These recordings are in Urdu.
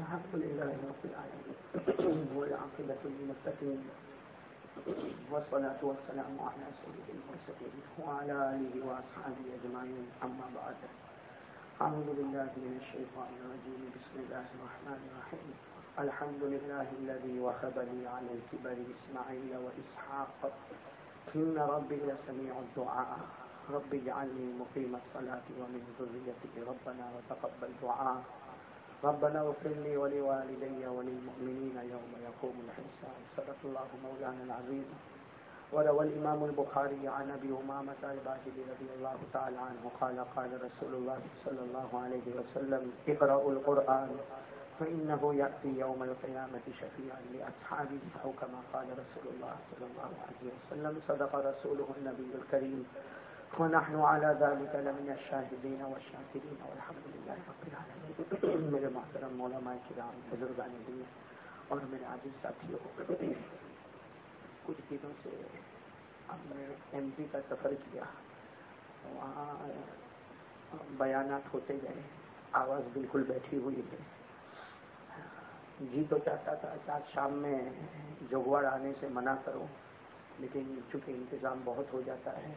الحمد لله رب العالمين. والعاقبة للمتقين. والصلاة والسلام على سيد المرسلين وعلى آله وأصحابه أجمعين. أما بعد أعوذ بالله من الشيطان الرجيم. بسم الله الرحمن الرحيم. الحمد لله الذي وهب لي على الكبر إسماعيل وإسحاق. إن ربي لسميع الدعاء. رب اجعلني مقيم الصلاة ومن ذريتي ربنا وتقبل دعاء. ربنا اغفر لي ولوالدي وللمؤمنين يوم يقوم الحساب. صدق الله مولانا العظيم. وروى الإمام البخاري عن أبي أمامة الباهلي رضي الله تعالى عنه قال قال رسول الله صلى الله عليه وسلم اقرأوا القرآن فإنه يأتي يوم القيامة شفيعا لأصحابه أو كما قال رسول الله صلى الله عليه وسلم صدق رسوله النبي الكريم. ونحن على ذلك لمن الشاهدين والشاكرين والحمد لله رب العالمين. میرے محترم علماء کرام، بزرگان دین اور میرے عزیز ساتھیوں، کچھ دنوں سے ہم نے ایم پی کا سفر کیا۔ وہاں بیانات ہوتے گئے، آواز بالکل بیٹھی ہوئی ہے۔ جی تو چاہتا تھا کہ آج شام میں جگواڑ آنے سے منع کروں، لیکن چونکہ انتظام بہت ہو جاتا ہے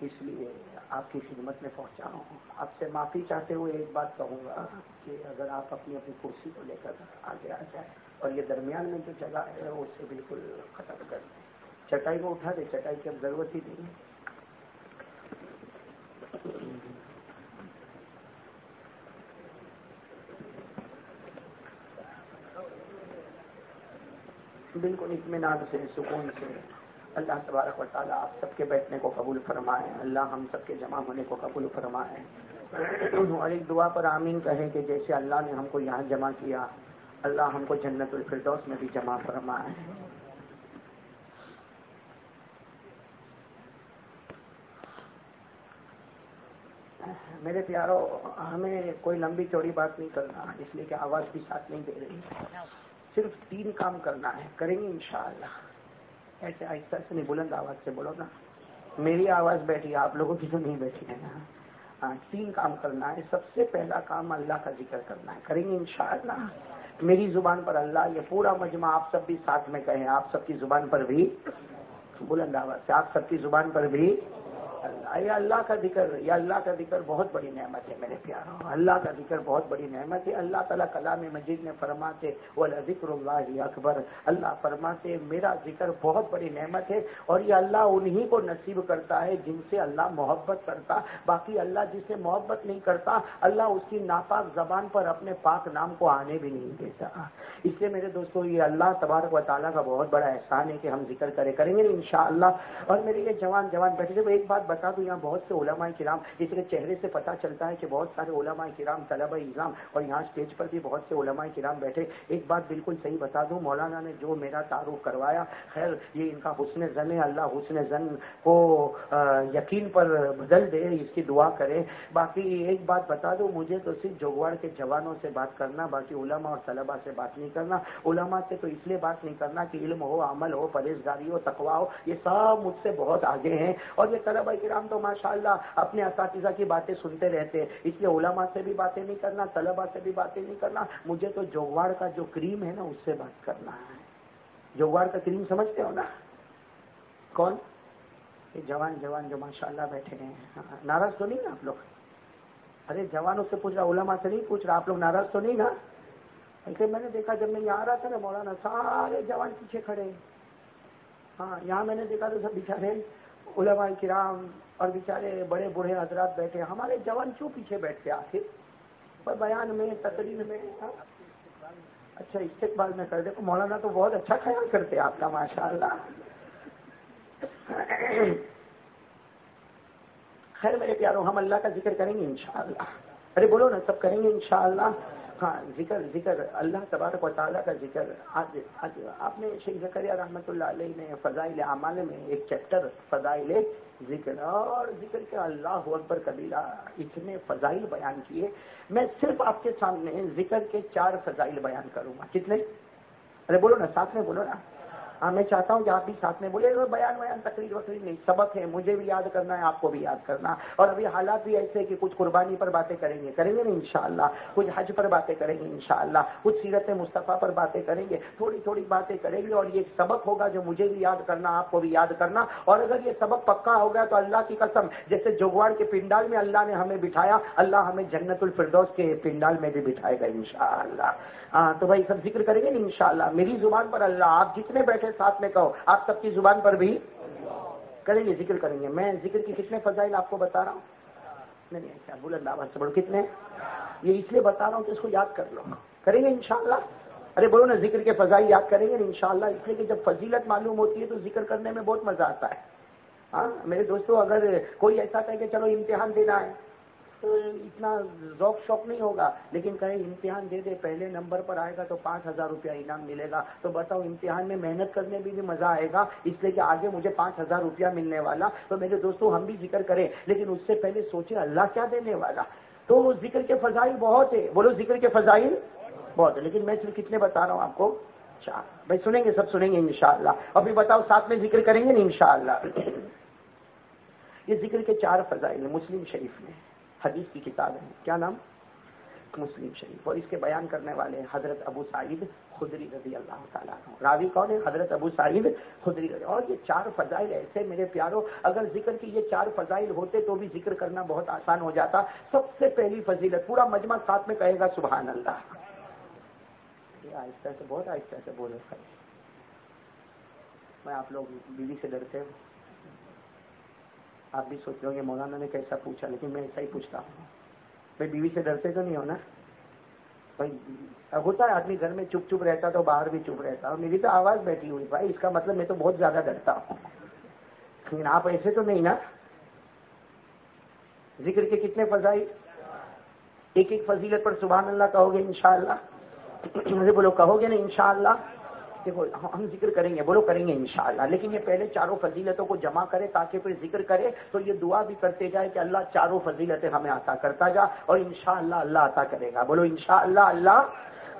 اس لیے آپ کی خدمت میں پہنچا ہوں۔ آپ سے معافی چاہتے ہوئے ایک بات کہوں گا کہ اگر آپ اپنی اپنی کرسی کو لے کر آگے آ جائیں اور یہ درمیان میں جو جگہ ہے اس سے بالکل ختم کر دیں۔ چٹائی کو اٹھا دیں۔ چٹائی کی اب ضرورت ہی نہیں بالکل اطمینان سے، سکون سے۔ اللہ تبارک و تعالیٰ آپ سب کے بیٹھنے کو قبول فرمائے، اللہ ہم سب کے جمع ہونے کو قبول فرمائے۔ اور ایک دعا پر آمین کہے کہ جیسے اللہ نے ہم کو یہاں جمع کیا، اللہ ہم کو جنت الفردوس میں بھی جمع فرمائے۔ میرے پیارو، ہمیں کوئی لمبی چوڑی بات نہیں کرنا، اس لیے کہ آواز بھی ساتھ نہیں دے رہی۔ صرف تین کام کرنا ہے، کریں گے انشاءاللہ۔ ایسے آہستہ سے نہیں، بلند آواز سے بولو نا۔ میری آواز بیٹھی، آپ لوگوں کی تو نہیں بیٹھی ہے ہاں تین کام کرنا ہے۔ سب سے پہلا کام اللہ کا ذکر کرنا ہے۔ کریں گے انشاءاللہ۔ میری زبان پر اللہ، یہ پورا مجمع آپ سب بھی ساتھ میں کہیں، آپ سب کی زبان پر بھی بلند آواز سے، آپ سب کی زبان پر بھی اللہ، یہ اللہ کا ذکر، یہ اللہ کا ذکر بہت بڑی نعمت ہے میرے پیاروں. اللہ کا ذکر بہت بڑی نعمت ہے. اللہ تعالیٰ کلام مجید میں فرماتے وہ ذکر اللہ اکبر اللہ فرماتے میرا ذکر بہت بڑی نعمت ہے اور یہ اللہ انہی کو نصیب کرتا ہے جن سے اللہ محبت کرتا. باقی اللہ جس سے محبت نہیں کرتا، اللہ اس کی ناپاک زبان پر اپنے پاک نام کو آنے بھی نہیں دیتا. اس لیے میرے دوستوں یہ اللہ تبارک و تعالیٰ کا بہت بڑا احسان ہے کہ ہم ذکر کرے، کریں گے ان اللہ اور میرے یہ جوان جوان بیٹھے ایک بات بتا دوں، یہاں بہت سے علماء کرام اس کے چہرے سے پتا چلتا ہے کہ بہت سارے علماء کرام طلبہ اظام اور یہاں اسٹیج پر بھی بہت سے علماء کرام بیٹھے۔ ایک بات بالکل صحیح بتا دوں، مولانا نے جو میرا تعارف کروایا، خیر، یہ ان کا حسن زن ہے، اللہ حسن زن کو یقین پر بدل دے، اس کی دعا کرے۔ باقی ایک بات بتا دوں، مجھے تو صرف جوگواڑ کے جوانوں سے بات کرنا، باقی علماء اور طلبا سے بات نہیں کرنا۔ علماء سے تو اس لیے بات نہیں کرنا کہ علم ہو، عمل ہو، پرہیزگاری ہو تقوا ہو، یہ سب مجھ سے بہت آگے ہیں۔ اور یہ طلبہ کرام تو ماشاء اللہ اپنے اساتذہ کی باتیں سنتے رہتے ہیں۔ اس لیے علماء سے بھی باتیں نہیں کرنا طلبا سے بھی باتیں نہیں کرنا۔ مجھے تو جوگواڑ کا جو کریم ہے نا، اس سے بات کرنا ہے۔ جوگواڑ کا کریم سمجھتے ہو نا؟ کون؟ یہ جوان جوان جو ماشاء اللہ بیٹھے ہیں۔ ہاں، ناراض تو نہیں نا آپ لوگ؟ ارے، جوانوں سے پوچھ رہا، علماء سے نہیں پوچھ رہا آپ لوگ؟ ناراض تو نہیں نا؟ ایسے میں نے دیکھا، جب میں یہاں آ رہا تھا نا مولانا، سارے جوان پیچھے کھڑے ہاں یہاں میں نے دیکھا تو سب بچارے علماء کرام اور بیچارے بڑے بوڑھے حضرات بیٹھے ہمارے جوان کیوں پیچھے بیٹھتے آخر؟ پر بیان میں، تقریر میں اچھا استقبال میں کر دے۔ مولانا تو بہت اچھا خیال کرتے آپ کا ماشاء اللہ خیر میرے پیاروں، ہم اللہ کا ذکر کریں گے انشاءاللہ۔ ارے بولو نا، سب کریں گے انشاءاللہ۔ ہاں ذکر ذکر، اللہ تبارک و تعالیٰ کا ذکر۔ آج آج آپ نے شیخ زکریہ رحمۃ اللہ علیہ نے فضائل اعمال میں ایک چیپٹر، فضائل ذکر، اور ذکر کے اللہ اکبر قبیلہ اتنے فضائل بیان کیے۔ میں صرف آپ کے سامنے ذکر کے چار فضائل بیان کروں گا۔ کتنے؟ ارے بولو نا، ساتھ میں بولو نا۔ ہاں میں چاہتا ہوں کہ آپ بھی ساتھ میں بولے بیان بیان تقریر وقریر نہیں، سبق ہے، مجھے بھی یاد کرنا ہے، آپ کو بھی یاد کرنا اور ابھی حالات بھی ایسے کہ کچھ قربانی پر باتیں کریں گے کریں گے نا انشاءاللہ۔ کچھ حج پر باتیں کریں گے، انشاءاللہ۔ کچھ سیرت مصطفیٰ پر باتیں کریں گے، تھوڑی تھوڑی باتیں کریں گے۔ اور یہ سبق ہوگا جو مجھے بھی یاد کرنا، آپ کو بھی یاد کرنا۔ اور اگر یہ سبق پکا ہو گیا تو اللہ کی قسم، جیسے جوگواڑ کے پنڈال میں اللہ نے ہمیں بٹھایا، اللہ ہمیں جنت الفردوس کے پنڈال میں بھی بٹھائے گا، انشاءاللہ۔ ہاں تو بھائی سب ذکر کریں گے نا انشاءاللہ۔ میری زبان پر اللہ، آپ جتنے بیٹھے ساتھ میں کہو۔ آپ سب کی زبان پر بھی کریں گے، ذکر کریں گے۔ میں ذکر کی کتنے فضائل آپ کو بتا رہا ہوں؟ نہیں نہیں اچھا بلند آواز سے بڑھو کتنے؟ یہ اس لیے بتا رہا ہوں کہ اس کو یاد کر لو۔ کریں گے انشاءاللہ؟ ارے بولو نا، ذکر کے فضائی یاد کریں گے انشاءاللہ۔ اس لیے کہ جب فضیلت معلوم ہوتی ہے تو ذکر کرنے میں بہت مزہ آتا ہے۔ ہاں میرے دوستوں اگر کوئی ایسا کہے کہ چلو امتحان دینا ہے تو اتنا ذوق شوق نہیں ہوگا۔ لیکن کہیں امتحان دے دے، پہلے نمبر پر آئے گا تو پانچ ہزار روپیہ انعام ملے گا۔ تو بتاؤ امتحان میں محنت کرنے میں بھی مزہ آئے گا، اس لیے کہ آگے مجھے پانچ ہزار روپیہ ملنے والا۔ تو میرے دوستوں ہم بھی ذکر کریں، لیکن اس سے پہلے سوچے اللہ کیا دینے والا۔ تو ذکر کے فضائل بہت ہے بولو ذکر کے فضائل بہت ہے لیکن میں صرف کتنے بتا رہا ہوں آپ کو۔ اچھا بھائی سنیں گے، سب سنیں گے انشاءاللہ۔ اور پھر بتاؤ ساتھ میں ذکر کریں گے نا انشاءاللہ؟ یہ ذکر کے چار فضائل ہیں، مسلم شریف میں۔ حدیث کی کتاب ہے۔ کیا نام؟ مسلم شریف۔ اور اس کے بیان کرنے والے حضرت ابو سعید خدری رضی اللہ تعالیٰ راوی کون ہے؟ حضرت ابو سعید خدری رضی اور یہ چار فضائل ایسے میرے پیاروں، اگر ذکر کی یہ چار فضائل ہوتے تو بھی ذکر کرنا بہت آسان ہو جاتا۔ سب سے پہلی فضیلت، پورا مجمع ساتھ میں کہے گا سبحان اللہ۔ یہ آہستہ سے، بہت آہستہ سے بولے میں آپ لوگ بیوی سے ڈرتے ہوں آپ بھی سوچ رہے ہو کہ مولانا نے کیسا پوچھا، لیکن میں ایسا ہی پوچھتا ہوں۔ بھائی، بیوی سے ڈرتے تو نہیں ہونا بھائی، ہوتا ہے آدمی گھر میں چپ چپ رہتا تو باہر بھی چپ رہتا۔ اور میری تو آواز بیٹھی ہوئی، بھائی، اس کا مطلب میں تو بہت زیادہ ڈرتا ہوں۔ لیکن آپ ایسے تو نہیں نا؟ ذکر کے کتنے فضائی؟ ایک ایک فضیلت پر سبحان اللہ کہو گے انشاءاللہ؟ بولو، کہو گے نا انشاءاللہ؟ دیکھو ہاں، ہم ذکر کریں گے بولو کریں گے انشاءاللہ۔ لیکن یہ پہلے چاروں فضیلتوں کو جمع کرے تاکہ پھر ذکر کرے، تو یہ دعا بھی کرتے جائے کہ اللہ چاروں فضیلتیں ہمیں عطا کرتا جا اور انشاءاللہ اللہ عطا کرے گا۔ بولو انشاءاللہ اللہ۔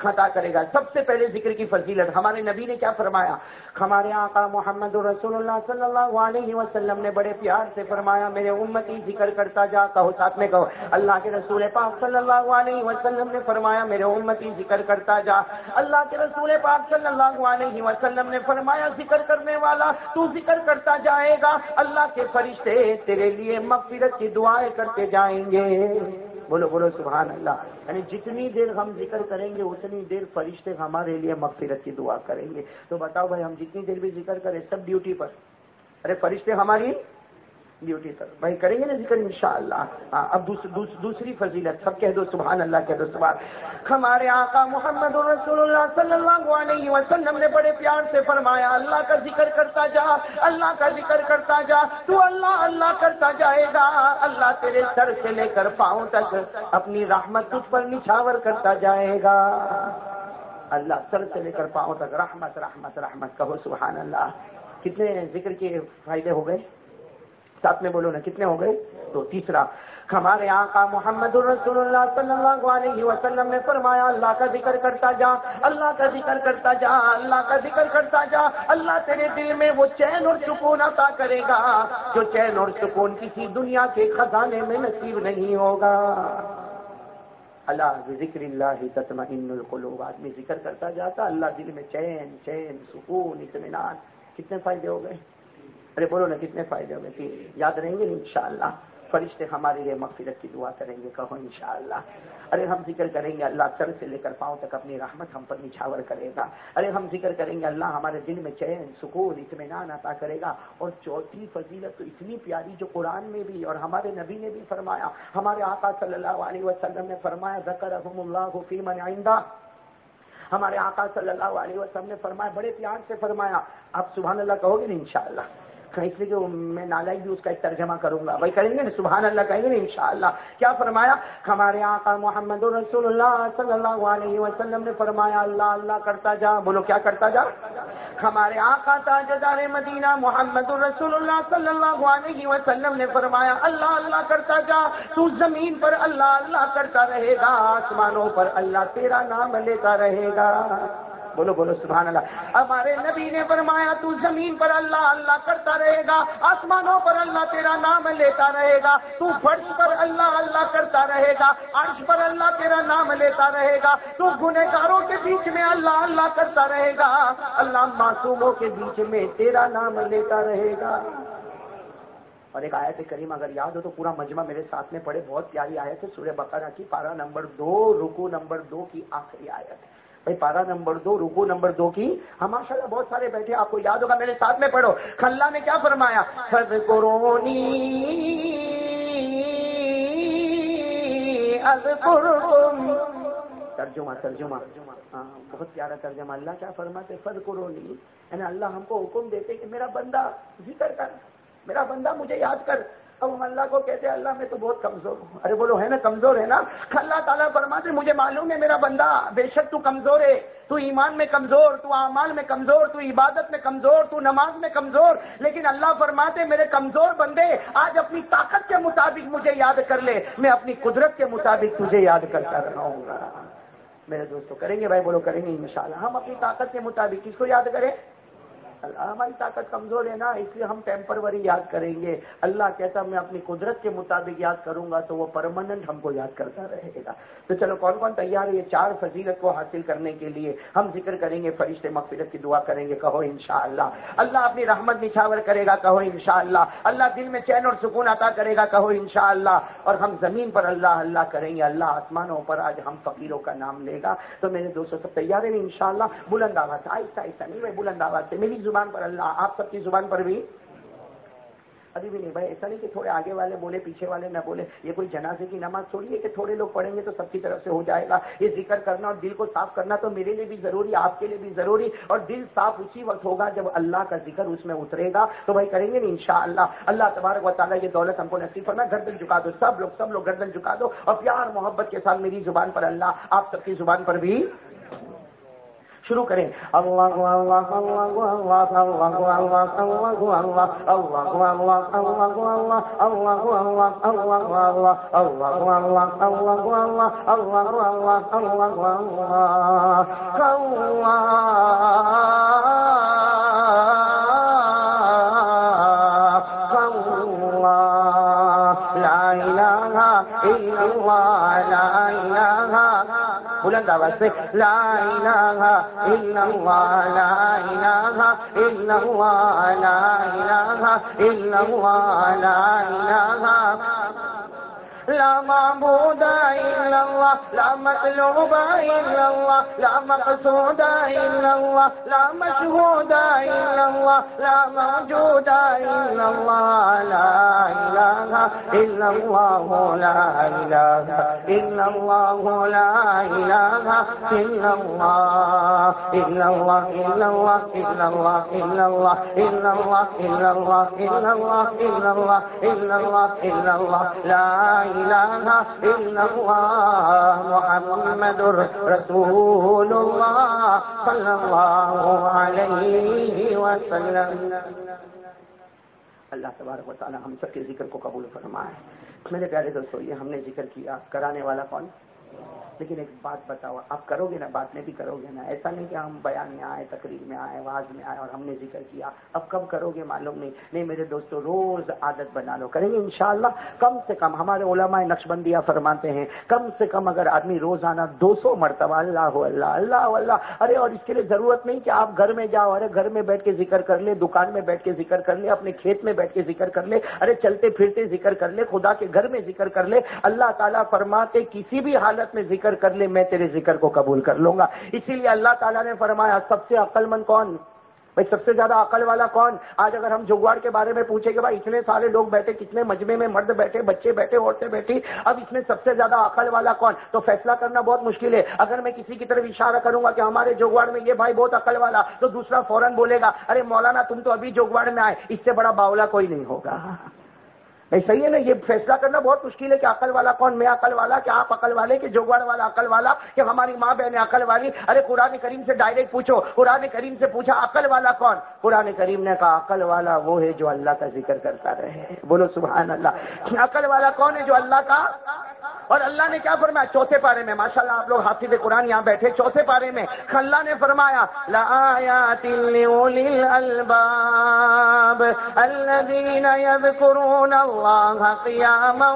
خطا کرے گا۔ سب سے پہلے ذکر کی فضیلت، ہمارے نبی نے کیا فرمایا؟ ہمارے آقا محمد رسول اللہ صلی اللہ علیہ وسلم نے بڑے پیار سے فرمایا، میرے امتی ذکر کرتا جا، کہو ساتھ میں کہو۔ اللہ کے رسول پاک صلی اللہ علیہ وسلم نے فرمایا، میرے امتی ذکر کرتا جا۔ اللہ کے رسول پاک صلی اللہ علیہ وسلم نے فرمایا، ذکر کرنے والا تو ذکر کرتا جائے گا۔ اللہ کے فرشتے تیرے لیے مغفرت کی دعائیں کرتے جائیں گے۔ بولو بولو، سبحان اللہ۔ یعنی جتنی دیر ہم ذکر کریں گے، اتنی دیر فرشتے ہمارے لیے مغفرت کی دعا کریں گے۔ تو بتاؤ بھائی، ہم جتنی دیر بھی ذکر کریں، سب ڈیوٹی پر۔ ارے، فرشتے ہماری ڈیوٹی پر بھائی کریں گے نا ذکر انشاءاللہ۔ ہاں اب دوسری فضیلت۔ سب کہہ دو سبحان اللہ، کہہ دو سبحان۔ ہمارے آقا محمد رسول اللہ صلی اللہ علیہ وسلم نے بڑے پیار سے فرمایا، اللہ کا ذکر کرتا جا، اللہ کا ذکر کرتا جا، تو اللہ اللہ کرتا جائے گا۔ اللہ تیرے سر سے لے کر پاؤں تک اپنی رحمت تجھ پر نچھاور کرتا جائے گا۔ اللہ سر سے لے کر پاؤں تک رحمت رحمت رحمت کہو سبحان اللہ۔ کتنے ذکر کے فائدے ہو گئے؟ ساتھ میں بولو نا، کتنے ہو گئے؟ تو تیسرا، ہمارے آقا محمد الرسول اللہ صلی اللہ علیہ وسلم نے فرمایا، اللہ کا ذکر کرتا جا، اللہ کا ذکر کرتا جا، اللہ کا ذکر کرتا جا، اللہ تیرے دل میں وہ چین اور سکون عطا کرے گا، جو چین اور سکون کسی دنیا کے خزانے میں نصیب نہیں ہوگا۔ اللہ ذکر اللہ تطمئن القلوب، آدمی ذکر کرتا جاتا، اللہ دل میں چین چین، سکون، اطمینان، کتنے فائدے ہو گئے؟ ارے بولو نا، کتنے فائدے ہو گئے یاد رہیں گے؟ انشاءاللہ۔ فرشتے ہمارے لیے مغفرت کی دعا کریں گے، کہو انشاءاللہ۔ ارے ہم ذکر کریں گے، اللہ سر سے لے کر پاؤں تک اپنی رحمت ہم پر نچھاور کرے گا۔ ارے ہم ذکر کریں گے، اللہ ہمارے دل میں چین، سکون، اطمینان عطا کرے گا۔ اور چوتھی فضیلت تو اتنی پیاری جو قرآن میں بھی اور ہمارے نبی نے بھی فرمایا، ہمارے آقا صلی اللہ علیہ وسلم نے فرمایا ذکر اللہ فی من آئندہ ہمارے آقا صلی اللہ علیہ وسلم نے فرمایا، بڑے پیار سے فرمایا۔ آپ سبحان اللہ کہو گے نا، انشاءاللہ۔ اس لیے کہ میں نالا بھی اس کا ایک ترجمہ کروں گا۔ بھائی کریں گے نا، سبحان اللہ کہیں گے نا، انشاءاللہ۔ کیا فرمایا؟ ہمارے آقا محمد رسول اللہ صلی اللہ علیہ وسلم نے فرمایا، اللہ اللہ کرتا جا۔ بولو کیا کرتا جا؟ ہمارے آقا تاجدار مدینہ محمد رسول اللہ صلی اللہ علیہ وسلم نے فرمایا، اللہ اللہ کرتا جا۔ تو زمین پر اللہ اللہ کرتا رہے گا، آسمانوں پر اللہ تیرا نام لیتا رہے گا۔ بولو بولو، سبحان اللہ۔ ہمارے نبی نے فرمایا، تو زمین پر اللہ اللہ کرتا رہے گا، آسمانوں پر اللہ تیرا نام لیتا رہے گا، تو فرش پر اللہ اللہ کرتا رہے گا، عرش پر اللہ تیرا نام لیتا رہے گا، تو گنہگاروں کے بیچ میں اللہ اللہ کرتا رہے گا، اللہ معصوموں کے بیچ میں تیرا نام لیتا رہے گا۔ اور ایک آیت کریم اگر یاد ہو تو پورا مجمع میرے ساتھ میں پڑے بہت پیاری آیت ہے، سورہ بقرہ کی پارا نمبر دو رکو نمبر دو کی آخری آیت۔ ہے بھائی پارا نمبر دو، رکو نمبر دو کی۔ ہم ماشاء اللہ بہت سارے بیٹھے، آپ کو یاد ہوگا میرے ساتھ میں پڑھو۔ کھلا نے کیا فرمایا؟ ترجمہ ترجمہ۔ ہاں بہت پیارا ترجمہ۔ اللہ کیا فرماتے؟ فد قرونی یعنی اللہ ہم کو حکم دیتے کہ میرا بندہ ذکر کر، میرا بندہ مجھے یاد کر۔ اب ہم اللہ کو کہتے ہیں، اللہ میں تو بہت کمزور ہوں۔ ارے بولو، ہے نا کمزور ہے نا؟ اللہ تعالیٰ فرماتے مجھے معلوم ہے میرا بندہ، بے شک تو کمزور ہے۔ تو ایمان میں کمزور، تو اعمال میں کمزور، تو عبادت میں کمزور، تو نماز میں کمزور۔ لیکن اللہ فرماتے میرے کمزور بندے، آج اپنی طاقت کے مطابق مجھے یاد کر لے۔ میں اپنی قدرت کے مطابق تجھے یاد کرتا رہوں گا۔ میرے دوستوں کریں گے بھائی؟ بولو، کریں گے انشاءاللہ۔ ہم اپنی طاقت کے مطابق کس کو یاد کریں؟ ہماری طاقت کمزور ہے نا، اس لیے ہم ٹیمپروری یاد کریں گے۔ اللہ کہتا میں اپنی قدرت کے مطابق یاد کروں گا تو وہ پرماننٹ ہم کو یاد کرتا رہے گا۔ تو چلو، کون کون تیار ہے یہ چار فضیلت کو حاصل کرنے کے لیے؟ ہم ذکر کریں گے، فرشتے مغفرت کی دعا کریں گے، کہو انشاءاللہ۔ اللہ اپنی رحمت نچھاور کرے گا، کہو انشاءاللہ۔ اللہ دل میں چین اور سکون عطا کرے گا، کہو انشاءاللہ۔ اور ہم زمین پر اللہ اللہ کریں گے، اللہ آسمانوں پر آج ہم فقیروں کا نام لے گا۔ تو میرے دوستوں، سب تیار ہیں؟ انشاءاللہ۔ بلند آواز، آہستہ آہستہ، نہیں میں بلند آواز سے۔ میری زبان پر، اللہ، آپ سب کی زبان پر بھی۔ ابھی بھی نہیں، بھائی، ایسا نہیں کہ تھوڑے آگے والے بولے، پیچھے والے نہ بولے۔ یہ کوئی جنازے کی نماز تھوڑی ہے کہ تھوڑے لوگ پڑھیں گے تو سب کی طرف سے ہو جائے گا۔ یہ ذکر کرنا اور دل کو صاف کرنا تو میرے لیے بھی ضروری، آپ کے لیے بھی ضروری۔ اور دل صاف اسی وقت ہوگا جب اللہ کا ذکر اس میں اترے گا۔ تو بھائی، کریں گے نا ان اللہ تبارک و تعالیٰ یہ دولت ہم کو نصیب کرنا گردن جھکا دو، سب لوگ سب لوگ گردن جھکا دو۔ اور پیار، محبت کے ساتھ میری زبان پر، اللہ، آپ سب کی زبان پر بھی۔ شروع کریں اللہ اللہ اللہ بلند آواز سے لا الہ الا اللہ لا الہ الا اللہ لا الہ الا اللہ لا الہ لا معبود إلا الله لا مطلوب إلا الله لا مقصود إلا الله لا مشهود إلا الله لا موجود إلا الله لا إله إلا الله لا إله إلا الله لا إله إلا الله إلا الله إلا الله إلا الله إلا الله إلا الله إلا الله إلا الله إلا الله إلا الله إلا الله لا إله محمد رسول اللہ تبارک و تعالی ہم سب کے ذکر کو قبول فرمائے۔ میرے پیارے دوستو، یہ ہم نے ذکر کیا، کرانے والا کون؟ لیکن ایک بات بتاؤ، آپ کرو گے نا؟ بات میں بھی کرو گے نا؟ ایسا نہیں کہ ہم بیان میں آئے، تقریر میں آئے، آواز میں آئے اور ہم نے ذکر کیا۔ اب کب کرو گے معلوم نہیں۔ نہیں میرے دوستو، روز عادت بنا لو۔ کریں گے انشاءاللہ۔ کم سے کم ہمارے علماء نقش بندیاں فرماتے ہیں، کم سے کم اگر آدمی روزانہ دو سو مرتبہ، اللہ اللہ اللہ اللہ۔ ارے، اور اس کے لیے ضرورت نہیں کہ آپ گھر میں جاؤ، ارے، گھر میں بیٹھ کے ذکر کر لے، دکان میں بیٹھ کے ذکر کر لے، اپنے کھیت میں بیٹھ کے ذکر کر لے، ارے، چلتے پھرتے ذکر کر لے، خدا کے گھر میں ذکر کر لے۔ اللہ تعالیٰ فرماتے، کسی بھی حالت میں ذکر کر لے، میں تیرے ذکر کو قبول کر لوں گا۔ اسی لیے اللہ تعالیٰ نے فرمایا، سب سے عقل مند کون؟ بھائی، سب سے زیادہ عقل والا کون؟ آج اگر ہم جگواڑ کے بارے میں پوچھیں کہ بھائی، اتنے سارے لوگ بیٹھے، کتنے مجمے میں مرد بیٹھے، بچے بیٹھے، عورتیں بیٹھی، اب اس میں سب سے زیادہ عقل والا کون؟ تو فیصلہ کرنا بہت مشکل ہے۔ اگر میں کسی کی طرف اشارہ کروں گا کہ ہمارے جگواڑ میں یہ بھائی بہت عقل والا، تو دوسرا فوراً بولے گا، ارے مولانا، تم تو ابھی جگواڑ میں آئے، اس سے بڑا باولا کوئی نہیں ہوگا۔ بھائی صحیح ہے نا، یہ فیصلہ کرنا بہت مشکل ہے کہ عقل والا کون، میں عقل والا کہ آپ عقل والے کہ جوگڑ والا عقل والا کہ ہماری ماں بہن عقل والی۔ ارے قرآن کریم سے ڈائریکٹ پوچھو، قرآن کریم سے پوچھا عقل والا کون؟ قرآن کریم نے کہا عقل والا وہ ہے جو اللہ کا ذکر کرتا رہے۔ بولو سبحان اللہ۔ عقل والا کون ہے جو اللہ کا؟ اور اللہ نے کیا فرمایا؟ چوتھے پارے میں ماشاء اللہ آپ لوگ حافظ قرآن یہاں بیٹھے۔ چوتھے پارے میں اللہ نے فرمایا الذين يذكرون الله قياما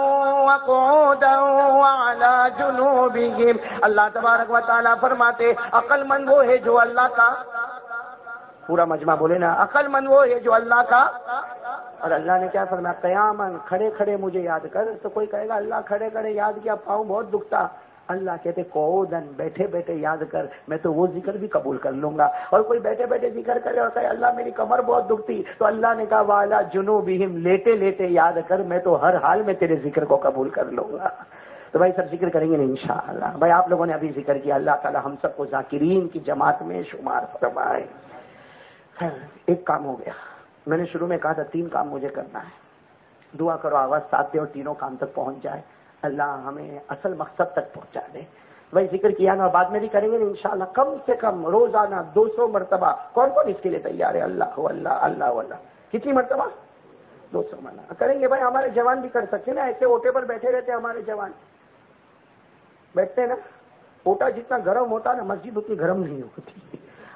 وقعودا وعلى جنوبهم. اللہ تبارک و تعالیٰ فرماتے، عقل مند وہ ہے جو اللہ کا پورا مجمع بولے نا، عقل مند وہ ہے جو اللہ کا اور اللہ نے کیا فرمایا قیامن کھڑے کھڑے مجھے یاد کر، تو کوئی کہے گا، اللہ کھڑے کھڑے یاد کیا، پاؤں بہت دکھتا۔ اللہ کہتے کو دن، بیٹھے بیٹھے یاد کر، میں تو وہ ذکر بھی قبول کر لوں گا. اور کوئی بیٹھے بیٹھے ذکر کرے اور کہے، اللہ میری کمر بہت دکھتی. تو اللہ نے کہا، والا جنو لیٹے لیٹے یاد کر، میں تو ہر حال میں تیرے ذکر کو قبول کر لوں گا. تو بھائی سب ذکر کریں گے نہیں انشاءاللہ۔ بھائی آپ لوگوں نے ابھی ذکر کیا، اللہ تعالی ہم سب کو ذاکرین کی جماعت میں شمار فرمائے۔ ایک کام ہو گیا۔ میں نے شروع میں کہا تھا، تین کام مجھے کرنا ہے۔ دعا کرو، آواز ساتھ دے اور تینوں کام تک پہنچ جائے۔ اللہ ہمیں اصل مقصد تک پہنچا دے۔ وہی ذکر کیا نا، بعد میں بھی کریں گے انشاءاللہ۔ کم سے کم روزانہ دو سو مرتبہ۔ کون کون اس کے لیے تیار ہے؟ اللہ اللہ اللہ اللہ۔ کتنی مرتبہ؟ دو سو مرتبہ۔ کریں گے بھائی، ہمارے جوان بھی کر سکتے نا۔ ایسے اوٹے پر بیٹھے رہتے ہمارے جوان۔ بیٹھتے نا۔ اوٹا جتنا گرم ہوتا نا، مسجد اتنی گرم نہیں ہوتی۔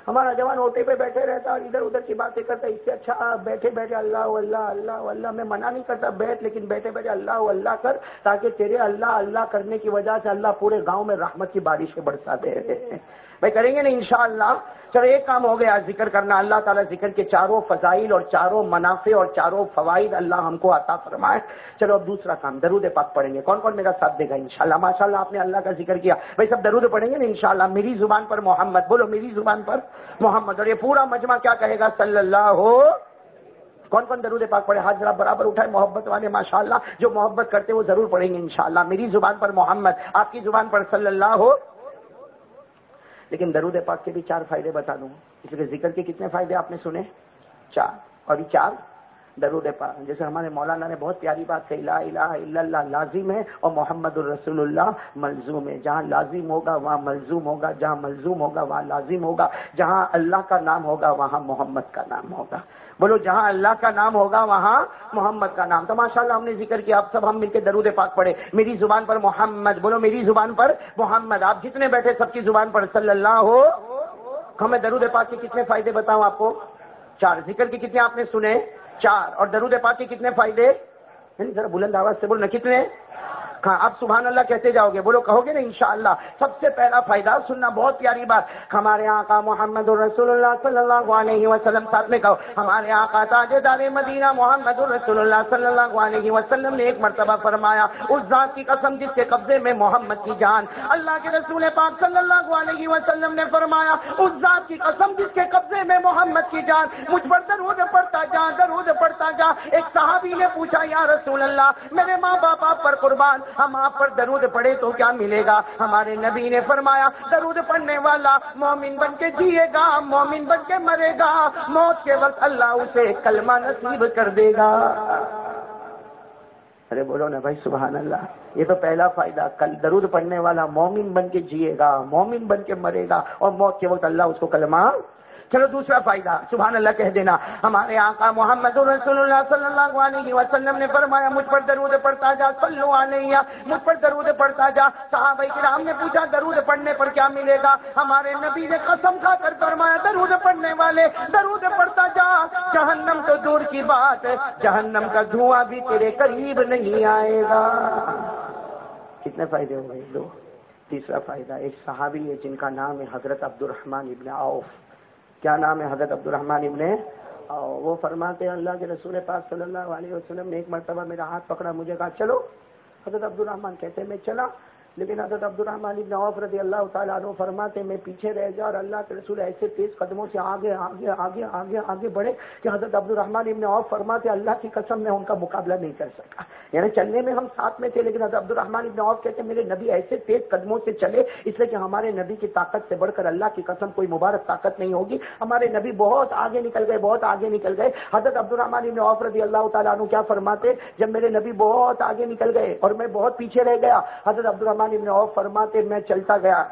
ہمارا جوان ہوتے پہ بیٹھے رہتا اور ادھر ادھر کی باتیں کرتا، اس سے اچھا بیٹھے بیٹھے اللہ اللہ اللہ اللہ، میں منع نہیں کرتا بیٹھ، لیکن بیٹھے بیٹھے اللہ اللہ کر تاکہ تیرے اللہ اللہ کرنے کی وجہ سے اللہ پورے گاؤں میں رحمت کی بارشیں برساتے رہے بھائی کریں گے نا انشاءاللہ؟ چلو ایک کام ہو گیا، ذکر کرنا۔ اللہ تعالیٰ ذکر کے چاروں فضائل اور چاروں منافع اور چاروں فوائد اللہ ہم کو عطا فرمائے۔ چلو اب دوسرا کام، درود پاک پڑھیں گے۔ کون کون میرا ساتھ دے گا انشاءاللہ؟ ماشاءاللہ، آپ نے اللہ کا ذکر کیا۔ بھائی سب درود پڑھیں گے نا انشاءاللہ؟ میری زبان پر محمد، بولو میری زبان پر محمد۔ اور یہ پورا مجمع کیا کہے گا؟ صلی اللہ ہو کون کون درود پاک پڑھے ہاتھ ذرا برابر اٹھائے محبت والے، ماشاءاللہ۔ جو محبت کرتے وہ ضرور پڑھیں گے انشاءاللہ۔ میری زبان پر محمد، آپ کی زبان پر صلی اللہ ہو لیکن درود پاک کے بھی چار فائدے بتا دوں۔ اس لیے ذکر کے کتنے فائدے آپ نے سنے؟ چار۔ اور یہ چار درود پاک۔ جیسے ہمارے مولانا نے بہت پیاری بات کہی، لا الہ الا اللہ لازم ہے اور محمد الرسول اللہ ملزوم ہے۔ جہاں لازم ہوگا، وہاں ملزوم ہوگا۔ جہاں ملزوم ہوگا، وہاں لازم ہوگا۔ جہاں اللہ کا نام ہوگا، وہاں محمد کا نام ہوگا۔ بولو جہاں اللہ کا نام ہوگا وہاں محمد کا نام تو ماشاء اللہ ہم نے ذکر کیا آپ سب ہم مل کے درود پاک پڑھے میری زبان پر محمد، بولو میری زبان پر محمد۔ آپ جتنے بیٹھے سب کی زبان پر صلی اللہ ہو۔ ہمیں درود پاک کے کتنے فائدے بتاؤں آپ کو؟ چار۔ ذکر کے کتنے آپ نے سنے؟ چار۔ اور درود پاک کے کتنے فائدے؟ ذرا بلند آواز سے بولنا، کتنے؟ ہاں اب سبحان اللہ کہتے جاؤ گے. بولو، کہو گے نا انشاءاللہ. سب سے پہلا فائدہ سننا، بہت پیاری بات. ہمارے آقا محمد الرسول اللہ صلی اللہ علیہ وسلم ساتھ میں کہو، ہمارے آقا تاج دار مدینہ محمد الرسول اللہ صلی اللہ علیہ وسلم نے ایک مرتبہ فرمایا، اس ذات کی قسم جس کے قبضے میں محمد کی جان. اللہ کے رسول پاک صلی اللہ علیہ وسلم نے فرمایا، اس ذات کی قسم جس کے قبضے میں محمد کی جان. مجھ پر درود پڑتا جا، درود پڑتا جا. ایک صحابی نے پوچھا، یا رسول اللہ، میرے ماں باپ آپ پر قربان ہم آپ پر درود پڑے تو کیا ملے گا؟ ہمارے نبی نے فرمایا، درود پڑھنے والا مومن بن کے جیے گا، مومن بن کے مرے گا، موت کے وقت اللہ اسے کلمہ نصیب کر دے گا۔ ارے بولو نا بھائی، سبحان اللہ، یہ تو پہلا فائدہ، کل درود پڑھنے والا مومن بن کے جیے گا، مومن بن کے مرے گا اور موت کے وقت اللہ اس کو کلمہ چلو دوسرا فائدہ، سبحان اللہ کہہ دینا۔ ہمارے آقا محمد رسول اللہ صلی اللہ علیہ وسلم نے فرمایا، مجھ پر درود پڑتا جا، صلو علیہ، مجھ پر درود پڑتا جا۔ صحابہ کرام نے پوچھا، درود پڑھنے پر کیا ملے گا؟ ہمارے نبی نے قسم کھا کر فرمایا، درود پڑھنے والے، درود پڑتا جا۔ جہنم تو دور کی بات جہنم کا دھواں بھی تیرے قریب نہیں آئے گا۔ کتنے فائدے ہو گئے دو۔ تیسرا فائدہ، ایک صحابی ہے جن کا نام ہے حضرت عبد الرحمان ابن عوف۔ کیا نام ہے حضرت عبد الرحمان ابن وہ فرماتے ہیں اللہ کے رسول پاک صلی اللہ علیہ وسلم نے ایک مرتبہ میرا ہاتھ پکڑا، مجھے کہا، چلو، حضرت عبد الرحمان کہتے میں چلا۔ لیکن حضرت عبد الرحمان ابن عوف رضی اللہ تعالیٰ عنہ فرماتے میں پیچھے رہ گیا اور اللہ کے رسول ایسے تیز قدموں سے آگے آگے آگے آگے آگے بڑھے کہ حضرت عبد الرحمان ابن عوف فرماتے اللہ کی قسم میں ان کا مقابلہ نہیں کر سکا۔ یعنی چلنے میں ہم ساتھ میں تھے، لیکن حضرت عبد الرحمان ابن عوف کہتے میرے نبی ایسے تیز قدموں سے چلے، اس لیے کہ ہمارے نبی کی طاقت سے بڑھ کر اللہ کی قسم کوئی مبارک طاقت نہیں ہوگی۔ ہمارے نبی بہت آگے نکل گئے، بہت آگے نکل گئے۔ حضرت عبد الرحمان ابن عوف رضی اللہ تعالیٰ عنہ کیا فرماتے جب میرے نبی بہت آگے نکل گئے اور میں بہت پیچھے رہ گیا، حضرت عبد الرحمان ابن عوف فرماتے میں چلتا گیا۔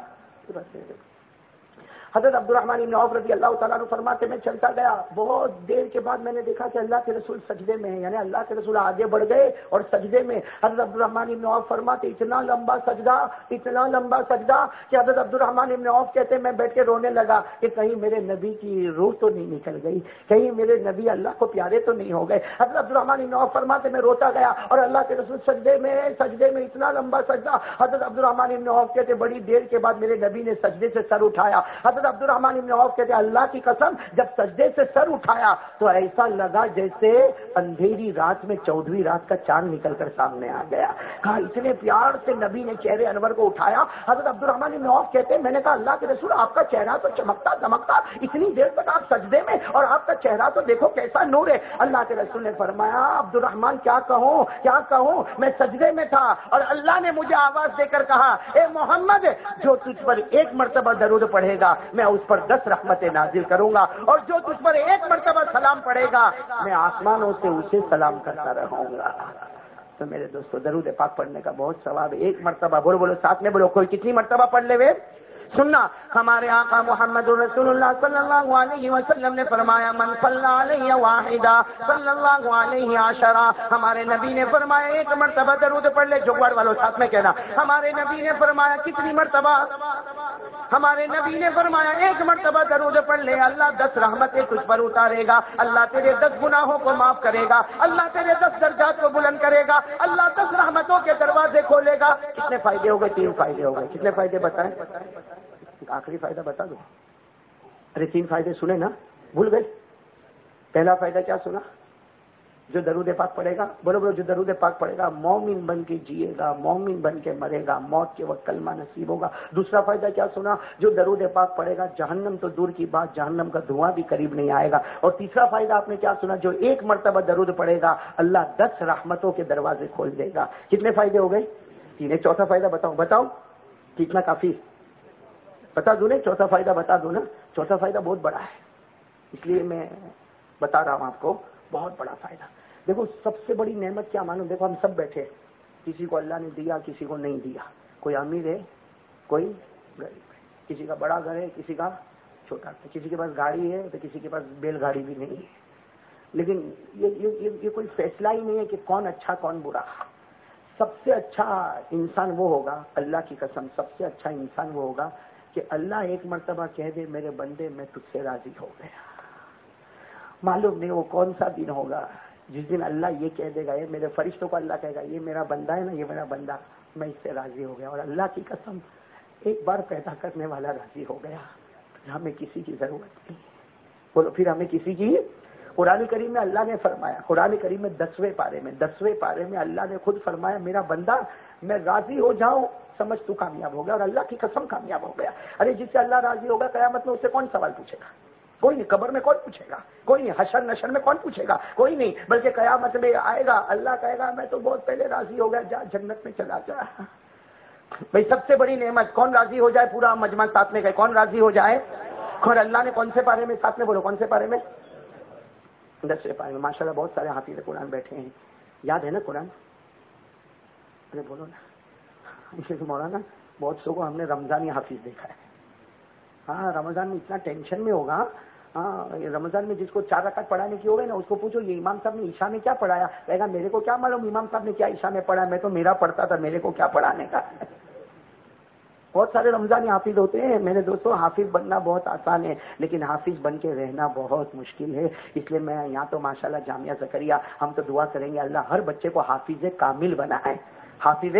حضرت عبد الرحمان ابن عوف رضی اللہ تعالیٰ فرماتے میں چلتا گیا۔ بہت دیر کے بعد میں نے دیکھا کہ اللہ کے رسول سجدے میں ہیں یعنی اللہ کے رسول آگے بڑھ گئے اور سجدے میں۔ حضرت عبد الرحمان ابن عوف فرماتے اتنا لمبا سجدہ، اتنا لمبا سجدہ کہ حضرت عبد الرحمان ابن عوف کہتے میں بیٹھ کے رونے لگا کہ کہیں میرے نبی کی روح تو نہیں نکل گئی، کہیں میرے نبی اللہ کو پیارے تو نہیں ہو گئے۔ حضرت عبد الرحمان ابن عوف فرماتے میں روتا گیا اور اللہ کے رسول سجدے میں سجدے میں اتنا لمبا سجدہ۔ حضرت عبد الرحمان ابن عوف کہتے بڑی دیر کے بعد میرے نبی نے سجدے سے سر اٹھایا۔ حضرت عبد الرحمان ابن عوف کہتے اللہ کی قسم، جب سجدے سے سر اٹھایا تو ایسا لگا جیسے اندھیری رات میں چودہویں رات کا چاند نکل کر سامنے آ گیا۔ کہا، اتنے پیار سے نبی نے چہرے انور کو اٹھایا۔ حضرت عبد الرحمان ابن عوف کہتے میں نے کہا، اللہ کے رسول، آپ کا چہرہ تو چمکتا دمکتا اتنی دیر تک آپ سجدے میں اور آپ کا چہرہ تو دیکھو کیسا نور ہے۔ اللہ کے رسول نے فرمایا عبد الرحمان کیا کہوں؟ کیا کہوں؟ میں سجدے میں تھا اور اللہ نے مجھے آواز دے کر کہا، اے محمد، جو تجھ پر ایک مرتبہ درود پڑھے گا میں اس پر دس رحمتیں نازل کروں گا اور جو تجھ پر ایک مرتبہ سلام پڑے گا، میں آسمانوں سے اسے سلام کرتا رہوں گا۔ تو میرے دوستو، درود پاک پڑھنے کا بہت ثواب ایک مرتبہ بولو بولو، ساتھ میں بولو، کوئی کتنی مرتبہ پڑھ لے ہوئے سننا، ہمارے آقا محمد رسول اللہ صلی اللہ علیہ وسلم نے فرمایا، من صلی علیہ واحدہ، صلی اللہ علیہ عشرہ. ہمارے نبی نے فرمایا، ایک مرتبہ درود پڑھ لے جگوڑ والوں ساتھ میں کہنا. ہمارے نبی نے فرمایا، کتنی مرتبہ؟ ہمارے نبی نے فرمایا، ایک مرتبہ درود پڑھ لے، اللہ دس رحمتیں تجھ پر اتارے گا، اللہ تیرے دس گناہوں کو معاف کرے گا، اللہ تیرے دس درجات کو بلند کرے گا، اللہ دس رحمتوں کے دروازے کھولے گا. کتنے فائدے ہو گئے، تین فائدے ہو گئے، کتنے فائدے بتائیں؟ آخری فائدہ بتا دو ارے تین فائدے سنے نا، بھول گئے پہلا فائدہ کیا سنا؟ جو درود پاک پڑے گا، بولو بولو، جو درود پاک پڑے گا، مومن بن کے جیے گا، مومن بن کے مرے گا، موت کے وقت کلمہ نصیب ہوگا۔ دوسرا فائدہ کیا سنا؟ جو درود پاک پڑے گا، جہنم تو دور کی بات، جہنم کا دھواں بھی قریب نہیں آئے گا۔ اور تیسرا فائدہ آپ نے کیا سنا؟ جو ایک مرتبہ درود پڑے گا، اللہ دس رحمتوں کے دروازے کھول دے گا۔ کتنے فائدے ہو گئے؟ تین چوتھا فائدہ بتاؤ بتاؤ، کتنا کافی؟ بتا دوں نا چوتھا فائدہ بتا دوں نا۔ چوتھا فائدہ بہت بڑا ہے۔ اس لیے میں بتا رہا ہوں آپ کو، بہت بڑا فائدہ۔ دیکھو، سب سے بڑی نعمت کیا مانو دیکھو، ہم سب بیٹھے کسی کو اللہ نے دیا، کسی کو نہیں دیا۔ کوئی امیر ہے، کوئی غریب ہے۔ کسی کا بڑا گھر ہے، کسی کا چھوٹا کسی کے پاس گاڑی ہے، تو کسی کے پاس بیل گاڑی بھی نہیں ہے۔ لیکن یہ کوئی فیصلہ ہی نہیں ہے کہ کون اچھا کون برا۔ سب سے اچھا انسان وہ ہوگا، اللہ کی قسم، سب سے اچھا انسان وہ ہوگا کہ اللہ ایک مرتبہ کہہ دے، میرے بندے، میں تجھ سے راضی ہو گیا۔ معلوم نہیں وہ کون سا دن ہوگا۔ جس دن اللہ یہ کہہ دے گا، یہ میرے فرشتوں کو اللہ کہے گا، یہ میرا بندہ ہے نا، یہ میرا بندہ، میں اس سے راضی ہو گیا۔ اور اللہ کی قسم، ایک بار پیدا کرنے والا راضی ہو گیا۔ پھر ہمیں کسی کی ضرورت نہیں۔ بولو، پھر ہمیں کسی کی؟ قرآن کریم میں اللہ نے فرمایا، قرآن کریم میں دسویں پارے میں، دسویں پارے میں اللہ نے خود فرمایا، میرا بندہ، میں راضی ہو جاؤں۔ سمجھ تو کامیاب ہو گیا اور اللہ کی قسم کامیاب ہو گیا۔ ارے، جس سے اللہ راضی ہوگا، قیامت میں اسے کون سوال پوچھے گا؟ کوئی نہیں، قبر میں کون پوچھے گا؟ کوئی نہیں، حشر نشر میں کون پوچھے گا؟ کوئی نہیں، بلکہ قیامت میں آئے گا، اللہ کہے گا، میں تو بہت پہلے راضی ہو گیا، جا جنت میں چلا جا۔ بھائی، سب سے بڑی نعمت، کون راضی ہو جائے؟ پورا مجمع ساتھ میں گئے۔ کون راضی ہو جائے؟ اور اللہ نے کون سے پارے میں ساتھ میں بولو کون سے پارے میں؟ دسویں پارے میں۔ ماشاء اللہ بہت سارے حافظ قرآن بیٹھے ہیں۔ یاد ہے نا قرآن؟ ارے، بولو نا۔ مولانا بہت سو کو ہم نے رمضانی حافظ دیکھا ہے۔ ہاں رمضان میں اتنا ٹینشن میں ہوگا۔ ہاں رمضان میں جس کو چار رکعت پڑھانے کی ہوگی نا، اس کو پوچھو، یہ امام صاحب نے عشاء میں کیا پڑھایا؟ کہے گا، میرے کو کیا معلوم امام صاحب نے کیا عشاء میں پڑھا؟ میں تو میرا پڑھتا تھا، میرے کو کیا پڑھانے کا؟ بہت سارے رمضانی حافظ ہوتے ہیں۔ میرے دوستوں، حافظ بننا بہت آسان ہے، لیکن حافظ بن کے رہنا بہت مشکل ہے۔ اس لیے میں یہاں تو ماشاءاللہ جامعہ زکریہ ہم تو دعا کریں گے، اللہ ہر بچے کو حافظ کامل بنا ہے حافظ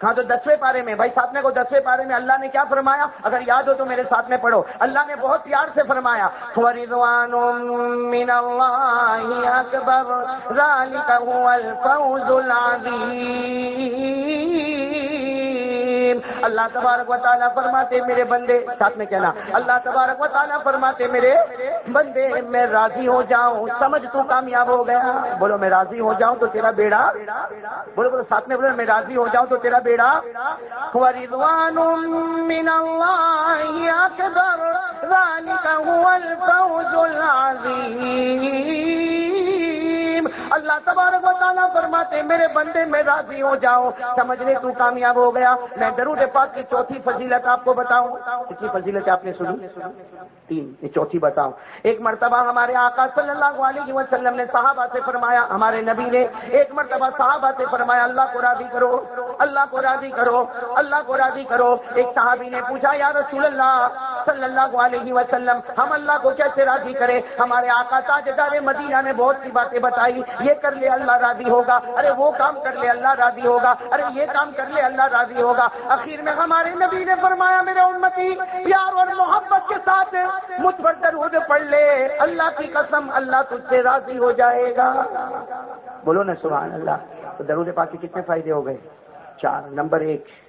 کہا تو دسویں پارے میں، بھائی ساتھ میں کو دسویں پارے میں اللہ نے کیا فرمایا؟ اگر یاد ہو تو میرے ساتھ میں پڑھو۔ اللہ نے بہت پیار سے فرمایا من اللہ اکبر ذالک هو الفوز العظیم اللہ تبارک و تعالیٰ فرماتے میرے بندے، ساتھ میں کہنا، اللہ تبارک و تعالیٰ فرماتے میرے بندے، میں راضی ہو جاؤں، سمجھ تو کامیاب ہو گیا۔ بولو، میں راضی ہو جاؤں تو تیرا بیڑا۔ بولو بولو، ساتھ میں بولو، میں راضی ہو جاؤں تو تیرا بیڑا۔ رضوان من اللہ اکبر ذالک هو الفوز العظیم اللہ تبارک و تعالیٰ فرماتے میرے بندے، میں راضی ہو جاؤں سمجھ لے، تو کامیاب ہو گیا۔ میں درود پاک کی چوتھی فضیلت آپ کو بتاؤں۔ کتنی فضیلت آپ نے سنی؟ تین۔ یہ چوتھی بتاؤں۔ ایک مرتبہ ہمارے آقا صلی اللہ علیہ وسلم نے صحابہ سے فرمایا، ہمارے نبی نے ایک مرتبہ صحابہ سے فرمایا، اللہ کو راضی کرو، اللہ کو راضی کرو، اللہ کو راضی کرو۔ ایک صحابی نے پوچھا، یا رسول اللہ صلی اللہ علیہ وسلم، ہم اللہ کو کیسے راضی کریں؟ ہمارے آقا تاجدار مدینہ نے بہت سی باتیں بتائی۔ یہ کر لے اللہ راضی ہوگا۔ ارے وہ کام کر لے اللہ راضی ہوگا۔ ارے یہ کام کر لے اللہ راضی ہوگا۔ اخیر میں ہمارے نبی نے فرمایا، میرے امتی، پیار اور محبت کے ساتھ مجھ پر درود پڑھ لے۔ اللہ کی قسم، اللہ تجھ سے راضی ہو جائے گا۔ بولو نا، سبحان اللہ، تو درود پاک کے کتنے فائدے ہو گئے؟ چار، نمبر ایک۔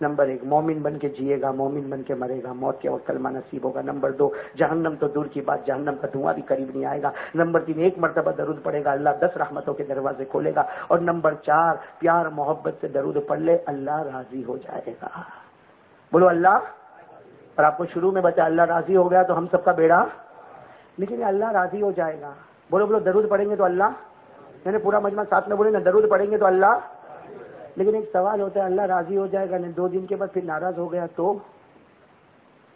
نمبر ایک، مومن بن کے جیے گا، مومن بن کے مرے گا، موت کے وقت کلمہ نصیب ہوگا۔ نمبر دو، جہنم تو دور کی بات، جہنم کا دھواں بھی قریب نہیں آئے گا۔ نمبر تین، ایک مرتبہ درود پڑے گا، اللہ دس رحمتوں کے دروازے کھولے گا۔ اور نمبر چار، پیار محبت سے درود پڑھ لے، اللہ راضی ہو جائے گا۔ بولو اللہ، اور آپ کو شروع میں بچا اللہ راضی ہو گیا تو ہم سب کا بیڑا لیکن اللہ راضی ہو جائے گا۔ بولو بولو، درود پڑیں گے تو اللہ؟ میں نے پورا مجمع ساتھ میں بولے نا درود پڑیں گے تو اللہ؟ لیکن ایک سوال ہوتا ہے، اللہ راضی ہو جائے گا، نہیں، دو دن کے بعد پھر ناراض ہو گیا تو؟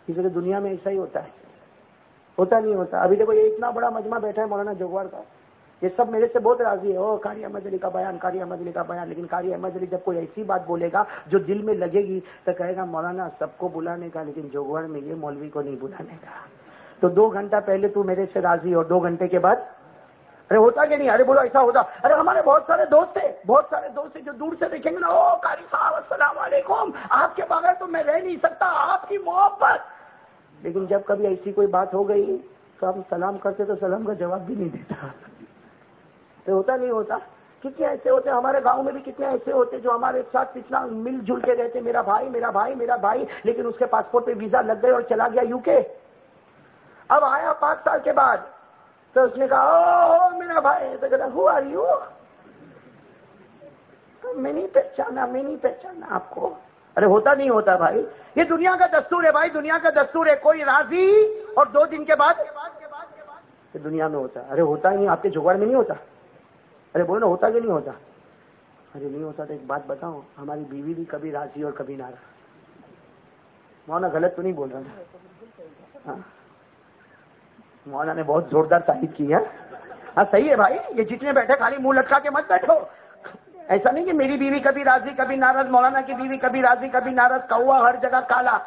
اس لیے دنیا میں ایسا ہی ہوتا ہے۔ ہوتا نہیں ہوتا۔ ابھی دیکھو، یہ اتنا بڑا مجمع بیٹھا ہے مولانا جوگوار کا۔ یہ سب میرے سے بہت راضی ہے۔ او کاری احمد علی کا بیان کاری احمد علی کا بیان۔ لیکن کاری احمد علی جب کوئی ایسی بات بولے گا جو دل میں لگے گی تو کہے گا، مولانا، سب کو بلانے کا، لیکن جوگوار میں یہ مولوی کو نہیں بلانے کا۔ تو دو گھنٹہ پہلے تو میرے سے راضی اور دو گھنٹے کے بعد ارے ہوتا کہ نہیں؟ ارے بولو، ایسا ہوتا۔ ارے ہمارے بہت سارے دوست تھے، بہت سارے دوست جو دور سے دیکھیں گے نا۔ او کاری صاحب، السلام علیکم۔ آپ کے بغیر تو میں رہ نہیں سکتا، آپ کی محبت۔ لیکن جب کبھی ایسی کوئی بات ہو گئی تو ہم سلام کرتے تو سلام کا جواب بھی نہیں دیتا۔ تو ہوتا نہیں ہوتا۔ کتنے ایسے ہوتے ہمارے گاؤں میں بھی کتنے ایسے ہوتے جو ہمارے ساتھ کتنا مل جل کے رہتے میرا بھائی میرا بھائی میرا بھائی۔ لیکن اس کے پاسپورٹ پہ ویزا لگ گئے اور چلا گیا یو کے۔ اب آیا پانچ سال کے بعد۔ تو اس نے کہا او میرا بھائی تو کہتا ہو آر یو میں نہیں پہچانا، میں نہیں پہچانا آپ کو. ارے، ہوتا نہیں ہوتا بھائی۔ یہ دنیا کا دستور ہے بھائی، دنیا کا دستور ہے، کوئی راضی اور دو دن کے بعد دنیا میں ہوتا ارے، ہوتا ہی نہیں، آپ کے جگاڑ میں نہیں ہوتا۔ ارے، بولو، ہوتا کہ نہیں ہوتا؟ ارے، نہیں ہوتا تو ایک بات بتاؤ ہماری بیوی بھی کبھی راضی اور کبھی ناراض۔ مونا غلط تو نہیں بول رہا ہاں؟ مولانا نے بہت زوردار تعریف کی ہے ہاں صحیح ہے بھائی، یہ جتنے بیٹھے خالی منہ لٹکا کے مت بیٹھو۔ ایسا نہیں کہ میری بیوی کبھی راضی، کبھی ناراض، مولانا کی بیوی کبھی راضی، کبھی ناراض، کوا ہر جگہ کالا۔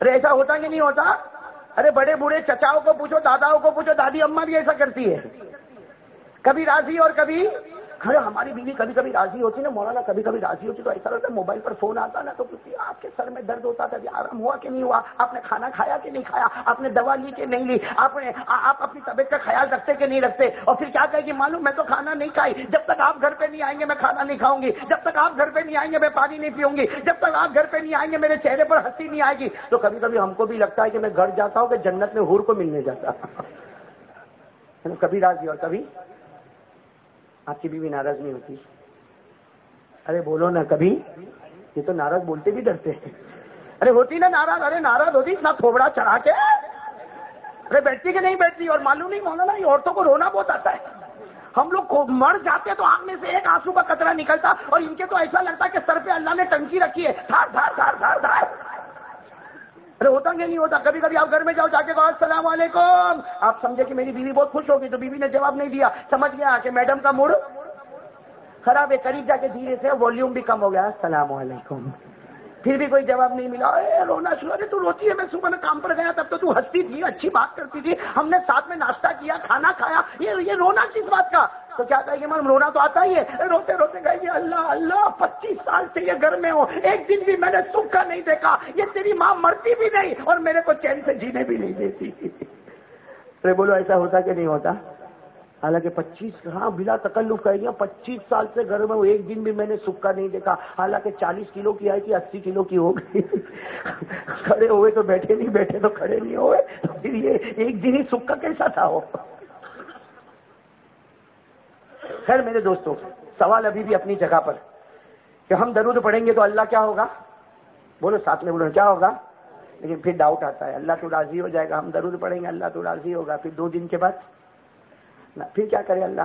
ارے، ایسا ہوتا کہ نہیں ہوتا؟ ارے، بڑے بوڑھے چچاؤں کو پوچھو، داداؤں کو پوچھو، دادی اما بھی ایسا کرتی ہے۔ کبھی راضی اور کبھی ارے ہماری بیوی کبھی کبھی راضی ہوتی نا، مولانا کبھی کبھی راضی ہوتی تو ایسا لگتا ہے موبائل پر فون آتا نا، تو پوچھتی آپ کے سر میں درد ہوتا تھا آرام ہوا کہ نہیں ہوا، آپ نے کھانا کھایا کہ نہیں کھایا، آپ نے دوا لی کہ نہیں لی، آپ نے آپ اپنی طبیعت کا خیال رکھتے کہ نہیں رکھتے، اور پھر کیا کہے کہ معلوم میں تو کھانا نہیں کھائی، جب تک آپ گھر پہ نہیں آئیں گے میں کھانا نہیں کھاؤں گی، جب تک آپ گھر پہ نہیں آئیں گے میں پانی نہیں پیوں گی، جب تک آپ گھر پہ نہیں آئیں گے میرے چہرے پر ہنسی نہیں آئے گی۔ تو کبھی کبھی ہم کو بھی لگتا ہے کہ میں گھر جاتا ہوں کہ جنت میں ہور کو ملنے جاتا کبھی راضی اور کبھی آپ کی بیوی ناراض نہیں ہوتی۔ ارے بولو نا کبھی۔ یہ تو ناراض بولتے بھی ڈرتے ہیں۔ ارے ہوتی نا ناراض۔ ارے ناراض ہوتی اتنا تھوبڑا چڑھا کے۔ ارے بیٹھتی کہ نہیں بیٹھتی؟ اور معلوم نہیں ہونا نا یہ عورتوں کو رونا بہت آتا ہے۔ ہم لوگ مر جاتے تو آنکھ میں سے ایک آنسو کا کترا نکلتا اور ان کے تو ایسا لگتا کہ سر پہ اللہ نے ٹنکی رکھی ہے۔ دھار دھار دھار دھار دھار۔ ارے ہوتا کہ نہیں ہوتا؟ کبھی کبھی آپ گھر میں جاؤ، جا کے کہو، السلام علیکم۔ آپ سمجھے کہ میری بیوی بہت خوش ہوگی تو بیوی نے جواب نہیں دیا۔ سمجھ گیا کہ میڈم کا موڈ خراب ہے، قریب جا کے دھیرے سے والیوم بھی کم ہو گیا۔ السلام علیکم۔ پھر بھی کوئی جواب نہیں ملا۔ اے، رونا شروع۔ ارے، تو روتی ہے۔ میں صبح میں کام پر گیا، تب تو تو ہنستی تھی، اچھی بات کرتی تھی۔ ہم نے ساتھ میں ناشتہ کیا، کھانا کھایا۔ یہ یہ رونا کس بات کا؟ تو کیا کہ من رونا تو آتا ہی ہے. روتے روتے گئے یہ اللہ اللہ، پچیس سال سے یہ گھر میں ہو ایک دن بھی میں نے سکھ کا نہیں دیکھا، یہ تیری ماں مرتی بھی نہیں اور میرے کو چین سے جینے بھی نہیں دیتی. ارے بولو، ایسا ہوتا کہ نہیں ہوتا؟ حالانکہ پچیس ہاں بلا تکلف کر گیا ہاں، پچیس سال سے گھر میں ایک دن بھی میں نے سکا نہیں دیکھا، حالانکہ چالیس کلو کی آئی تھی، اسی کلو کی ہو گئی۔ کھڑے ہوئے تو بیٹھے نہیں، بیٹھے تو کھڑے نہیں ہوئے، تو پھر یہ ایک دن ہی سکا کیسا تھا وہ؟ خیر میرے دوستوں سوال ابھی بھی اپنی جگہ پر کہ ہم درود پڑھیں گے تو اللہ کیا ہوگا؟ بولو ساتھ میں بولو، کیا ہوگا؟ لیکن پھر ڈاؤٹ آتا ہے، اللہ تو راضی ہو جائے گا، ہم درود پڑھیں گے، اللہ تو راضی ہوگا، پھر دو دن کے بعد؟ پھر کیا کرے اللہ؟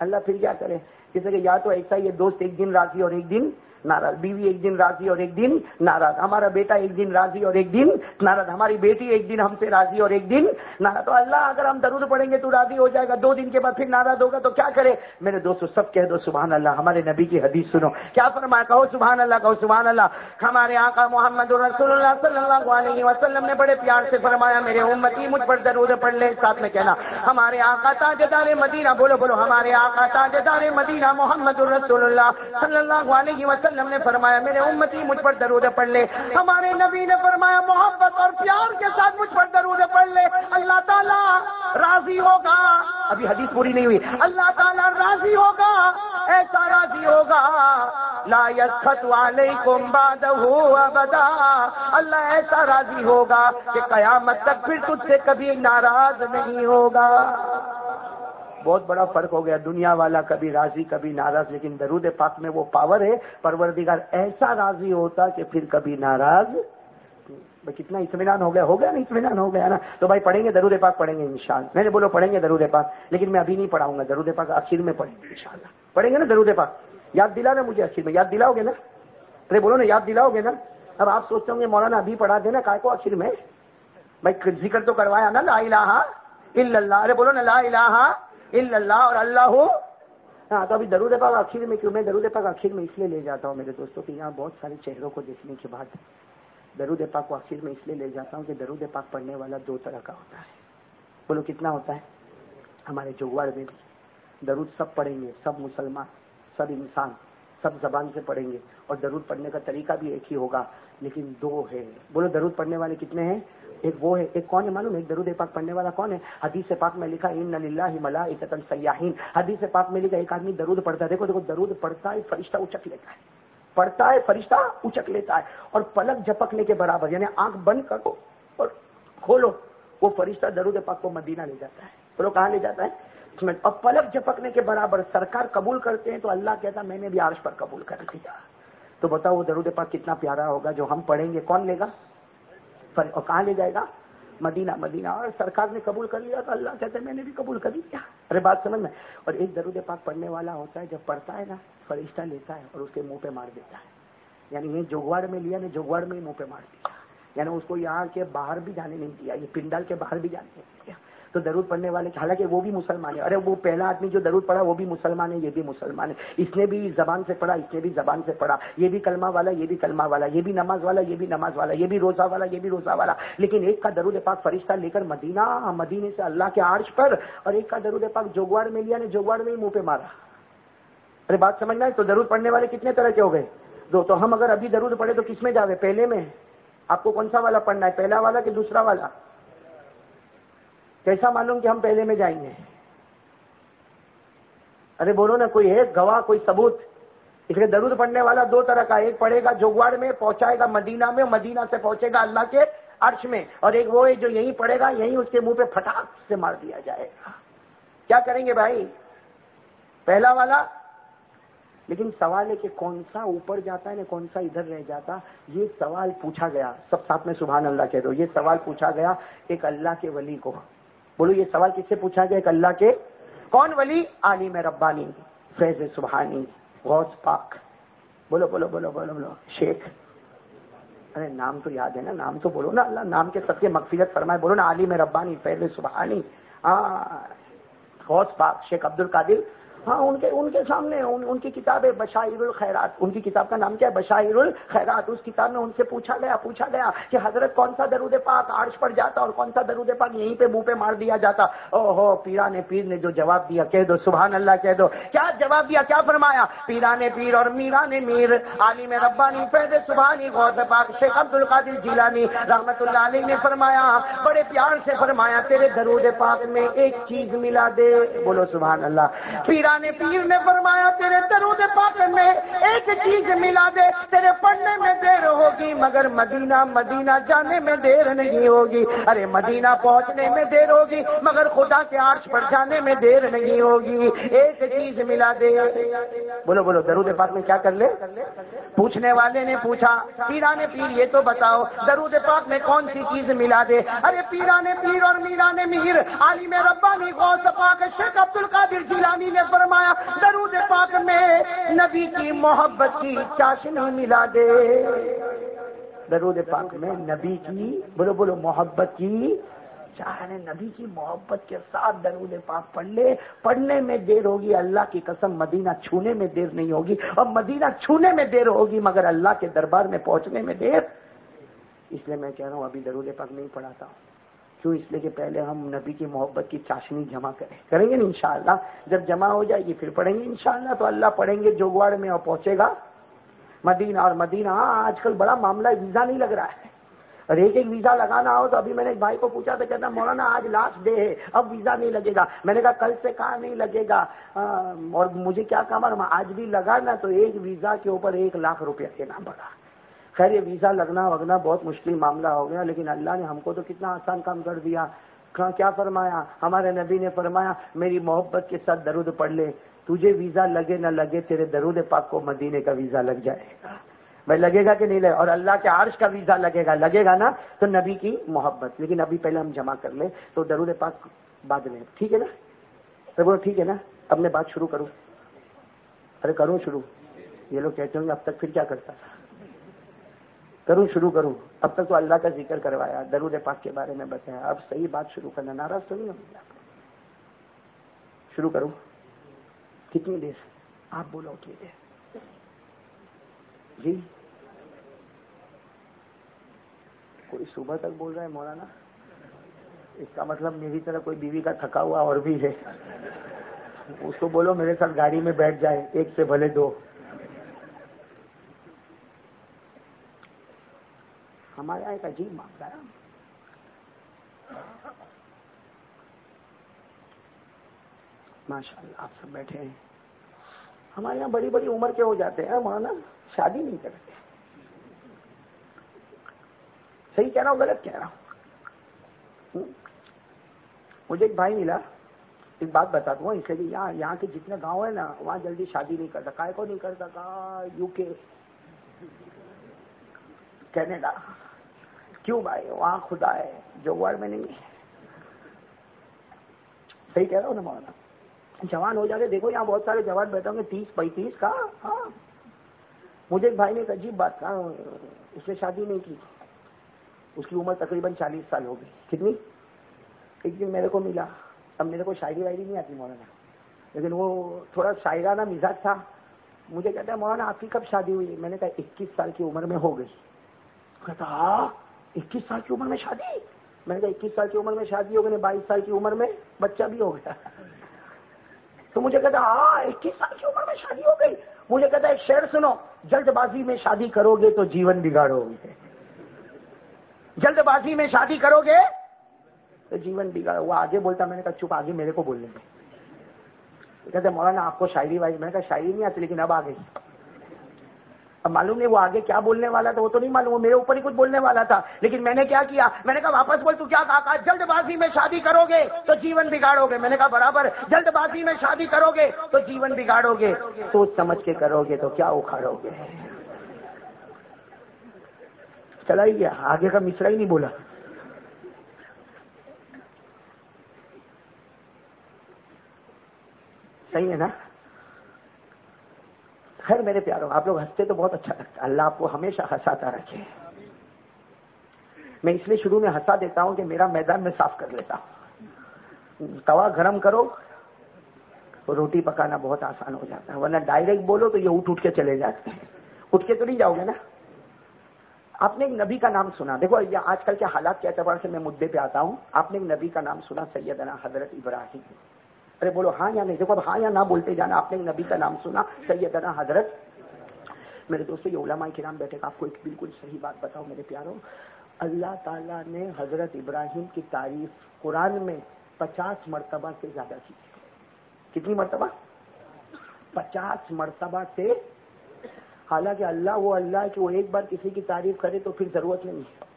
اللہ پھر کیا کرے؟ جیسے کہ یا تو ایسا یہ دوست ایک دن راضی اور ایک دن ناراض، بیوی ایک دن راضی اور ایک دن ناراض، ہمارا بیٹا ایک دن راضی اور ایک دن ناراض، ہماری بیٹی ایک دن ہم سے راضی اور ایک دن ناراض۔ تو اللہ اگر ہم درود پڑیں گے تو راضی ہو جائے گا، دو دن کے بعد پھر ناراض ہوگا، تو کیا کرے؟ میرے دوستو، سب کہہ دو سبحان اللہ، ہمارے نبی کی حدیث سنو۔ کیا فرمایا؟ کہو سبحان اللہ، کہو سبحان اللہ۔ ہمارے آقا محمد رسول اللہ صلی اللہ علیہ وسلم نے بڑے پیار سے فرمایا، میرے امتی مجھ پر درود پڑھ لے، ساتھ میں کہنا، ہمارے آقا تاجدار مدینہ، بولو بولو، ہمارے آقا تاجدار مدینہ محمد رسول اللہ صلی اللہ علیہ وسلم وسلم نے فرمایا، میرے امتی مجھ پر درود پڑھ لے۔ ہمارے نبی نے فرمایا، محبت اور پیار کے ساتھ مجھ پر درود پڑھ لے۔ اللہ تعالیٰ راضی ہوگا۔ ابھی حدیث پوری نہیں ہوئی۔ اللہ تعالیٰ راضی ہوگا، ایسا راضی ہوگا۔ لا یسخط علیکم بعدہ ابدا۔ اللہ ایسا راضی ہوگا کہ قیامت تک پھر تجھ سے کبھی ناراض نہیں ہوگا۔ بہت بڑا فرق ہو گیا۔ دنیا والا کبھی راضی، کبھی ناراض، لیکن درود پاک میں وہ پاور ہے۔ پروردگار ایسا راضی ہوتا کہ پھر کبھی ناراض کتنا اطمینان ہو گیا۔ ہو گیا نا، اطمینان ہو گیا نا۔ تو بھائی پڑھیں گے درود پاک، پڑھیں گے انشاءاللہ۔ میں نے بولو پڑھیں گے درود پاک، لیکن میں ابھی نہیں پڑھاؤں گا۔ درود پاک آخر میں پڑھیں گے انشاءاللہ۔ پڑھیں گے نا درود پاک؟ یاد دلا نا مجھے آخر میں، یاد دلاؤ گے نا؟ ارے بولو نا، یاد دلاؤ گے نا؟ اب آپ سوچتے ہوں گے، مولانا ابھی پڑھا دینا کا کو آخر میں؟ بھائی ذکر تو کروایا نا، لا الہ الا اللہ۔ ارے بولو نا، لا الہ اللہ اور اللہ ہو. ہاں تو ابھی درود پاک آخر میں، کیوں میں درود پاک آخر میں اس لیے لے جاتا ہوں میرے دوستوں کہ یہاں بہت سارے چہروں کو دیکھنے کے بعد درود پاک کو آخر میں اس لیے لے جاتا ہوں کہ درود پاک پڑھنے والا دو طرح کا ہوتا ہے۔ بولو کتنا ہوتا ہے؟ ہمارے جوگواڑ میں بھی۔ درود سب پڑھیں گے، سب مسلمان، سب انسان، سب زبان سے پڑھیں گے۔ اور درود پڑھنے کا طریقہ بھی ایک ہی ہوگا، لیکن دو ہے بولو درود پڑھنے والے کتنے ہیں؟ ایک وہ ہے، ایک کون ہے معلوم؟ ایک درود پاک پڑھنے والا کون ہے؟ حدیث پاک میں لکھا، ان اللہ ملا سیاحین حدیث پاک میں لکھا، ایک آدمی درود پڑھتا ہے۔ دیکھو دیکھو، درود پڑھتا ہے، فرشتہ اچک لیتا ہے۔ پڑھتا ہے، فرشتہ اچک لیتا ہے۔ اور پلک جھپکنے کے برابر یعنی آنکھ بند کرو اور کھولو، وہ فرشتہ درود پاک کو مدینہ لے جاتا ہے۔ بولو کہاں لے جاتا ہے؟ اور پلک جھپکنے کے برابر سرکار قبول کرتے ہیں تو اللہ کہتا میں نے بھی عرش پر قبول کر دیا تو بتاؤ وہ درود پاک کتنا پیارا ہوگا جو ہم پڑھیں گے۔ کون لے گا؟ اور کہاں لے جائے گا؟ مدینہ مدینہ۔ اور سرکار نے قبول کر لیا تو اللہ کہتے ہیں میں نے بھی قبول کر لیا۔ ارے بات سمجھ میں؟ اور ایک درود پاک پڑھنے والا ہوتا ہے، جب پڑھتا ہے نا، فرشتہ لیتا ہے اور اس کے منہ پہ مار دیتا ہے۔ یعنی یہ جوگواڑ میں لیا یعنی نے جوگواڑ میں ہی منہ پہ مار دیا۔ یعنی اس کو یہاں کے باہر بھی جانے نہیں دیا، یہ پنڈال کے باہر بھی جانے نہیں دیا۔ تو درود پڑھنے والے حالانکہ وہ بھی مسلمان ہے ارے وہ پہلا آدمی جو درود پڑھا وہ بھی مسلمان ہے، یہ بھی مسلمان ہے۔ اس نے بھی زبان سے پڑھا، اس نے بھی زبان سے پڑھا۔ یہ بھی کلمہ والا، یہ بھی کلمہ والا۔ یہ بھی نماز والا، یہ بھی نماز والا۔ یہ بھی روزہ والا، یہ بھی روزہ والا۔ لیکن ایک کا درود پاک فرشتہ لے کر مدینہ مدینے سے اللہ کے آرش پر، اور ایک کا درود پاک جوگواڑ میں لیا، نے جوگواڑ میں ہی منہ پہ مارا۔ ارے بات سمجھنا ہے؟ تو درود پڑھنے والے کتنے طرح کے ہو گئے؟ دو، تو ہم اگر ابھی درود پڑھے تو کس میں جاوے؟ پہلے میں۔ آپ کو کون سا والا پڑھنا ہے؟ پہلا والا کہ دوسرا والا؟ کیسا معلوم کہ ہم پہلے میں جائیں گے؟ ارے بولو نا، کوئی ہے گواہ، کوئی ثبوت؟ اس لیے درود پڑھنے والا دو طرح کا، ایک پڑھے گا جوگواڑ میں، پہنچائے گا مدینہ میں، مدینہ سے پہنچے گا اللہ کے عرش میں، اور ایک وہ ہے جو یہیں پڑھے گا، یہیں اس کے منہ پہ پھٹاک سے مار دیا جائے گا۔ کیا کریں گے بھائی؟ پہلا والا، لیکن سوال ہے کہ کون سا اوپر جاتا ہے نا کون سا ادھر رہ جاتا؟ یہ سوال پوچھا گیا۔ سب ساتھ میں سبحان اللہ کہہ دو، یہ سوال پوچھا گیا ایک اللہ کے ولی کو۔ بولو، یہ سوال کس سے پوچھا گیا؟ کہ اللہ کے۔ کون ولی؟ عالم ربانی۔ فیض سبحانی۔ غوث پاک۔ بولو بولو بولو بولو بولو۔ شیخ۔ ارے، نام تو یاد ہے نا؟ نام تو بولو نا۔ اللہ نام کے سب کے مغفرت فرمائے۔ بولو نا، عالم ربانی، فیض سبحانی۔ غوث پاک۔ شیخ عبد القادر ہاں ان کے ان کے سامنے ان, ان کی کتاب ہے بشائر الخیرات۔ ان کی کتاب کا نام کیا ہے؟ بشائر الخیرات۔ اس کتاب میں ان سے پوچھا گیا پوچھا گیا کہ حضرت کون سا درود پاک آرش پر جاتا اور کون سا درود پاک یہیں پہ منہ پہ مار دیا جاتا؟ او ہو پیران پیر نے جو جواب دیا کہہ دو سبحان اللہ کہہ دو۔ کیا جواب دیا؟ کیا فرمایا؟ پیران پیر اور میران میر عالم ربانی فیض سبحانی غوث پاک شیخ عبد القادر جیلانی رحمت اللہ علیہ نے فرمایا بڑے پیار سے فرمایا تیرے درود پاک میں ایک چیز ملا دے۔ بولو سبحان اللہ۔ پیرا پیران پیر نے فرمایا، تیرے درود پاک میں ایک چیز ملا دے، تیرے پڑھنے میں دیر ہوگی، مگر مدینہ مدینہ جانے میں دیر نہیں ہوگی. ارے مدینہ پہنچنے میں دیر ہوگی، مگر خدا کے آرش پر جانے میں دیر نہیں ہوگی. ایک چیز ملا دے. بولو بولو، درود پاک میں کیا کر لے؟ پوچھنے والے نے پوچھا، پیرانے پیر یہ تو بتاؤ، درود پاک میں کون سی چیز ملا دے؟ ارے پیرانے پیر اور میرانے میر، عالم ربانی غوث پاک شیخ عبد القادر جیلانی نے فرمایا، درود پاک میں نبی کی محبت کی چاشنی ملا دے۔ درود پاک میں نبی کی بولو بولو محبت کی چاہے نبی کی محبت کے ساتھ درود پاک پڑھ لے۔ پڑھنے میں دیر ہوگی، اللہ کی قسم مدینہ چھونے میں دیر نہیں ہوگی۔ اور مدینہ چھونے میں دیر ہوگی، مگر اللہ کے دربار میں پہنچنے میں دیر۔ اس لیے میں کہہ رہا ہوں، ابھی درود پاک نہیں پڑھاتا۔ ہوں کیوں اس لیے کہ پہلے ہم نبی کی محبت کی چاشنی جمع کریں. کریں گے نا انشاءاللہ؟ جب جمع ہو جائے گی پھر پڑھیں گے انشاءاللہ، تو اللہ پڑھیں گے جوگواڑ میں اور پہنچے گا. مدینہ اور مدینہ ہاں آج کل بڑا معاملہ ویزا نہیں لگ رہا ہے. اور ایک ایک ویزا لگانا ہو تو ابھی میں نے ایک بھائی کو پوچھا تھا، کہتا مولانا، آج لاسٹ ڈے ہے، اب ویزا نہیں لگے گا. میں نے کہا، کل سے کہا نہیں لگے گا؟ ہاں، اور مجھے کیا کام آج بھی لگا نا تو ایک ویزا کے اوپر ایک لاکھ روپیہ دینا پڑا خیر، یہ ویزا لگنا وگنا بہت مشکل معاملہ ہو گیا، لیکن اللہ نے ہم کو تو کتنا آسان کام کر دیا۔ کیا فرمایا؟ ہمارے نبی نے فرمایا، میری محبت کے ساتھ درود پڑھ لے۔ تجھے ویزا لگے نہ لگے، تیرے درود پاک کو مدینے کا ویزا لگ جائے گا۔ بھائی، لگے گا کہ نہیں لگے؟ اور اللہ کے عرش کا ویزا لگے گا۔ لگے گا نا؟ تو نبی کی محبت۔ لیکن ابھی پہلے ہم جمع کر لیں تو درود پاک بعد میں۔ ٹھیک ہے نا؟ تو ٹھیک ہے نا؟ اب میں بات شروع کروں۔ ارے، کروں شروع۔ یہ لوگ کہتے ہوں گے، اب تک پھر کیا کرتا؟ تھا کروں، شروع کروں. اب تک تو اللہ کا ذکر کروایا، درود پاک کے بارے میں بتایا. اب صحیح بات شروع کرنا، ناراض تو نہیں ہوں شروع کروں. کتنی دیر آپ بولو کی دیر. جی؟ کوئی صبح تک بول رہا ہے مولانا؟ اس کا مطلب میری طرح کوئی بیوی کا تھکا ہوا اور بھی ہے۔ اس کو بولو میرے ساتھ گاڑی میں بیٹھ جائے، ایک سے بھلے دو۔ ہمارے یہاں ایک عجیب معاملہ ہے۔ ماشاء اللہ آپ سب بیٹھے ہیں۔ ہمارے یہاں بڑی بڑی عمر کے ہو جاتے ہیں وہاں نا شادی نہیں کرتے۔ صحیح کہہ رہا ہوں، غلط کہہ رہا ہوں؟ مجھے ایک بھائی ملا، ایک بات بتا دوں اس لیے یہاں یہاں کے جتنے گاؤں ہیں نا، وہاں جلدی شادی نہیں کرتا کائے کو نہیں کرتا کہا یو کے، کینیڈا۔ کیوں بھائی؟ وہاں خدا ہے، جو ورڈ میں نہیں ہے۔ صحیح کہہ رہا ہوں نا مولانا؟ جوان ہو جاتے دیکھو، یہاں بہت سارے جوان بیٹھے ہوں گے، تیس، پینتیس کا۔ ہاں۔ مجھے ایک بھائی نے ایک عجیب بات کہا، اس نے شادی نہیں کی۔ اس کی عمر تقریباً چالیس سال ہو گئی کتنی؟ ایک دن میرے کو ملا۔ اب میرے کو شاعری وائری نہیں آتی مولانا۔ لیکن وہ تھوڑا شاعرانہ مزاج تھا۔ مجھے کہتا ہے، مولانا، آپ کی کب شادی ہوئی؟ میں نے کہا، اکیس سال کی عمر میں ہو گئی۔ کہتا ہاں؟ اکیس سال کی عمر میں شادی؟ میں نے کہا اکیس سال کی عمر میں شادی ہو گئی بائیس سال کی عمر میں بچہ بھی ہو گیا۔ تو مجھے کہتا ہاں اکیس سال کی عمر میں شادی ہو گئی۔ مجھے کہتا ہے شعر سنو، جلد بازی میں شادی کرو گے تو جیون بگاڑو گے۔ جلد بازی میں شادی کرو گے تو جیون بگاڑو۔ وہ آگے بولتا، میں نے کہا، چپ، آگے میرے کو بولنے میں کہتے مولانا، آپ کو شاعری وائی، میں نے کہا، شاعری نہیں آتی، لیکن اب آ گئی۔ اب معلوم نہیں وہ آگے کیا بولنے والا تھا، وہ تو نہیں معلوم، وہ میرے اوپر ہی کچھ بولنے والا تھا۔ لیکن میں نے کیا کیا؟ میں نے کہا، واپس بول، تو کیا کہا؟ جلد بازی میں شادی کرو گے تو جیون بگاڑو گے میں نے کہا، برابر جلد بازی میں شادی کرو گے تو جیون بگاڑو گے سوچ سمجھ کے کرو گے تو کیا اکھاڑو گے چلا ہی گیا، آگے کا مشرا ہی نہیں بولا۔ صحیح ہے نا؟ خیر میرے پیاروں، آپ لوگ ہنستے تو بہت اچھا لگتا اللہ آپ کو ہمیشہ ہنساتا رکھے۔ میں اس لیے شروع میں ہنسا دیتا ہوں کہ میرا میدان میں صاف کر لیتا۔ ہوں توا گرم کرو، روٹی پکانا بہت آسان ہو جاتا ہے۔ ورنہ ڈائریکٹ بولو تو یہ اٹھ اٹھ کے چلے جاتے ہیں۔ اٹھ کے تو نہیں جاؤ گے نا؟ آپ نے ایک نبی کا نام سنا۔ دیکھو آج کل کے حالات کے اعتبار سے میں مدعے پہ آتا ہوں۔ آپ نے ایک نبی کا نام سنا، سیدنا حضرت ابراہیم۔ ارے بولو ہاں یا نہیں؟ دیکھو اب ہاں یا نہ بولتے جانا، آپ نے نبی کا نام سنا، سیدنا حضرت۔ میرے دوستو، یہ علماء کرام بیٹھے آپ کو ایک بالکل صحیح بات بتاؤ میرے پیاروں۔ اللہ تعالیٰ نے حضرت ابراہیم کی تعریف قرآن میں پچاس مرتبہ سے زیادہ کی۔ کتنی مرتبہ؟ پچاس مرتبہ سے۔ حالانکہ اللہ وہ اللہ کہ وہ ایک بار کسی کی تعریف کرے تو پھر ضرورت نہیں۔ ہے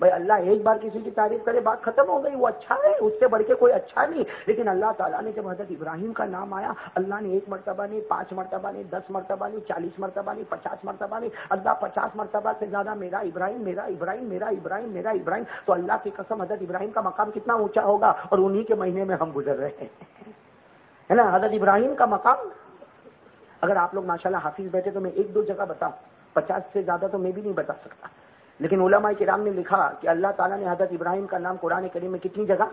بھائی اللہ ایک بار کسی کی تعریف کرے، بات ختم ہو گئی، وہ اچھا ہے، اس سے بڑھ کے کوئی اچھا نہیں۔ لیکن اللہ تعالیٰ نے جب حضرت ابراہیم کا نام آیا، اللہ نے ایک مرتبہ نہیں، پانچ مرتبہ نہیں، دس مرتبہ نہیں، چالیس مرتبہ نہیں، پچاس مرتبہ نہیں، اللہ پچاس مرتبہ سے زیادہ میرا ابراہیم میرا ابراہیم میرا ابراہیم میرا ابراہیم۔ تو اللہ کی قسم حضرت ابراہیم کا مقام کتنا اونچا ہوگا اور انہی کے مہینے میں ہم گزر رہے ہیں۔ ہے نا؟ حضرت ابراہیم کا مقام؟ اگر آپ لوگ ماشاء اللہ حافظ بیٹھے تو میں ایک دو جگہ بتاؤں۔ پچاس سے زیادہ تو میں بھی نہیں بتا سکتا۔ لیکن علماء کرام نے لکھا کہ اللہ تعالیٰ نے حضرت ابراہیم کا نام قرآن کریم میں کتنی جگہ؟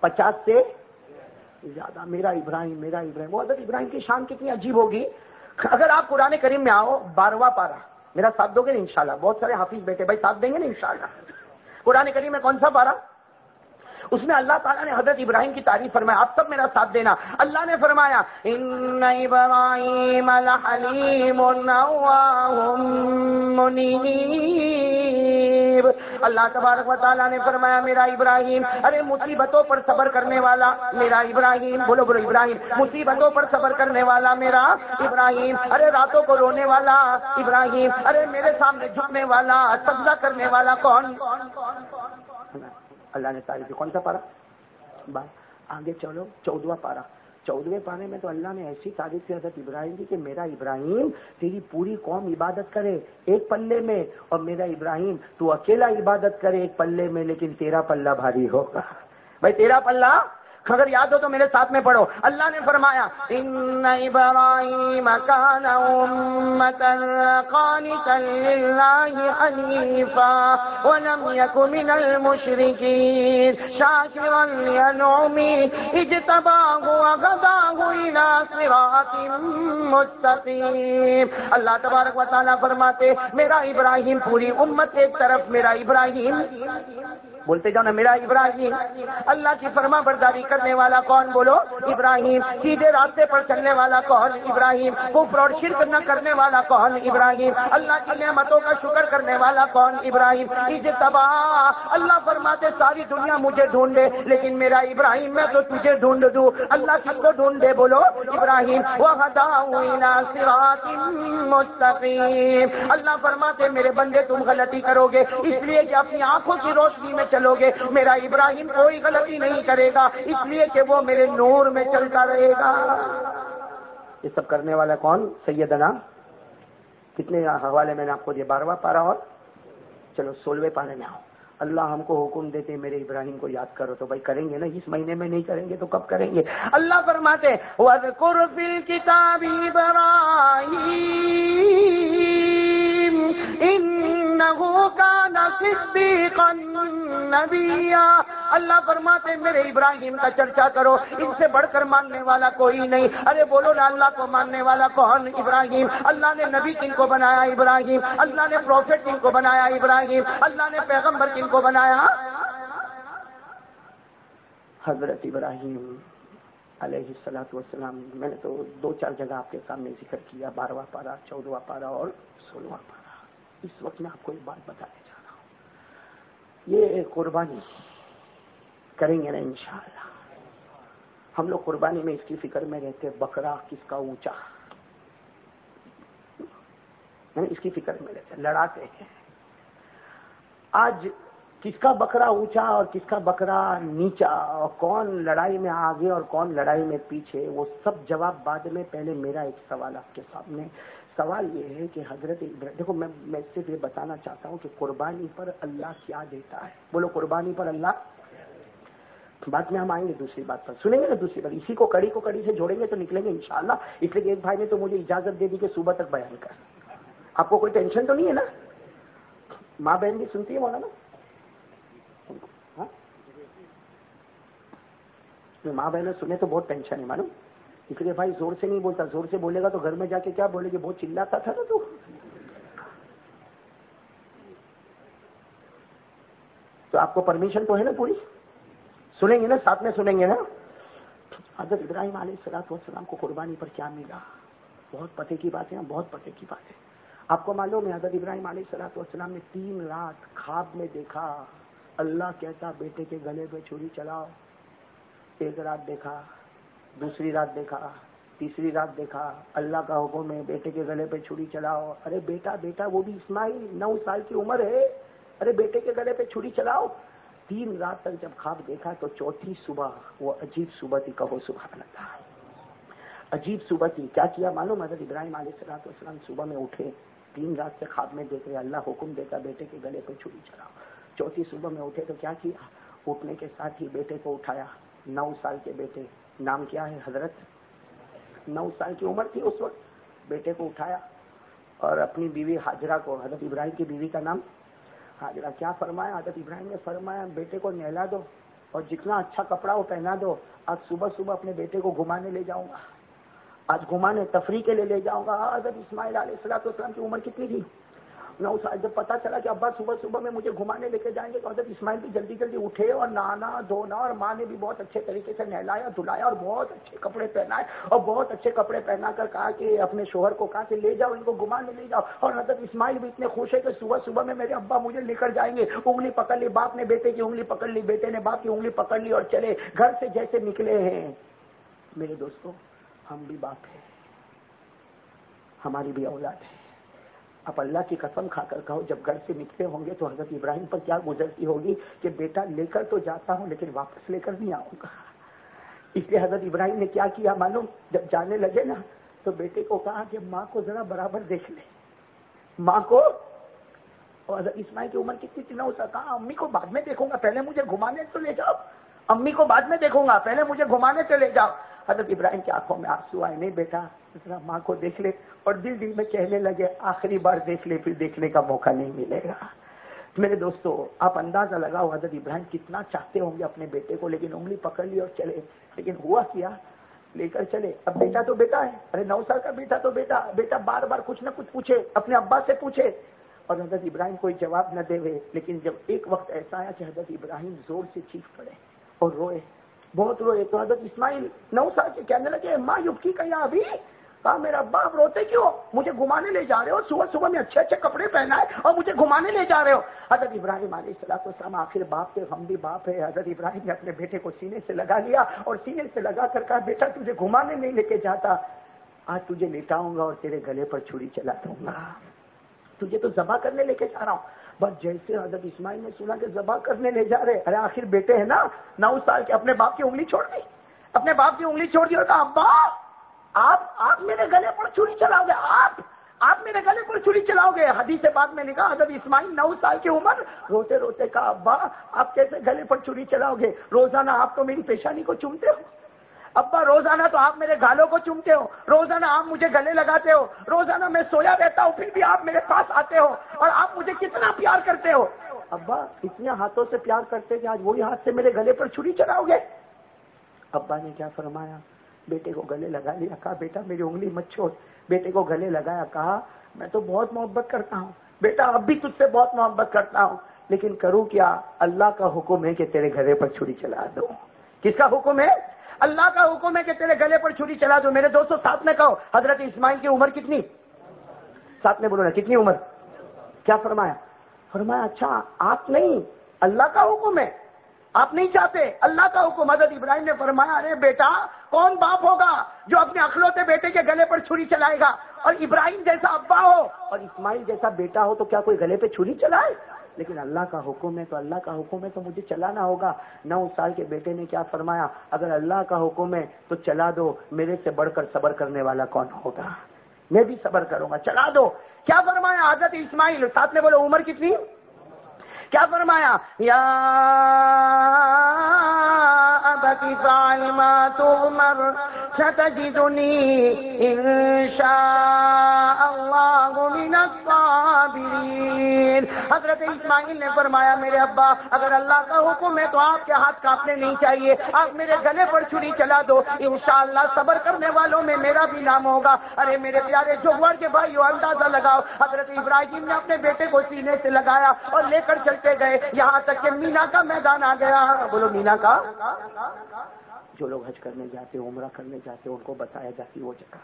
پچاس سے زیادہ. میرا ابراہیم میرا ابراہیم. وہ حضرت ابراہیم کی شان کتنی عجیب ہوگی. اگر آپ قرآن کریم میں آؤ، بارہواں پارا میرا ساتھ دو گے نا انشاءاللہ. بہت سارے حافظ بیٹھے. بھائی ساتھ دیں گے نا انشاءاللہ؟ قرآن کریم میں کون سا پارا اس میں اللہ تعالیٰ نے حضرت ابراہیم کی تعریف فرمایا آپ سب میرا ساتھ دینا۔ اللہ نے فرمایا، ان ابراہیم اللہ تبارک و تعالیٰ نے فرمایا، میرا ابراہیم، ارے مصیبتوں پر صبر کرنے والا، میرا ابراہیم، بولو بولو، ابراہیم، مصیبتوں پر صبر کرنے والا میرا ابراہیم، ارے راتوں کو رونے والا ابراہیم، ارے میرے سامنے جھکنے والا سبزہ کرنے والا کون؟ اللہ نے تعریف کون سا پارا؟ آگے چلو، چودواں پارا۔ چودویں پانے میں تو اللہ نے ایسی تعریف کی حضرت ابراہیم کی کہ میرا ابراہیم تیری پوری قوم عبادت کرے ایک پلے میں، اور میرا ابراہیم تو اکیلا عبادت کرے ایک پلے میں، لیکن تیرا پلہ بھاری ہوگا۔ بھائی، تیرا پلہ اگر یاد ہو تو میرے ساتھ میں پڑھو۔ اللہ نے فرمایا ان ابراہیم کان امتا قانتا للہ حنیفا ولم یک من المشرکین شاکرا لینعمی اجتباہ وغداہ الى صراط مستقیم اللہ تبارک و تعالیٰ فرماتے، میرا ابراہیم پوری امت ایک طرف، میرا ابراہیم بولتے جاؤ نا، میرا ابراہیم اللہ کی فرما برداری کرنے والا کون بولو؟ ابراہیم. سیدھے راستے پر چلنے والا کون؟ ابراہیم. کفر اور شرک نہ کرنے والا کون؟ ابراہیم. اللہ کی نعمتوں کا شکر کرنے والا کون؟ ابراہیم. تباہ. اللہ فرماتے ساری دنیا مجھے ڈھونڈے، لیکن میرا ابراہیم، میں تو تجھے ڈھونڈ دوں. اللہ کس کو ڈھونڈے بولو؟ ابراہیم. وہ مستقیم اللہ فرماتے میرے بندے، تم غلطی کرو گے، اس لیے کہ اپنی آنکھوں کی روشنی میں چلو گے. میرا ابراہیم کوئی غلطی نہیں کرے گا. اس لیے کہ وہ میرے نور میں چلتا رہے گا۔ یہ سب کرنے والا کون؟ سیدنا۔ کتنے حوالے میں نے آپ کو یہ بارہواں پارا اور؟ چلو سولہویں پارے میں آؤ اللہ ہم کو حکم دیتے میرے ابراہیم کو یاد کرو۔ تو بھائی کریں گے نا؟ اس مہینے میں نہیں کریں گے تو کب کریں گے؟ اللہ فرماتے کتاب اللہ فرماتے میرے ابراہیم کا چرچا کرو، ان سے بڑھ کر ماننے والا کوئی نہیں۔ ارے بولو نا، اللہ کو ماننے والا کون؟ ابراہیم۔ اللہ نے نبی کن کو بنایا، ابراہیم۔ اللہ نے پروفیٹ کن کو بنایا، ابراہیم۔ اللہ نے پیغمبر کن کو بنایا۔ حضرت ابراہیم علیہ السلاۃ والسلام، میں نے تو دو چار جگہ آپ کے سامنے ذکر کیا، بارہواں پارا چودواں پارا اور سولہواں پارا اس وقت میں آپ کو ایک بات بتانے جا رہا ہوں۔ یہ قربانی کریں گے نا انشاءاللہ۔ ہم لوگ قربانی میں اس کی فکر میں رہتے بکرا کس کا اونچا۔ یعنی اس کی فکر میں رہتے لڑاتے ہیں۔ آج کس کا بکرا اونچا اور کس کا بکرا نیچا، اور کون لڑائی میں آگے اور کون لڑائی میں پیچھے، وہ سب جواب بعد میں پہلے میرا ایک سوال آپ کے سامنے سوال یہ ہے کہ حضرت دیکھو، میں میں صرف یہ بتانا چاہتا ہوں کہ قربانی پر اللہ کیا دیتا ہے؟ بولو، قربانی پر اللہ؟ بعد میں ہم آئیں گے دوسری بات پر۔ سنیں گے نا دوسری بات۔ اسی کو کڑی کو کڑی سے جوڑیں گے تو نکلیں گے انشاءاللہ۔ اس لیے ایک بھائی نے تو مجھے اجازت دے دی کہ صبح تک بیان کر۔ آپ کو کوئی ٹینشن تو نہیں ہے نا؟ ماں بہن بھی سنتی ہے مولانا؟ ہاں؟ ماں بہنیں سنے تو بہت ٹینشن ہے، معلوم؟ اس لیے بھائی زور سے نہیں بولتا، زور سے بولے گا تو گھر میں جا کے کیا بولے گی؟ بہت چلاتا تھا نا تو۔ تو آپ کو پرمیشن تو ہے نا پوری؟ سنیں گے نا، ساتھ میں سنیں گے نا۔ حضرت ابراہیم علیہ السلاط والسلام کو قربانی پر کیا ملا؟ بہت پتے کی بات ہے بہت پتے کی بات ہے آپ کو معلوم ہے، حضرت ابراہیم علیہ السلاط والسلام نے تین رات خواب میں دیکھا۔ اللہ کہتا، بیٹے کے گلے پہ چھری چلاؤ۔ ایک رات دیکھا۔ دوسری رات دیکھا، تیسری رات دیکھا، اللہ کا حکم ہے، بیٹے کے گلے پہ چھری چلاؤ۔ ارے بیٹا بیٹا، وہ بھی اسماعیل، نو سال کی عمر ہے۔ ارے بیٹے کے گلے پہ چھری چلاؤ۔ تین رات تک جب خواب دیکھا تو چوتھی صبح، وہ عجیب صبح تھی کہو سبحان اللہ عجیب صبح تھی کیا کیا؟ معلوم، حضرت ابراہیم علیہ السلام والسلام صبح میں اٹھے، تین رات سے خواب میں دیکھ رہے اللہ حکم دیتا، بیٹے کے گلے پہ چھری چلاؤ۔ چوتھی صبح میں اٹھے تو کیا کیا؟ اٹھنے کے ساتھ ہی بیٹے کو اٹھایا، نو سال کے بیٹے۔ نام کیا ہے حضرت؟ نو سال کی عمر تھی اس وقت، بیٹے کو اٹھایا اور اپنی بیوی حاجرہ کو، حضرت ابراہیم کی بیوی کا نام حاجرہ کیا فرمایا؟ حضرت ابراہیم نے فرمایا، بیٹے کو نہلا دو اور جتنا اچھا کپڑا وہ پہنا دو، آج صبح صبح اپنے بیٹے کو گھمانے لے جاؤں گا۔ آج گھمانے، تفریح کے لیے لے جاؤں گا۔ حضرت اسماعیل علیہ السلام کی عمر کتنی تھی؟ جب پتا چلا کہ ابا صبح صبح میں مجھے گھمانے لے کے جائیں گے تو حضرت اسماعیل بھی جلدی جلدی اٹھے اور نہانا دھونا اور ماں نے بھی بہت اچھے طریقے سے نہلایا، دھلایا اور بہت اچھے کپڑے پہنائے اور بہت اچھے کپڑے پہنا کر کہا کہ اپنے شوہر کو کہا کہ لے جاؤ، ان کو گھمانے لے جاؤ۔ اور حضرت اسماعیل بھی اتنے خوش ہے کہ صبح صبح میں میرے ابا مجھے لے کر جائیں گے۔ انگلی پکڑ لی، باپ نے بیٹے کی انگلی پکڑ لی، بیٹے نے باپ کی انگلی پکڑ لی اور چلے گھر سے جیسے نکلے ہیں۔ میرے دوستوں ہم بھی باپ ہیں۔ ہماری بھی اولاد ہے۔ اب اللہ کی قسم کھا کر کہو، جب گھر سے نکلے ہوں گے تو حضرت ابراہیم پر کیا گزرتی ہوگی کہ بیٹا لے کر تو جاتا ہوں لیکن واپس لے کر نہیں آؤں گا۔ اس لیے حضرت ابراہیم نے کیا کیا معلوم؟ جب جانے لگے نا تو بیٹے کو کہا کہ ماں کو ذرا برابر دیکھ لے۔ ماں کو؟ اور حضرت اسماعیل کی عمر کتنی تھی؟ نہ ہو سکا امی کو بعد میں دیکھوں گا، پہلے مجھے گھمانے تو لے جاؤ۔ امی کو بعد میں دیکھوں گا، پہلے مجھے گھمانے سے لے جاؤ۔ حضرت ابراہیم کی آنکھوں میں آنسو آئے، نہیں بیٹا، ذرا ماں کو دیکھ لے اور دل دل میں کہنے لگے، آخری بار دیکھ لے، پھر دیکھنے کا موقع نہیں ملے گا۔ میرے دوستو، آپ اندازہ لگاؤ حضرت ابراہیم کتنا چاہتے ہوں گے اپنے بیٹے کو، لیکن انگلی پکڑ لی اور چلے۔ لیکن ہوا کیا؟ لے کر چلے۔ اب بیٹا تو بیٹا ہے۔ ارے نو سال کا بیٹا تو بیٹا بیٹا بار بار کچھ نہ کچھ پوچھے، اپنے ابا سے پوچھے۔ اور حضرت ابراہیم کوئی جواب نہ دے ہوئے، لیکن جب ایک وقت ایسا آیا کہ حضرت ابراہیم زور سے چیخ پڑے اور روئے۔ بہت روئے تو حضرت اسماعیل نو سال کے کہنے لگے، ماں کی کہا ابھی کہا میرا باپ روتے کیوں؟ مجھے گھمانے لے جا رہے ہو، صبح صبح میں اچھے اچھے کپڑے پہنا ہے اور مجھے گھمانے لے جا رہے ہو۔ حضرت ابراہیم علیہ السلام السلام آخر باپ کے ہم بھی باپ ہے۔ حضرت ابراہیم نے اپنے بیٹے کو سینے سے لگا لیا اور سینے سے لگا کر کہا، بیٹا، تجھے گھمانے نہیں لے کے جاتا۔ آج تجھے لیٹاؤں گا اور تیرے گلے پر چھری چلا دوں گا۔ تجھے تو ذبح کرنے لے کے جا رہا ہوں۔ بس جیسے حضرت اسماعیل نے سنا کہ ذبح کرنے لے جا رہے ارے آخر بیٹے ہیں نا نو سال کے اپنے باپ کی انگلی چھوڑ دی، اپنے باپ کی انگلی چھوڑ دی اور کہا، ابا، آپ آپ میرے گلے پر چھری چلاؤ گے، آپ آپ میرے گلے پر چھری چلاؤ گے۔ حدیث بعد میں لکھا، حضرت اسماعیل نو سال کی عمر، روتے روتے کہا، ابا، آپ کیسے گلے پر چھری چلاؤ گے؟ روزانہ آپ تو میری پیشانی کو چومتے ہو۔ ابا روزانہ تو آپ میرے گالوں کو چومتے ہو، روزانہ آپ مجھے گلے لگاتے ہو، روزانہ میں سویا رہتا ہوں، پھر بھی آپ میرے پاس آتے ہو اور آپ مجھے کتنا پیار کرتے ہو۔ ابا، اتنے ہاتھوں سے پیار کرتے کہ آج وہی ہاتھ سے میرے گلے پر چھری چلاؤ گے۔ ابا نے کیا فرمایا؟ بیٹے کو گلے لگا لیا، کہا، بیٹا، میری انگلی مت چھوڑ۔ بیٹے کو گلے لگایا، کہا، میں تو بہت محبت کرتا ہوں۔ بیٹا، اب بھی تجھ سے بہت محبت کرتا ہوں۔ لیکن کروں کیا؟ اللہ کا حکم ہے کہ تیرے گلے پر چھری چلا دو۔ کس کا حکم ہے؟ اللہ کا حکم ہے کہ تیرے گلے پر چھری چلا دو۔ میرے دوستوں ساتھ میں کہو، حضرت اسماعیل کی عمر کتنی؟ ساتھ میں بولو نا، کتنی عمر؟ کیا فرمایا؟ فرمایا اچھا آپ نہیں، اللہ کا حکم ہے۔ آپ نہیں چاہتے، اللہ کا حکم۔ حضرت ابراہیم نے فرمایا، ارے بیٹا، کون باپ ہوگا جو اپنے اخلوتے بیٹے کے گلے پر چھری چلائے گا؟ اور ابراہیم جیسا ابا ہو، اور اسماعیل جیسا بیٹا ہو تو کیا کوئی گلے پہ چھری چلائے؟ لیکن اللہ کا حکم ہے تو اللہ کا حکم ہے تو مجھے چلانا ہوگا۔ نو سال کے بیٹے نے کیا فرمایا؟ اگر اللہ کا حکم ہے تو چلا دو، میرے سے بڑھ کر صبر کرنے والا کون ہوگا؟ میں بھی صبر کروں گا، چلا دو۔ کیا فرمایا حضرت اسماعیل؟ ساتھ میں بولو، عمر کتنی؟ کیا فرمایا؟ یا ابتی فعل ما تؤمر۔ ستجدنی انشاء اللہ من الصابرین حضرت اسماعیل نے فرمایا، میرے ابا، اگر اللہ کا حکم ہے تو آپ کے ہاتھ کاپنے نہیں چاہیے، آپ میرے گلے پر چھری چلا دو، انشاءاللہ صبر کرنے والوں میں میرا بھی نام ہوگا۔ ارے میرے پیارے جوہر کے بھائی اندازہ لگاؤ، حضرت ابراہیم نے اپنے بیٹے کو سینے سے لگایا اور لے کر چلتے گئے۔ یہاں تک کہ مینا کا میدان آ گیا۔ بولو مینا کا۔ جو لوگ حج کرنے جاتے عمرہ کرنے جاتے ان کو بتایا جاتی وہ جگہ۔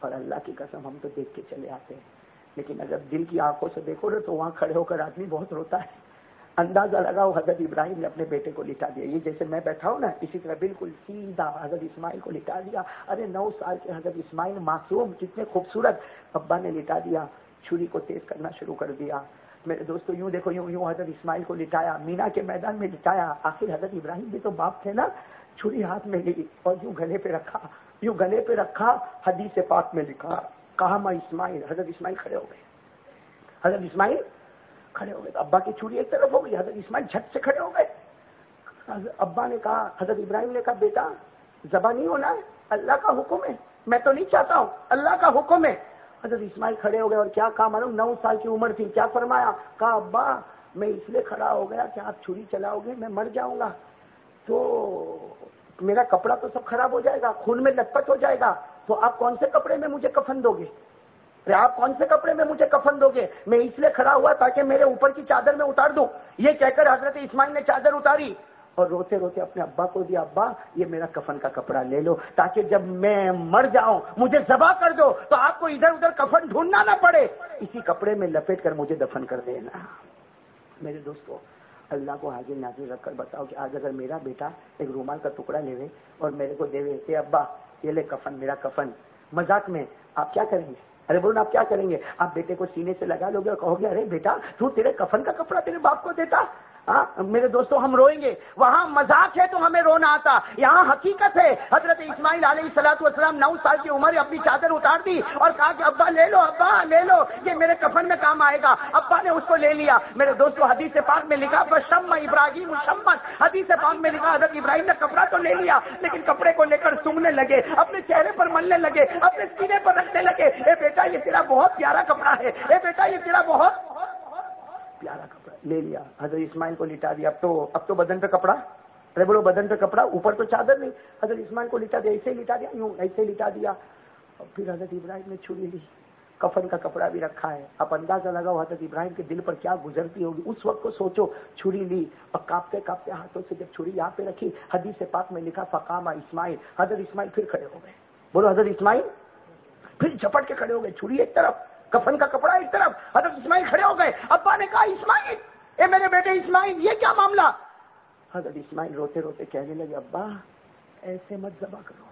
اور اللہ کی قسم ہم تو دیکھ کے چلے آتے ہیں۔ لیکن اگر دل کی آنکھوں سے دیکھو نا تو وہاں کھڑے ہو کر آدمی بہت روتا ہے۔ اندازہ لگاؤ حضرت ابراہیم نے اپنے بیٹے کو لٹا دیا۔ یہ جیسے میں بیٹھا ہوں نا، اسی طرح بالکل سیدھا حضرت اسماعیل کو لٹا دیا۔ ارے، نو سال کے حضرت اسماعیل معصوم، کتنے خوبصورت۔ ابا نے لٹا دیا، چھری کو تیز کرنا شروع کر دیا۔ میرے دوستو، یوں دیکھو، یوں یوں حضرت اسماعیل کو لٹایا، مینا کے میدان میں لٹایا۔ آخر حضرت ابراہیم بھی تو باپ تھے نا۔ چھری ہاتھ میں لی اور یوں گلے پہ رکھا، یوں گلے پہ رکھا، حدیث پاک میں لکھا، کہا میں اسماعیل، حضرت اسماعیل کھڑے ہو گئے۔ حضرت اسماعیل کھڑے ہو گئے تو ابا کی چھری ایک طرف ہو گئی، حضرت اسماعیل جھٹ سے کھڑے ہو گئے۔ ابا نے کہا، حضرت ابراہیم نے کہا، بیٹا زبان نہیں ہونا ہے؟ اللہ کا حکم ہے۔ میں تو نہیں چاہتا ہوں، اللہ کا حکم ہے۔ حضرت اسماعیل کھڑے ہو گئے اور کیا کہا؟ معلوم، نو سال کی عمر تھی، کیا فرمایا؟ کہا، ابا، میں اس لیے کھڑا ہو گیا کہ آپ چھری چلاؤ گے، میں مر جاؤں گا۔ تو میرا کپڑا تو سب خراب ہو جائے گا، خون میں لت پت ہو جائے گا، تو آپ کون سے کپڑے میں مجھے کفن دو گے؟ آپ کون سے کپڑے میں مجھے کفن دو گے؟ میں اس لیے کھڑا ہوا تاکہ میرے اوپر کی چادر میں اتار دوں۔ یہ کہہ کر حضرت اسماعیل نے چادر اتاری۔ اور روتے روتے اپنے ابا کو دیا، ابا، یہ میرا کفن کا کپڑا لے لو تاکہ جب میں مر جاؤں، مجھے ذبح کر دو، تو آپ کو ادھر ادھر کفن ڈھونڈنا نہ پڑے۔ اسی کپڑے میں لپیٹ کر مجھے دفن کر دینا۔ میرے دوستو اللہ کو حاضر ناظر رکھ کر بتاؤ کہ آج اگر میرا بیٹا ایک رومال کا ٹکڑا لے اور میرے کو دے اے ابا، یہ لے کفن، میرا کفن۔ مذاق میں آپ کیا کریں گے؟ ارے بولو آپ کیا کریں گے؟ آپ بیٹے کو سینے سے لگا لو گے اور کہو گے، ارے بیٹا، تو تیرے کفن کا کپڑا تیرے باپ کو دیتا۔ ہاں میرے دوستوں ہم روئیں گے۔ وہاں مذاق ہے تو ہمیں رونا آتا۔ یہاں حقیقت ہے۔ حضرت اسماعیل علیہ سلاۃ والسلام نو سال کی عمر اپنی چادر اتار دی اور کہا کہ ابا، لے لو، ابا، لے لو۔ یہ میرے کفن میں کام آئے گا۔ ابا نے اس کو لے لیا۔ میرے دوستوں حدیث پاک میں لکھا بشم ابراہیم شمت حدیث پاک میں لکھا، حضرت ابراہیم نے کپڑا تو لے لیا، لیکن کپڑے کو لے کر سونگنے لگے، اپنے چہرے پر ملنے لگے، اپنے سینے پر رکھنے لگے۔ اے بیٹا، یہ تیرا بہت پیارا کپڑا ہے۔ اے بیٹا، یہ تیرا بہت پیارا کپڑا لے لیا۔ حضرت اسماعیل کو لٹا دیا۔ اب تو اب تو بدن پہ کپڑا۔ ارے بولو، بدن پہ کپڑا، اوپر تو چادر نہیں۔ حضرت اسماعیل کو لٹا دیا، ایسے ہی لٹا دیا، یوں ایسے لٹا دیا۔ اور پھر حضرت ابراہیم نے چھری لی۔ کفن کا کپڑا بھی رکھا ہے۔ اب اندازہ لگاؤ حضرت ابراہیم کے دل پر کیا گزرتی ہوگی۔ اس وقت کو سوچو، چھری لی۔ اور کاپتے کاپتے ہاتھوں سے جب چھری یہاں پہ رکھی، حدیث پاک میں لکھا فقامہ اسماعیل۔ حضرت اسماعیل پھر کھڑے ہو گئے۔ بولو، حضرت اسماعیل پھر جھپٹ کے کھڑے ہو گئے۔ چھری ایک طرف۔ کفن کا کپڑا ایک طرف، حضرت اسماعیل کھڑے ہو گئے۔ ابا نے کہا، اسماعیل! اے میرے بیٹے اسماعیل، یہ کیا معاملہ؟ حضرت اسماعیل روتے روتے کہنے لگے، ابا، ایسے مت ذبح کرو۔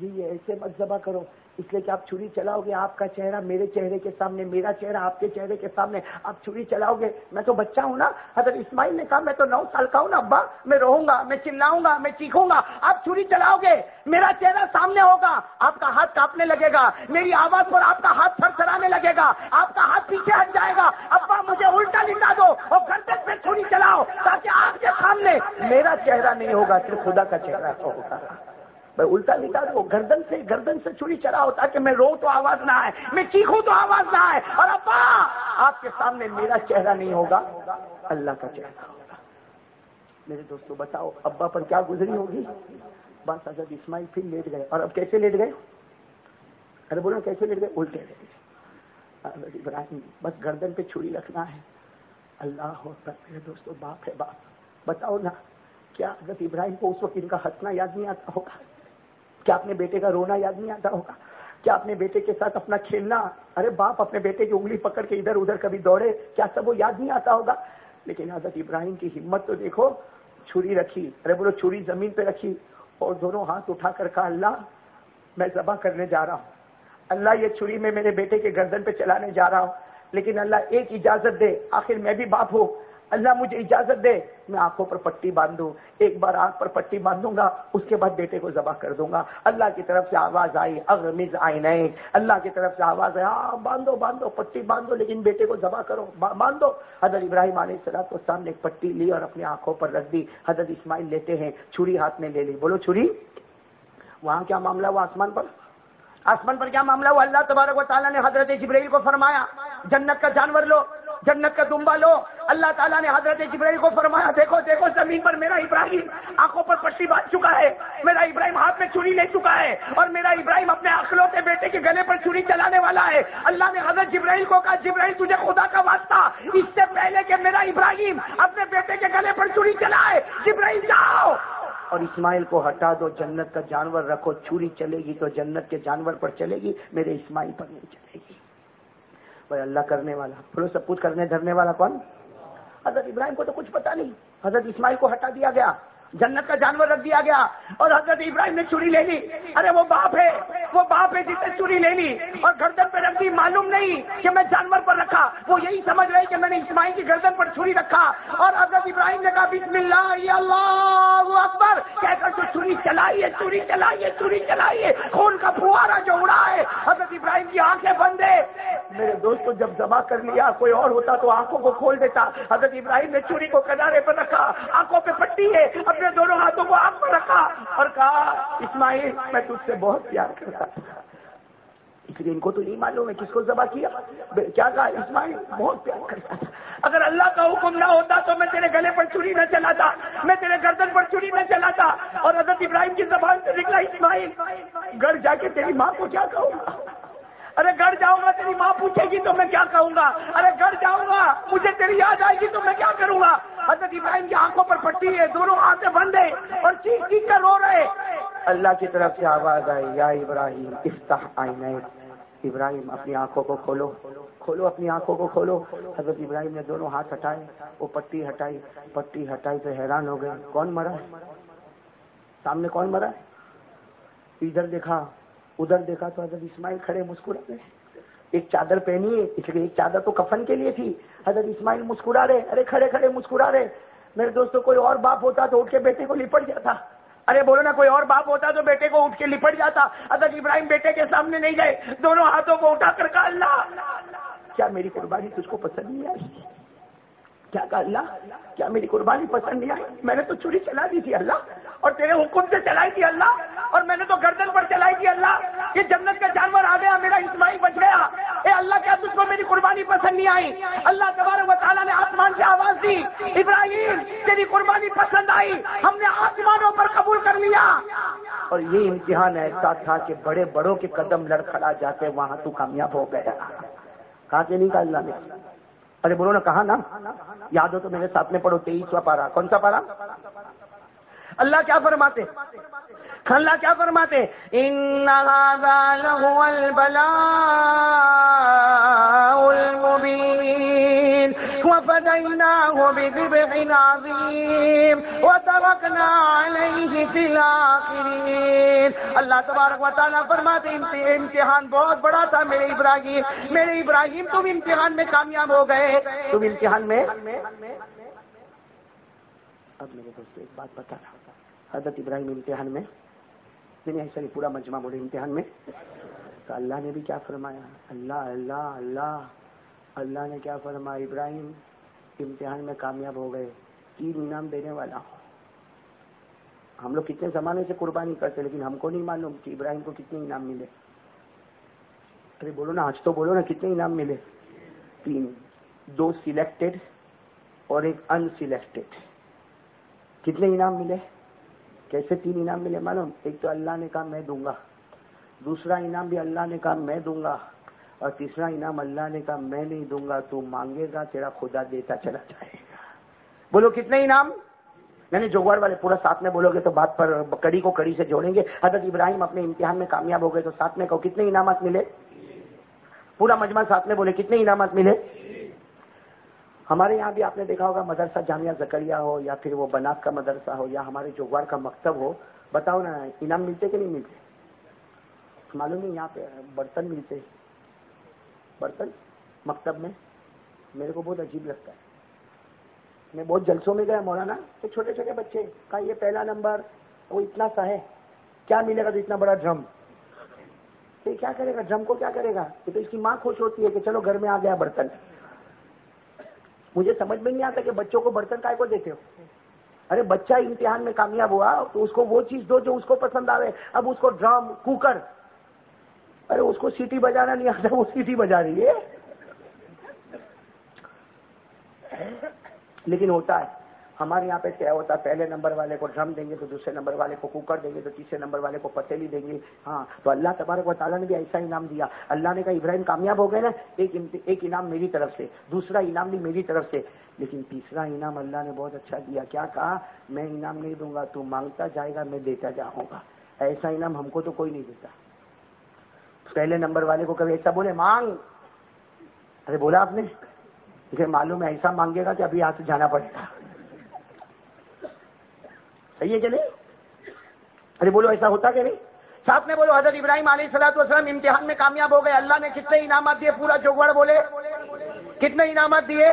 جی، یہ ایسے مت ذبح کرو۔ اس لیے کہ آپ چھری چلاؤ گے، آپ کا چہرہ میرے چہرے کے سامنے، میرا چہرہ آپ کے چہرے کے سامنے، آپ چھری چلاؤ گے۔ میں تو بچہ ہوں نا، حضرت اسماعیل نے کہا، میں تو نو سال کا ہوں نا، ابا، میں رہوں گا، میں چلاؤں گا، میں چیخوں گا۔ آپ چھری چلاؤ گے، میرا چہرہ سامنے ہوگا۔ آپ کا ہاتھ کاپنے لگے گا، میری آواز پر آپ کا ہاتھ تھر تھرانے لگے گا۔ آپ کا ہاتھ پیچھے ہٹ جائے گا۔ ابا، مجھے الٹا لٹا دو اور گھنٹے پہ چھری چلاؤ تاکہ آپ کے سامنے میرا چہرہ نہیں ہوگا، صرف خدا کا چہرہ ہوگا۔ میں الٹا لٹا دو گردن سے گردن سے چوری چلا ہوتا کہ میں رو تو آواز نہ آئے، میں چیخوں تو آواز نہ آئے۔ اور ابا، آپ کے سامنے میرا چہرہ نہیں ہوگا، اللہ کا چہرہ ہوگا۔ میرے دوستو، بتاؤ، ابا پر کیا گزری ہوگی؟ بس حضرت اسماعیل پھر لیٹ گئے۔ اور اب کیسے لیٹ گئے؟ ارے بولو، کیسے لیٹ گئے؟ الٹے لیٹ گئے۔ حضرت ابراہیم، بس گردن پہ چھری رکھنا ہے۔ اللہ ہو میرے دوستو، باپ ہے باپ۔ بتاؤ نا، کیا حضرت ابراہیم کو اس وقت ان کا ہنسنا یاد نہیں آتا ہوگا؟ کیا اپنے بیٹے کا رونا یاد نہیں آتا ہوگا؟ کیا اپنے بیٹے کے ساتھ اپنا کھیلنا؟ ارے باپ، اپنے بیٹے کی انگلی پکڑ کے ادھر ادھر کبھی دوڑے، کیا سب وہ یاد نہیں آتا ہوگا؟ لیکن حضرت ابراہیم کی ہمت تو دیکھو، چھری رکھی، ارے بولو چھری زمین پہ رکھی اور دونوں ہاتھ اٹھا کر کہا، اللہ میں ذبح کرنے جا رہا ہوں۔ اللہ یہ چھری میں میرے بیٹے کے گردن پہ چلانے جا رہا ہوں، لیکن اللہ ایک اجازت دے، آخر میں بھی باپ ہوں۔ اللہ مجھے اجازت دے، میں آنکھوں پر پٹی باندھوں، ایک بار آنکھ پر پٹی باندھوں گا، اس کے بعد بیٹے کو ذبح کر دوں گا۔ اللہ کی طرف سے آواز آئی اغرمز آئی نہیں اللہ کی طرف سے آواز آئی ہاں باندھو باندھو، پٹی باندھو، لیکن بیٹے کو ذبح کرو باندھو۔ حضرت ابراہیم علیہ السلام کو سامنے ایک پٹی لی اور اپنی آنکھوں پر رکھ دی۔ حضرت اسماعیل لیتے ہیں، چھری ہاتھ میں لے لی۔ بولو، چھری، وہاں کیا معاملہ ہوا آسمان پر؟ آسمان پر کیا معاملہ ہوا؟ اللہ تبارک و تعالیٰ نے حضرت جبرائیل کو فرمایا، جنت کا جانور لو۔ جنت کا دمبا لو۔ اللہ تعالیٰ نے حضرت جبرائیل کو فرمایا، دیکھو دیکھو، زمین پر میرا ابراہیم آنکھوں پر پٹی باندھ چکا ہے۔ میرا ابراہیم ہاتھ میں چوری لے چکا ہے۔ اور میرا ابراہیم اپنے اخلوتے بیٹے کے گلے پر چوری چلانے والا ہے۔ اللہ نے حضرت جبرائیل کو کہا، جبرائیل، تجھے خدا کا واسطہ۔ اس سے پہلے کہ میرا ابراہیم اپنے بیٹے کے گلے پر چوری چلائے، جبرائیل جاؤ۔ اور اسماعیل کو ہٹا دو، جنت کا جانور رکھو۔ چوری چلے گی تو جنت کے جانور پر چلے گی، میرے اسماعیل پر نہیں چلے گی۔ بھائی اللہ کرنے والا۔ بولو سب کچھ کرنے دھرنے والا کون؟ حضرت ابراہیم کو تو کچھ پتا نہیں۔ حضرت اسماعیل کو ہٹا دیا گیا۔ جنت کا جانور رکھ دیا گیا اور حضرت ابراہیم نے چوری لے لی۔ ارے، وہ باپ ہے۔ وہ باپ ہے جس نے چوری لے لی اور گردن پہ رکھ دی۔ معلوم نہیں کہ میں جانور پر رکھا۔ وہ یہی سمجھ رہے کہ میں نے اسماعیل کی گردن پر چوری رکھا۔ اور حضرت ابراہیم نے کہا، بسم اللہ اللہ اکبر۔ کہہ کر تو چوری چلائیے چوری چلائیے چوری چلائیے خون کا فوارا جو اڑا ہے، حضرت ابراہیم کی آنکھیں بند ہے میرے دوست کو جب جمع کر لیا، کوئی اور ہوتا تو آنکھوں کو کھول دیتا۔ حضرت ابراہیم نے چوری کو کنارے پر رکھا۔ آنکھوں پہ پٹی ہے۔ اپنے دونوں ہاتھوں کو آگ پر رکھا اور کہا، اسماعیل، میں تجھ سے بہت پیار کرتا اس لیے ان کو تو نہیں معلوم ہے کس کو ذبح کیا۔ کیا کہا؟ اسماعیل، بہت پیار کرتا تھا اگر اللہ کا حکم نہ ہوتا تو میں تیرے گلے پر چوری نہ چلاتا، میں تیرے گردن پر چوری نہ چلاتا اور حضرت ابراہیم کی زبان سے نکلا، اسماعیل، گھر جا کے تیری ماں کو کیا کہوں گا؟ ارے گھر جاؤں گا، تیری ماں پوچھے گی تو میں کیا کہوں گا؟ ارے گھر جاؤں گا، مجھے تیری یاد آئے گی تو میں کیا کروں گا؟ حضرت ابراہیم کی آنکھوں پر پٹی ہے، دونوں آنکھیں بند ہے اور چیخ چیخ کر رو رہے اللہ کی طرف سے آواز آئی، یا ابراہیم، افتح آئینہ۔ ابراہیم، اپنی آنکھوں کو کھولو۔ کھولو اپنی آنکھوں کو، کھولو۔ حضرت ابراہیم نے دونوں ہاتھ ہٹائے، وہ پٹی ہٹائی۔ پٹی ہٹائی تو حیران ہو گئے۔ کون مرا؟ سامنے کون مرا؟ ادھر دیکھا۔ ادھر دیکھا تو حضرت اسماعیل کھڑے مسکرا رہے ایک چادر پہنی ہے اس لیے ایک چادر تو کفن کے لیے تھی۔ حضرت اسماعیل مسکرا رہے، ارے کھڑے کھڑے، مسکرا رہے۔ میرے دوستوں کوئی اور باپ ہوتا تو اٹھ کے بیٹے کو لپٹ جاتا۔ ارے بولو نا، کوئی اور باپ ہوتا تو بیٹے کو اٹھ کے لپٹ جاتا۔ حضرت ابراہیم بیٹے کے سامنے نہیں گئے، دونوں ہاتھوں کو اٹھا کر کہا، اللہ، کیا میری قربانی تجھ کو پسند نہیں آئی؟ کیا کہا، اللہ، کیا میری قربانی پسند نہیں آئی؟ میں نے تو چوری چلا دی تھی، اللہ۔ اور تیرے حکم سے چلائی تھی اللہ، اور میں نے تو گردن پر چلائی تھی اللہ کہ جنت کا جانور آ گیا، میرا اسماعیل بچ گیا۔ اے اللہ، کیا تجھ کو میری قربانی پسند نہیں آئی؟ اللہ تبارک و تعالیٰ نے آسمان سے آواز دی، ابراہیم، تیری قربانی پسند آئی، ہم نے آسمانوں پر قبول کر لیا۔ اور یہ امتحان ایسا تھا کہ بڑے بڑوں کے قدم لڑکھڑا جاتے، وہاں تو کامیاب ہو گیا۔ کہا کہ نہیں کہا اللہ نے؟ ارے بولو نا کہا نا، یاد ہو تو میرے ساتھ میں پڑھو، تیئیسواں پارا کون سا پارا اللہ کیا فرماتے اللہ کیا فرماتے ان المبين وفديناه بذبح عظيم وتركنا عليه في الآخرين اللہ تبارک و تعالیٰ فرماتے امتحان بہت بڑا تھا میرے ابراہیم۔ میرے ابراہیم، تم امتحان میں کامیاب ہو گئے۔ تم امتحان میں اب میرے دوست ایک بات بتا رہا حضرت ابراہیم امتحان میں نہیں ایسا پورا مجمع بولے امتحان میں۔ تو اللہ نے بھی کیا فرمایا؟ اللہ اللہ اللہ اللہ نے کیا فرمایا؟ ابراہیم امتحان میں کامیاب ہو گئے۔ تین انعام دینے والا ہم لوگ کتنے زمانے سے قربانی کرتے، لیکن ہم کو نہیں معلوم کہ ابراہیم کو کتنے انعام ملے۔ ارے بولو نا، آج تو بولو نا، کتنے انعام ملے؟ تین۔ دو سلیکٹڈ اور ایک ان سلیکٹڈ کتنے انعام ملے؟ کیسے تین انعام ملے معلوم؟ ایک تو اللہ نے کہا میں دوں گا، دوسرا انعام بھی اللہ نے کہا میں دوں گا، اور تیسرا انعام اللہ نے کہا میں نہیں دوں گا، تو مانگے گا، تیرا خدا دیتا چلا جائے گا۔ بولو کتنے انعام؟ یعنی جوگوار والے پورا ساتھ میں بولو گے تو بات پر کڑی کو کڑی سے جوڑیں گے۔ حضرت ابراہیم اپنے امتحان میں کامیاب ہو گئے تو ساتھ میں کہو کتنے انعامات ملے؟ پورا مجمع ساتھ میں بولے کتنے انعامات ملے؟ ہمارے یہاں بھی آپ نے دیکھا ہوگا مدرسہ جامعہ زکریا ہو یا پھر وہ بناس کا مدرسہ ہو یا ہمارے جوگوار کا مکتب ہو، بتاؤ نا، انعام ملتے کہ نہیں ملتے؟ معلوم نہیں یہاں پہ برتن ملتے۔ برتن مکتب میں؟ میرے کو بہت عجیب لگتا ہے۔ میں بہت جلسوں میں گیا مولانا، تو چھوٹے چھوٹے بچے کا یہ پہلا نمبر، وہ اتنا سا ہے۔ کیا ملے گا تو اتنا بڑا ڈرم؟ تو کیا کرے گا؟ ڈرم کو کیا کرے گا؟ یہ تو اس کی ماں خوش ہوتی ہے کہ چلو گھر میں آ گیا برتن۔ مجھے سمجھ میں نہیں آتا کہ بچوں کو برتن کا کو دیتے ہو۔ ارے بچہ امتحان میں کامیاب ہوا تو اس کو وہ چیز دو جو اس کو پسند آ رہے اب اس کو ڈرم، کوکر۔ ارے اس کو سیٹی بجانا نہیں آتا، وہ سیٹی بجا رہی ہے۔ لیکن ہوتا ہے۔ ہمارے یہاں پہ کیا ہوتا ہے، پہلے نمبر والے کو ڈرم دیں گے تو دوسرے نمبر والے کو کوکر دیں گے تو تیسرے نمبر والے کو پتیلی دیں گے۔ ہاں تو اللہ تبارک و تعالیٰ نے بھی ایسا انعام دیا۔ اللہ نے کہا، ابراہیم، کامیاب ہو گئے نا، ایک ایک انعام میری طرف سے۔ دوسرا انعام بھی میری طرف سے۔ لیکن تیسرا انعام اللہ نے بہت اچھا دیا۔ کیا کہا؟ میں انعام نہیں دوں گا، تو مانگتا جائے گا، میں دیتا جاؤں گا۔ ایسا انعام ہم کو تو کوئی نہیں دیتا۔ پہلے نمبر والے کو کبھی ایسا بولے، مانگ ارے، بولا آپ نے؟ مجھے معلوم ہے، ایسا مانگے گا کہ ابھی یہاں سے جانا پڑے گا۔ صحیح ہے کہ نہیں؟ ارے بولو ایسا ہوتا کہ نہیں؟ ساتھ میں بولو، حضرت ابراہیم علیہ سلاۃ وسلم امتحان میں کامیاب ہو گئے۔ اللہ نے کتنے انعامات دیے؟ پورا چوکوڑ بولے۔ کتنے انعامات دیے؟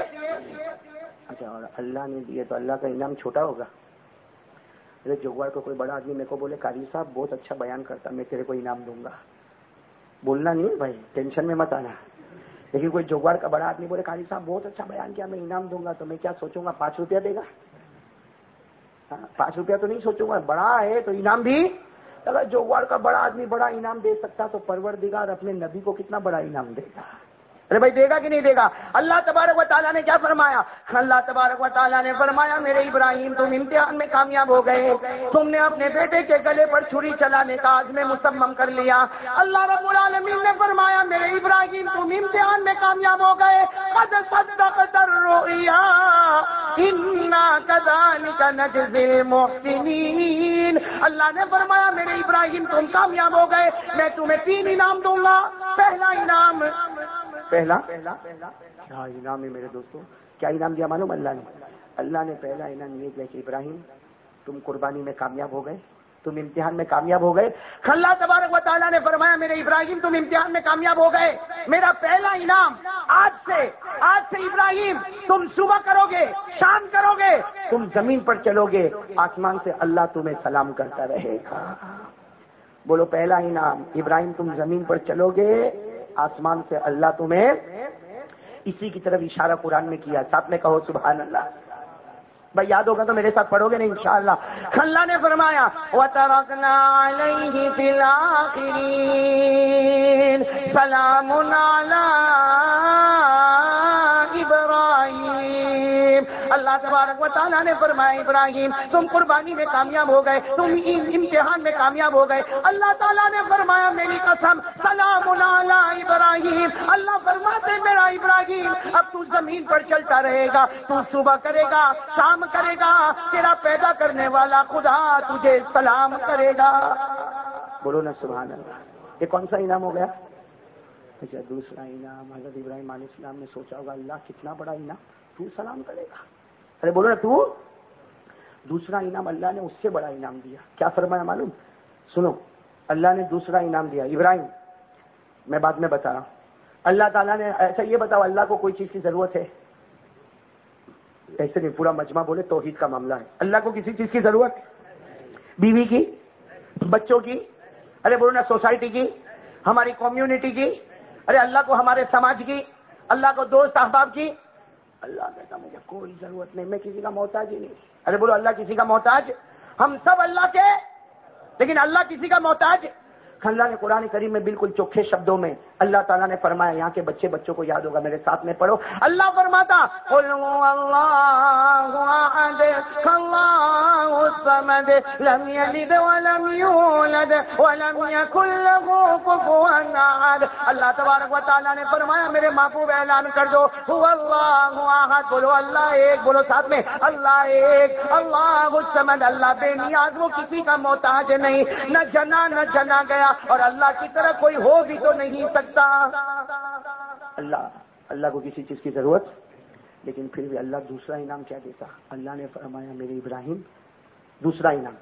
اچھا اور اللہ نے دیے تو اللہ کا انعام چھوٹا ہوگا۔ ارے جوگوڑ کو کوئی بڑا آدمی میرے کو بولے کاری صاحب، بہت اچھا بیان کرتا، میں تیرے کو انعام دوں گا۔ بولنا نہیں بھائی، ٹینشن میں مت آنا۔ لیکن کوئی جوگوڑ کا بڑا آدمی بولے کاری صاحب، بہت اچھا بیان کیا، میں انعام دوں گا تو میں کیا سوچوں گا؟ پانچ روپیہ دے گا؟ پانچ روپیہ تو نہیں سوچوں گا، بڑا ہے تو انعام بھی۔ اگر جوگواڑ کا بڑا آدمی بڑا انعام دے سکتا تو پروردگار اپنے نبی کو کتنا بڑا انعام دے گا۔ ارے بھائی دے گا کہ نہیں دے گا؟ اللہ تبارک و تعالیٰ نے کیا فرمایا؟ اللہ تبارک و تعالیٰ نے فرمایا، میرے ابراہیم، تم امتحان میں کامیاب ہو گئے۔ تم نے اپنے بیٹے کے گلے پر چھری چلانے کا آج میں مسمم کر لیا۔ اللہ رب العالمین نے فرمایا، میرے ابراہیم، تم امتحان میں کامیاب ہو گئے۔ قد صدقت انا كذلك نجزي المحسنين اللہ نے فرمایا، میرے ابراہیم، تم کامیاب ہو گئے۔ میں تمہیں تین انعام دوں گا۔ پہلا انعام پہلا. کیا انعام ہے میرے دوستوں؟ کیا انعام دیا معلوم؟ اللہ نے. اللہ نے پہلا انعام یہ دیا کہ ابراہیم تم قربانی میں کامیاب ہو گئے تم امتحان میں کامیاب ہو گئے۔ اللہ تبارک و تعالیٰ نے فرمایا میرے ابراہیم تم امتحان میں کامیاب ہو گئے۔ میرا پہلا انعام آج سے آج سے ابراہیم تم صبح کرو گے شام کرو گے۔ تم زمین پر چلو گے آسمان سے اللہ تمہیں سلام کرتا رہے گا۔ بولو پہلا انعام ابراہیم تم زمین پر چلو گے۔ آسمان سے اللہ تمہیں اسی کی طرف اشارہ قرآن میں کیا ساتھ میں کہو سبحان اللہ بھائی یاد ہوگا تو میرے ساتھ پڑھو گے نہیں انشاءاللہ۔ اللہ نے فرمایا، وَتَرَكْنَا عَلَيْهِ فِي الْآخِرِينَ سَلَامٌ عَلَىٰ اللہ تبارک و تعالیٰ نے فرمایا، ابراہیم، تم قربانی میں کامیاب ہو گئے، تم امتحان میں کامیاب ہو گئے۔ اللہ تعالیٰ نے فرمایا، میری قسم، سلام ابراہیم۔ اللہ فرماتے، میرا ابراہیم، اب تو زمین پر چلتا رہے گا، تو صبح کرے گا، شام کرے گا، تیرا پیدا کرنے والا خدا تجھے سلام کرے گا۔ بولو نا سبحان اللہ۔ یہ کون سا انعام ہو گیا؟ اچھا دوسرا انعام، حضرت ابراہیم علیہ السلام نے سوچا ہوگا، اللہ کتنا بڑا انعام، تو سلام کرے گا۔ ارے بولو نا تو دوسرا انعام اللہ نے اس سے بڑا انعام دیا۔ کیا فرمایا معلوم؟ سنو، اللہ نے دوسرا انعام دیا۔ ابراہیم، میں بعد میں بتا رہا ہوں۔ اللہ تعالیٰ نے ایسا یہ بتاؤ، اللہ کو کوئی چیز کی ضرورت ہے؟ ایسے نہیں، پورا مجمع بولے، توحید کا معاملہ ہے۔ اللہ کو کسی چیز کی ضرورت؟ بیوی کی؟ بچوں کی؟ ارے بولو نا، سوسائٹی کی؟ ہماری کمیونٹی کی؟ ارے اللہ کو ہمارے سماج کی؟ اللہ کو دوست احباب کی؟ اللہ کہتا مجھے کوئی ضرورت نہیں، میں کسی کا محتاج ہی نہیں۔ ارے بولو، اللہ کسی کا محتاج؟ ہم سب اللہ کے، لیکن اللہ کسی کا محتاج؟ اللہ نے قرآن کریم میں بالکل چوکھے شبدوں میں اللہ تعالیٰ نے فرمایا، یہاں کے بچے بچوں کو یاد ہوگا، میرے ساتھ میں پڑھو۔ اللہ فرماتا اللہ تبارک و تعالیٰ نے فرمایا، میرے محبوب اعلان کر دو اللہ بولو، اللہ ایک، بولو ساتھ میں، اللہ ایک، اللہ الصمد، اللہ بے نیاز، وہ کسی کا محتاج نہیں۔ نہ جنا نہ جنا گیا اور اللہ کی طرح کوئی ہو بھی تو نہیں سکتا۔ اللہ اللہ کو کسی چیز کی ضرورت، لیکن پھر بھی اللہ دوسرا انعام کیا دیتا؟ اللہ نے فرمایا، میرے ابراہیم، دوسرا انعام۔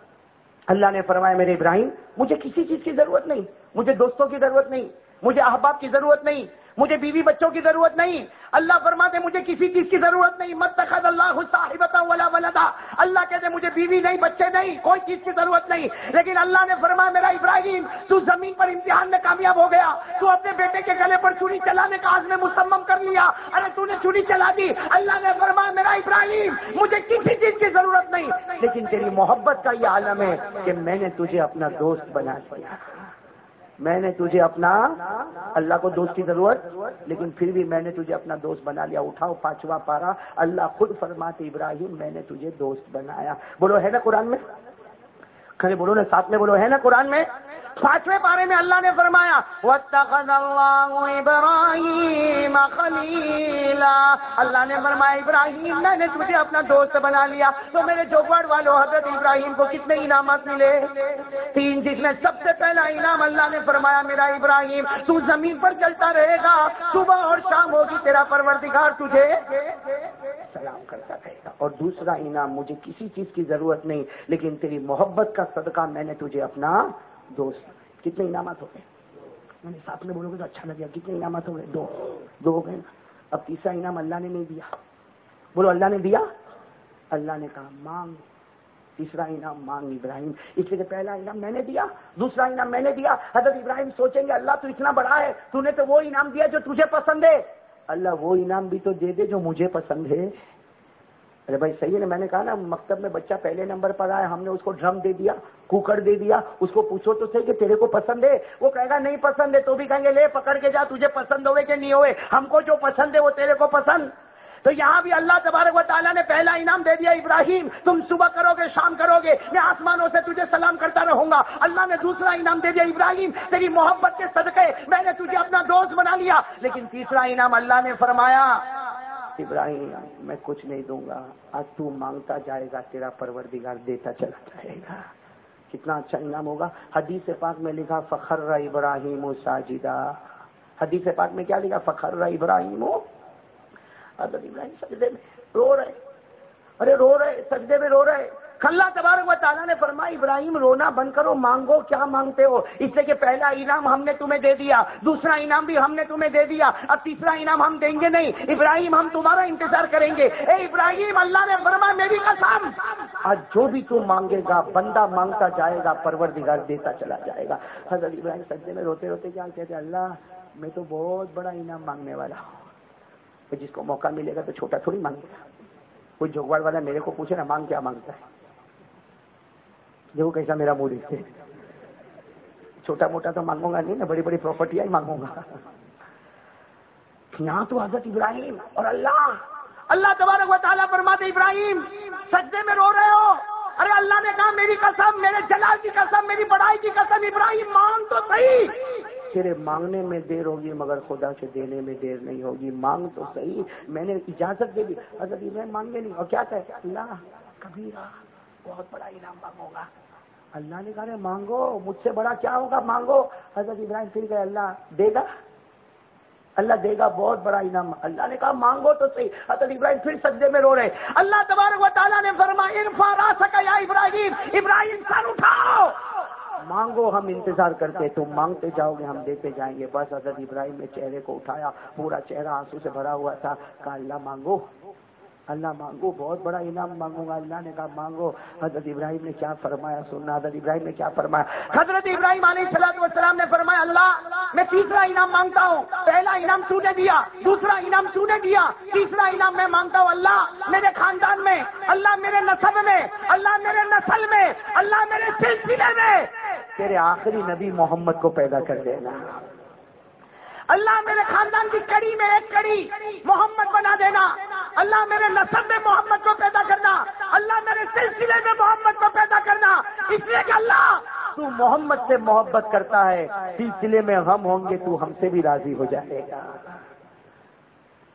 اللہ نے فرمایا، میرے ابراہیم، مجھے کسی چیز کی ضرورت نہیں، مجھے دوستوں کی ضرورت نہیں، مجھے احباب کی ضرورت نہیں مجھے بیوی بچوں کی ضرورت نہیں۔ اللہ فرماتے مجھے کسی چیز کی ضرورت نہیں۔ مت تخذ اللہ صاحبتا ولا ولدا۔ اللہ کہتے مجھے بیوی نہیں، بچے نہیں، کوئی چیز کی ضرورت نہیں۔ لیکن اللہ نے فرمایا، میرا ابراہیم، تو زمین پر امتحان میں کامیاب ہو گیا۔ تو اپنے بیٹے کے گلے پر چوری چلانے کا آج میں مسمم کر لیا۔ ارے، تو نے چوری چلا دی۔ اللہ نے فرمایا، میرا ابراہیم، مجھے کسی چیز کی ضرورت نہیں۔ لیکن تیری محبت کا یہ عالم ہے کہ میں نے تجھے اپنا دوست بنا دیا۔ میں نے تجھے اپنا اللہ کو دوست کی ضرورت، لیکن پھر بھی میں نے تجھے اپنا دوست بنا لیا۔ اٹھاؤ، پانچواں پارا اللہ خود فرماتے، ابراہیم، میں نے تجھے دوست بنایا۔ بولو، ہے نا قرآن میں؟ کھڑے بولو نا ساتھ میں بولو، ہے نا قرآن میں؟ پانچویں پارے میں اللہ نے فرمایا ابراہیم خلیلا اللہ نے فرمایا، ابراہیم، میں نے تجھے اپنا دوست بنا لیا۔ تو میرے جوگڑ والوں، حضرت ابراہیم کو کتنے انعامات ملے؟ تین جس میں سب سے پہلا انعام اللہ نے فرمایا، میرا ابراہیم، تو زمین پر چلتا رہے گا۔ صبح اور شام ہوگی، تیرا پروردگار تجھے سلام کرتا رہے گا۔ اور دوسرا انعام، مجھے کسی چیز کی ضرورت نہیں، لیکن تیری محبت کا صدقہ میں نے تجھے اپنا دوست، کتنے انعامات ہو گئے؟ میں نے ساتھ میں بولو گے تو اچھا لگے کتنے انعامات ہو گئے؟ دو دو ہو گئے اب تیسرا انعام اللہ نے نہیں دیا۔ بولو، اللہ نے دیا؟ اللہ نے کہا، مانگ۔ تیسرا انعام، مانگ ابراہیم۔ اس لیے پہلا انعام میں نے دیا، دوسرا انعام میں نے دیا۔ حضرت ابراہیم سوچیں گے، اللہ تو اتنا بڑا ہے، تو نے تو وہ انعام دیا جو تجھے پسند ہے۔ اللہ وہ انعام بھی تو دے دے جو مجھے پسند ہے۔ ارے بھائی، صحیح ہے میں نے کہا نا، مکتب میں بچہ پہلے نمبر پر آیا، ہم نے اس کو ڈرم دے دیا، کوکر دے دیا، اس کو پوچھو تو صحیح کہ تیرے کو پسند ہے؟ وہ کہے گا، نہیں پسند ہے، تو بھی کہیں گے، لے پکڑ کے جا، تجھے پسند ہوئے کہ نہیں ہوئے؟ ہم کو جو پسند ہے، وہ تیرے کو پسند۔ تو یہاں بھی اللہ تبارک و تعالیٰ نے پہلا انعام دے دیا، ابراہیم، تم صبح کرو گے شام کرو گے میں آسمانوں سے تجھے سلام کرتا رہوں گا۔ اللہ نے دوسرا انعام دے دیا، ابراہیم، تیری محبت کے صدقے، میں نے تجھے اپنا دوست بنا لیا۔ لیکن تیسرا انعام اللہ نے فرمایا ابراہیم، میں کچھ نہیں دوں گا۔ آج تو مانگتا جائے گا، تیرا پروردگار دیتا چلا جائے گا۔ کتنا اچھا انعام ہوگا۔ حدیث پاک میں لکھا، فخر ابراہیم ساجدہ۔ حدیث پاک میں کیا لکھا؟ فخر ابراہیم۔ حضرت ابراہیم سجدے میں رو رہے۔ ارے، رو رہے، سجدے میں رو رہے۔ اللہ تبارک و تعالیٰ نے فرمایا، ابراہیم، رونا بند کرو، مانگو، کیا مانگتے ہو؟ اس سے کہ پہلا انعام ہم نے تمہیں دے دیا، دوسرا انعام بھی ہم نے تمہیں دے دیا، اب تیسرا انعام ہم دیں گے نہیں۔ ابراہیم، ہم تمہارا انتظار کریں گے۔ اے ابراہیم، اللہ نے فرمایا، میری قسم! آج جو بھی تم مانگے گا، بندہ مانگتا جائے گا، پروردگار دیتا چلا جائے گا۔ حضرت ابراہیم سجدے میں روتے روتے کیا کہتے اللہ، میں تو بہت بڑا انعام مانگنے والا ہوں۔ جس کو موقع ملے گا تو چھوٹا تھوڑی مانگے گا۔ کوئی جگواڑ والا میرے کو پوچھے نا، مانگ کیا مانگتا ہے؟ دیکھو کیسا میرا موڈ اس سے چھوٹا موٹا تو مانگوں گا نہیں نا بڑی بڑی پراپرٹیاں ہی مانگوں گا یہاں تو حضرت ابراہیم اور اللہ اللہ تبارک و تعالیٰ فرماتے ابراہیم سجدے میں رو رہے ہو ارے اللہ نے کہا میری قسم میرے جلال کی قسم میری بڑائی کی قسم ابراہیم مانگ تو صحیح تیرے مانگنے میں دیر ہوگی مگر خدا کے دینے میں دیر نہیں ہوگی مانگ تو صحیح میں نے اجازت دے دی حضرت ابراہیم مانگے نہیں اور کیا کہتے اللہ کبھی بہت بڑا انعام مانگوں گا اللہ نے کہا، مانگو، مجھ سے بڑا کیا ہوگا؟ مانگو۔ حضرت ابراہیم پھر کہ اللہ دے گا۔ اللہ دے گا، بہت بڑا انعام۔ اللہ نے کہا، مانگو تو صحیح۔ حضرت ابراہیم پھر سجدے میں رو رہے۔ اللہ تبارک و تعالیٰ نے فرمایا سکا یا ابراہیم ابراہیم سر اٹھاؤ۔ مانگو، ہم انتظار کرتے تم مانگتے جاؤ گے، ہم دیتے جائیں گے۔ بس حضرت ابراہیم نے چہرے کو اٹھایا، پورا چہرہ آنسو سے بھرا ہوا تھا۔ کہا، اللہ مانگو۔ اللہ مانگو، بہت بڑا انعام مانگوں گا۔ اللہ نے کہا، مانگو۔ حضرت ابراہیم نے کیا فرمایا؟ سننا، حضرت ابراہیم نے کیا فرمایا؟ حضرت ابراہیم علیہ السلام والسلام نے فرمایا، اللہ، میں تیسرا انعام مانگتا ہوں۔ پہلا انعام تو نے دیا، دوسرا انعام تو نے دیا، تیسرا انعام میں مانگتا ہوں، اللہ، میرے خاندان میں، اللہ، میرے نسل میں، اللہ، میرے نسل میں، اللہ، میرے سلسلے میں۔ تیرے آخری نبی محمد کو پیدا کر دینا۔ اللہ میرے خاندان کی کڑی میں ایک کڑی محمد بنا دینا۔ اللہ میرے نسل میں محمد کو پیدا کرنا۔ اللہ میرے سلسلے میں محمد کو پیدا کرنا۔ اس لیے کہ اللہ، تو محمد سے محبت کرتا ہے۔ سلسلے میں ہم ہوں گے، تو ہم سے بھی راضی ہو جائے گا۔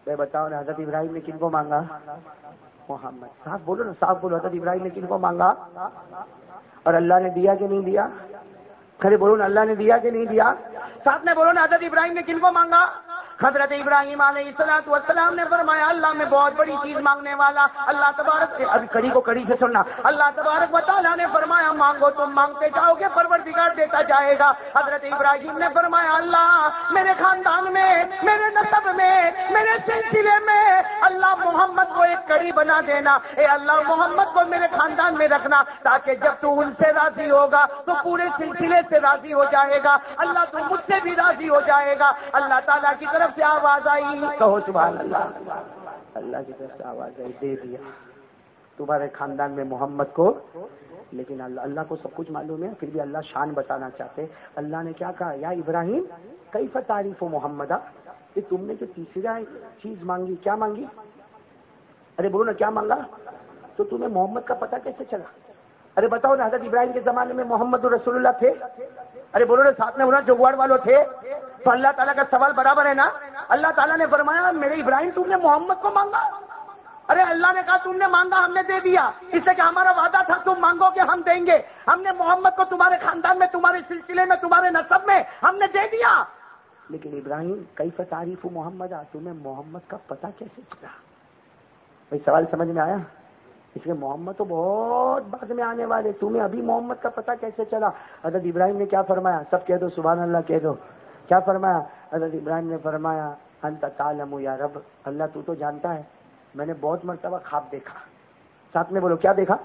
میں بتاؤ نا، حضرت ابراہیم نے کن کو مانگا؟ محمد صاحب، بولو نا، صاحب بولو حضرت ابراہیم نے کن کو مانگا؟ اور اللہ نے دیا کہ نہیں دیا؟ کھڑے بولو نا، اللہ نے دیا کہ نہیں دیا؟ ساتھ میں بولو نا، حضرت ابراہیم نے کن کو مانگا؟ حضرت ابراہیم علیہ السلام والسلام نے فرمایا، اللہ میں بہت بڑی چیز مانگنے والا، اللہ تبارک سے ابھی کڑی کو کڑی سے سننا، اللہ تبارک و تعالیٰ نے فرمایا، مانگو تم، مانگتے جاؤ گے، پروردگار دیتا جائے گا۔ حضرت ابراہیم نے فرمایا، اللہ میرے خاندان میں، میرے نصب میں، میرے سلسلے میں، اللہ محمد کو ایک کڑی بنا دینا۔ اے اللہ محمد کو میرے خاندان میں رکھنا، تاکہ جب تو ان سے راضی ہوگا، تو پورے سلسلے سے راضی ہو جائے گا۔ اللہ تو مجھ سے بھی راضی ہو جائے گا۔ اللہ تعالیٰ کی طرف طرف سے آواز آئی، کہو سبحان اللہ۔ اللہ کی طرف سے آواز آئی، دے دیا۔ تمہارے خاندان میں محمد کو۔ لیکن اللہ اللہ کو سب کچھ معلوم ہے، پھر بھی اللہ شان بتانا چاہتے اللہ نے کیا کہا؟ یا ابراہیم کئی فتعریف و محمد؟ کہ تم نے جو تیسرا چیز مانگی، کیا مانگی؟ ارے بولو نا، کیا مانگا؟ تو تمہیں محمد کا پتہ کیسے چلا؟ ارے بتاؤ نا، حضرت ابراہیم کے زمانے میں محمد رسول اللہ تھے؟ ارے بولو نا، ساتھ میں ہونا جگواڑ والوں تھے۔ تو اللہ تعالیٰ کا سوال برابر ہے نا؟ اللہ تعالیٰ نے فرمایا، میرے ابراہیم، تم نے محمد کو مانگا۔ ارے اللہ نے کہا، تم نے مانگا، ہم نے دے دیا۔ اس سے کہ ہمارا وعدہ تھا، تم مانگو کہ ہم دیں گے۔ ہم نے محمد کو تمہارے خاندان میں، تمہارے سلسلے میں، تمہارے نصب میں ہم نے دے دیا۔ لیکن ابراہیم کئی فتعریف محمد؟ آ تمہیں محمد کا پتہ کیسے چلا؟ بھائی، سوال سمجھ میں آیا؟ اس لیے محمد تو بہت بعد میں آنے والے تمہیں ابھی محمد کا پتہ کیسے چلا؟ حضرت ابراہیم نے کیا فرمایا؟ سب کہہ دو، سبحان اللہ کہہ دو۔ کیا فرمایا؟ حضرت ابراہیم نے فرمایا، انت تعلم یا رب، اللہ تو تو جانتا ہے۔ میں نے بہت مرتبہ خواب دیکھا۔ ساتھ میں بولو، کیا دیکھا؟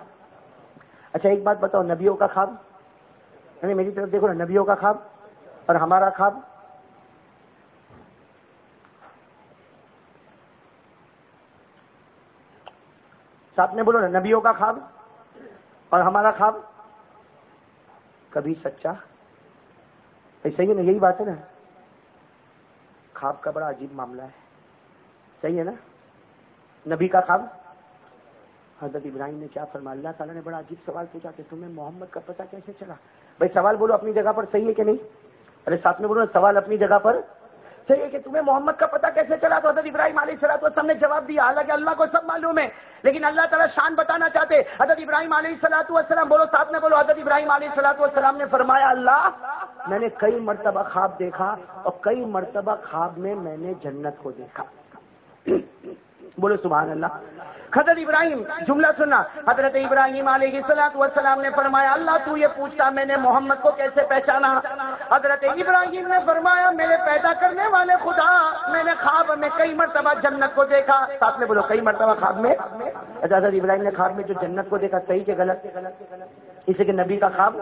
اچھا ایک بات بتاؤ، نبیوں کا خواب؟ یعنی میری طرف دیکھو نا، نبیوں کا خواب اور ہمارا خواب؟ ساتھ میں بولو نا نبیوں کا خواب اور ہمارا خواب کبھی سچا؟ صحیح ہے نا؟ یہی بات ہے نا۔ خواب کا بڑا عجیب معاملہ ہے۔ صحیح ہے نا؟ نبی کا خواب۔ حضرت ابراہیم نے کیا فرمایا؟ اللہ تعالیٰ نے بڑا عجیب سوال پوچھا کہ تمہیں محمد کا پتہ کیسے چلا؟ بھائی سوال بولو اپنی جگہ پر صحیح ہے کہ نہیں؟ ارے ساتھ میں بولو سوال اپنی جگہ پر صحیح ہے کہ تمہیں محمد کا پتہ کیسے چلا تو حضرت ابراہیم علیہ سلاۃ وسلم نے جواب دیا، حالانکہ اللہ کو سب معلوم ہے، لیکن اللہ تعالیٰ شان بتانا چاہتے، حضرت ابراہیم علیہ سلاۃ والسلام، بولو ساتھ میں بولو، حضرت ابراہیم علیہ سلاۃ والسلام نے فرمایا، اللہ، میں نے کئی مرتبہ خواب دیکھا اور کئی مرتبہ خواب میں میں نے جنت کو دیکھا۔ بولو سبحان اللہ۔ حضرت ابراہیم، جملہ سنا حضرت ابراہیم علیہ السلاط والسلام نے فرمایا، اللہ تو یہ پوچھتا، میں نے محمد کو کیسے پہچانا؟ حضرت ابراہیم نے فرمایا، میرے پیدا کرنے والے خدا، میں نے خواب میں کئی مرتبہ جنت کو دیکھا۔ ساتھ میں بولو، کئی مرتبہ خواب میں۔ اچھا، حضرت ابراہیم نے خواب میں جو جنت کو دیکھا، صحیح کہ غلط؟ اسی کے نبی کا خواب۔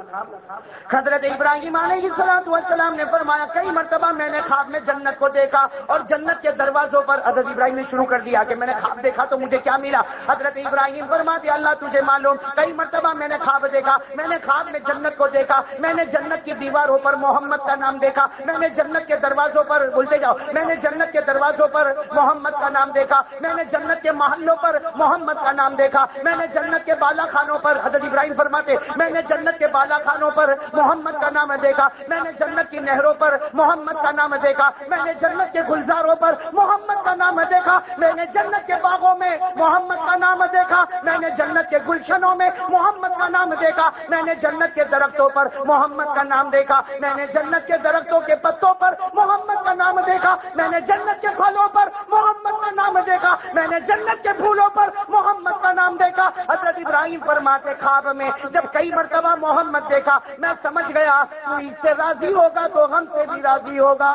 حضرت ابراہیم علیہ السلام والسلام نے فرمایا، کئی مرتبہ میں نے خواب میں جنت کو دیکھا اور جنت کے دروازوں پر حضرت ابراہیم نے شروع کر دیا کہ میں نے خواب دیکھا تو مجھے کیا ملا؟ حضرت ابراہیم فرما دیا اللہ تجھے معلوم، کئی مرتبہ میں نے خواب دیکھا، میں نے خواب میں جنت کو دیکھا، میں نے جنت کی دیواروں پر محمد کا نام دیکھا، میں نے جنت کے دروازوں پر، بولتے جاؤ، میں نے جنت کے دروازوں پر محمد کا نام دیکھا، میں نے جنت کے محلوں پر محمد کا نام دیکھا، میں نے جنت کے بالا خانوں پر، حضرت ابراہیم فرماتے میں نے جنت کے بالا خانوں پر محمد کا نام دیکھا، میں نے جنت کی نہروں پر محمد کا نام دیکھا، میں نے جنت کے گلزاروں پر محمد کا نام دیکھا، میں نے جنت کے باغوں میں محمد کا نام دیکھا، میں نے جنت کے گلشنوں میں محمد کا نام دیکھا، میں نے جنت کے درختوں پر محمد کا نام دیکھا، میں نے جنت کے درختوں کے پتوں پر محمد کا نام دیکھا، میں نے جنت کے پھلوں پر محمد کا نام دیکھا، میں نے جنت کے پھولوں پر محمد کا نام دیکھا۔ حضرت ابراہیم فرماتے، خواب میں جب کئی مرتبہ محمد دیکھا، میں سمجھ گیا، تو اس سے راضی ہوگا تو ہم سے بھی راضی ہوگا۔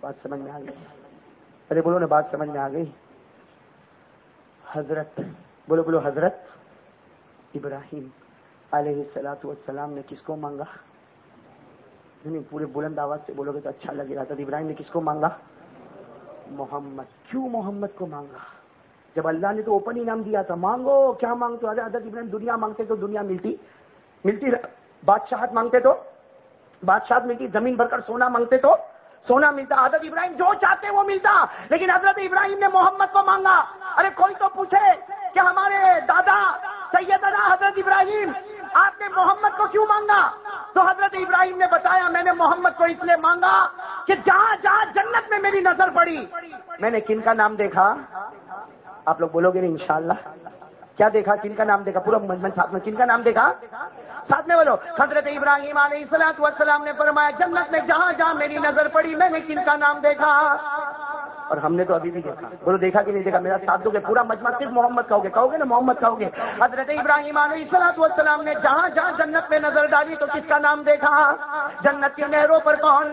بات سمجھ میں آ گئی؟ ارے بولو نا، بات سمجھ میں آ گئی؟ حضرت، بولو بولو، حضرت ابراہیم علیہ السلاۃ والسلام نے کس کو مانگا؟ نہیں پورے بلند آواز سے بولو گے تو اچھا لگے گا حضرت ابراہیم نے کس کو مانگا؟ محمد، کیوں محمد کو مانگا؟ جب اللہ نے تو اوپن انعام دیا تھا، مانگو، کیا مانگتے حضرت ابراہیم دنیا مانگتے تو دنیا ملتی۔ ملتی بادشاہت مانگتے تو۔ بادشاہت ملتی، زمین بھر کر سونا مانگتے تو۔ سونا ملتا، حضرت ابراہیم جو چاہتے وہ ملتا۔ لیکن حضرت ابراہیم نے محمد کو مانگا۔ ارے کوئی تو پوچھے کہ ہمارے دادا، سیدنا حضرت ابراہیم، آپ نے محمد کو کیوں مانگا؟ تو حضرت ابراہیم نے بتایا، میں نے محمد کو اس لیے مانگا کہ جہاں جہاں جنت میں میری نظر پڑی۔ میں نے کن کا نام دیکھا؟ آپ لوگ بولو گے نہیں، انشاءاللہ۔ کیا دیکھا؟ کن کا نام دیکھا؟ پورا مجمن ساتھ میں کن کا نام دیکھا؟ ساتھ میں بولو۔ حضرت ابراہیم علیہ السلام والسلام نے فرمایا، جنت میں جہاں جہاں میری نظر پڑی، میں نے کن کا نام دیکھا۔ اور ہم نے تو ابھی بھی دیکھا۔ بولو، دیکھا کہ نہیں دیکھا؟ میرا ساتھ دو گے۔ پورا مجمع صرف محمد کہو گے۔ کہو گے نا محمد کہو گے۔ حضرت ابراہیم علیہ السلاط والسلام نے جہاں جہاں جنت میں نظر ڈالی تو کس کا نام دیکھا؟ جنت کی نہروں پر کون؟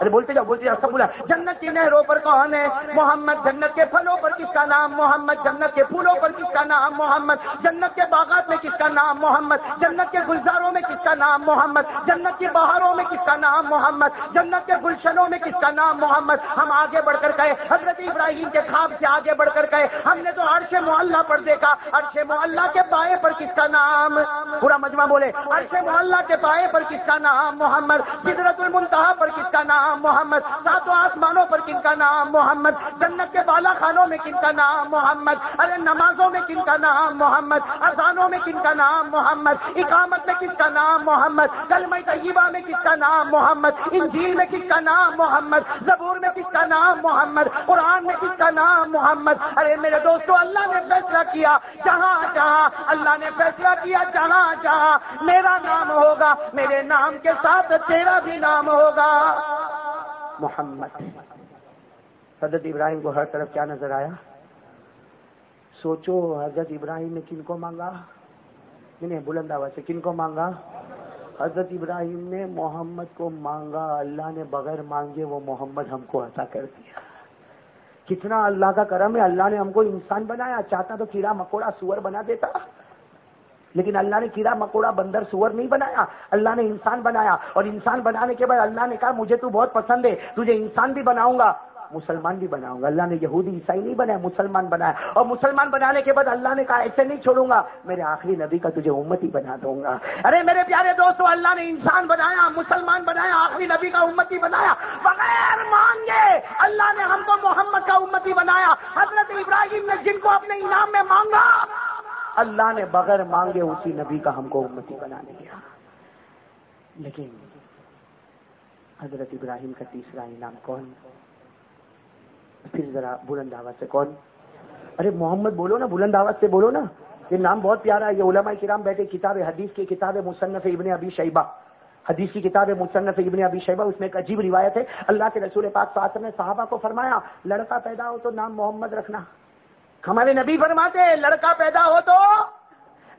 ارے، بولتے جاؤ بولتے جاؤ، سب بولا۔ جنت کی نہروں پر کون ہے؟ محمد جنت کے پھلوں پر کس کا نام؟ محمد جنت کے پھولوں پر کس کا نام؟ محمد جنت کے باغات میں کس کا نام؟ محمد جنت کے گلزاروں میں کس کا نام؟ محمد جنت کی بہاروں میں کس کا نام؟ محمد جنت کے گلشنوں میں کس کا نام؟ محمد۔ ہم آگے بڑھ کر کہے حضرت ابراہیم کے خواب سے آگے بڑھ کر گئے ہم نے تو عرش معلّہ پر دیکھا عرش معلّہ کے بائیں پر کس کا نام پورا مجمع بولے عرش معلّہ کے بائیں پر کس کا نام محمد سدرت المنتہا پر کس کا نام محمد ساتوں آسمانوں پر کن کا نام محمد جنت کے بالا خانوں میں کن کا نام محمد ارے نمازوں میں کن کا نام محمد اذانوں میں کن کا نام محمد اقامت میں کس کا نام محمد کلمہ طیبہ میں کس کا نام محمد انجیل میں کس کا نام محمد زبور میں کس کا نام محمد قرآن میں کس کا نام محمد ارے میرے دوستو، اللہ نے فیصلہ کیا، جہاں جہاں اللہ نے فیصلہ کیا، جہاں جہاں میرا نام ہوگا، میرے نام کے ساتھ تیرا بھی نام ہوگا۔ محمد۔ حضرت ابراہیم کو ہر طرف کیا نظر آیا؟ سوچو، حضرت ابراہیم نے کن کو مانگا؟ نہیں بلند آواز سے، کن کو مانگا؟ حضرت ابراہیم نے، محمد کو مانگا، اللہ نے بغیر مانگے وہ محمد ہم کو عطا کر دیا۔ کتنا اللہ کا کرم ہے، اللہ نے ہم کو انسان بنایا، چاہتا تو کیڑا مکوڑا سور بنا دیتا۔ لیکن اللہ نے کیڑا مکوڑا بندر سور نہیں بنایا، اللہ نے انسان بنایا۔ اور انسان بنانے کے بعد اللہ نے کہا، مجھے تو بہت پسند ہے، تجھے انسان بھی بناؤں گا۔ مسلمان بھی بناؤں گا۔ اللہ نے یہودی عیسائی نہیں بنایا، مسلمان بنایا۔ اور مسلمان بنانے کے بعد اللہ نے کہا، ایسے نہیں چھوڑوں گا، میرے آخری نبی کا تجھے امتی بنا دوں گا۔ ارے میرے پیارے دوستو، اللہ نے انسان بنایا، مسلمان بنایا، آخری نبی کا امتی بنایا۔ بغیر مانگے اللہ نے ہم کو محمد کا امتی بنایا۔ حضرت ابراہیم نے جن کو اپنے انعام میں مانگا، اللہ نے بغیر مانگے اسی نبی کا ہم کو امتی بنا دیا۔ لیکن حضرت ابراہیم کا تیسرا انعام کون؟ پھر ذرا بلند آواز سے کون؟ ارے محمد بولو نا، بلند آواز سے بولو نا۔ یہ نام بہت پیارا ہے، یہ علماء کرام بیٹھے کتاب حدیث کی کتاب مصنف ابن ابی شیبہ۔ حدیث کی کتاب مصنف ابن ابی شیبہ، اس میں ایک عجیب روایت ہے۔ اللہ کے رسول پاک ساتھ نے صحابہ کو فرمایا، لڑکا پیدا ہو تو نام محمد رکھنا۔ ہمارے نبی فرماتے لڑکا پیدا ہو تو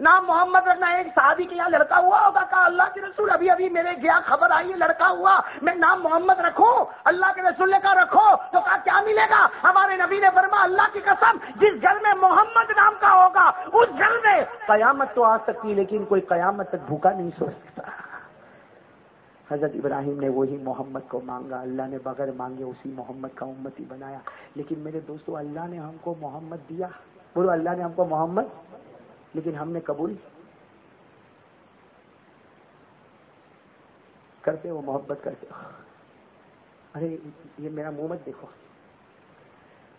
نام محمد رکھنا ایک صحابی کے یہاں لڑکا ہوا ہوگا کہا اللہ کے رسول، ابھی ابھی میرے گیا خبر آئی لڑکا ہوا۔ میں نام محمد رکھوں، اللہ کے رسول نے کہا رکھو۔ تو کہا کیا ملے گا؟ ہمارے نبی نے فرما اللہ کی قسم، جس گھر میں محمد نام کا ہوگا، اس گھر میں۔ قیامت تو آ سکتی لیکن کوئی قیامت تک بھوکا نہیں سو سکتا۔ حضرت ابراہیم نے وہی محمد کو مانگا، اللہ نے بغیر مانگے اسی محمد کا امتی بنایا۔ لیکن میرے دوستو، اللہ نے ہم کو محمد دیا۔ بولو، اللہ نے ہم کو محمد لیکن ہم نے قبول کرتے ہو محبت کرتے۔ ہو ارے، یہ میرا منہ مت دیکھو۔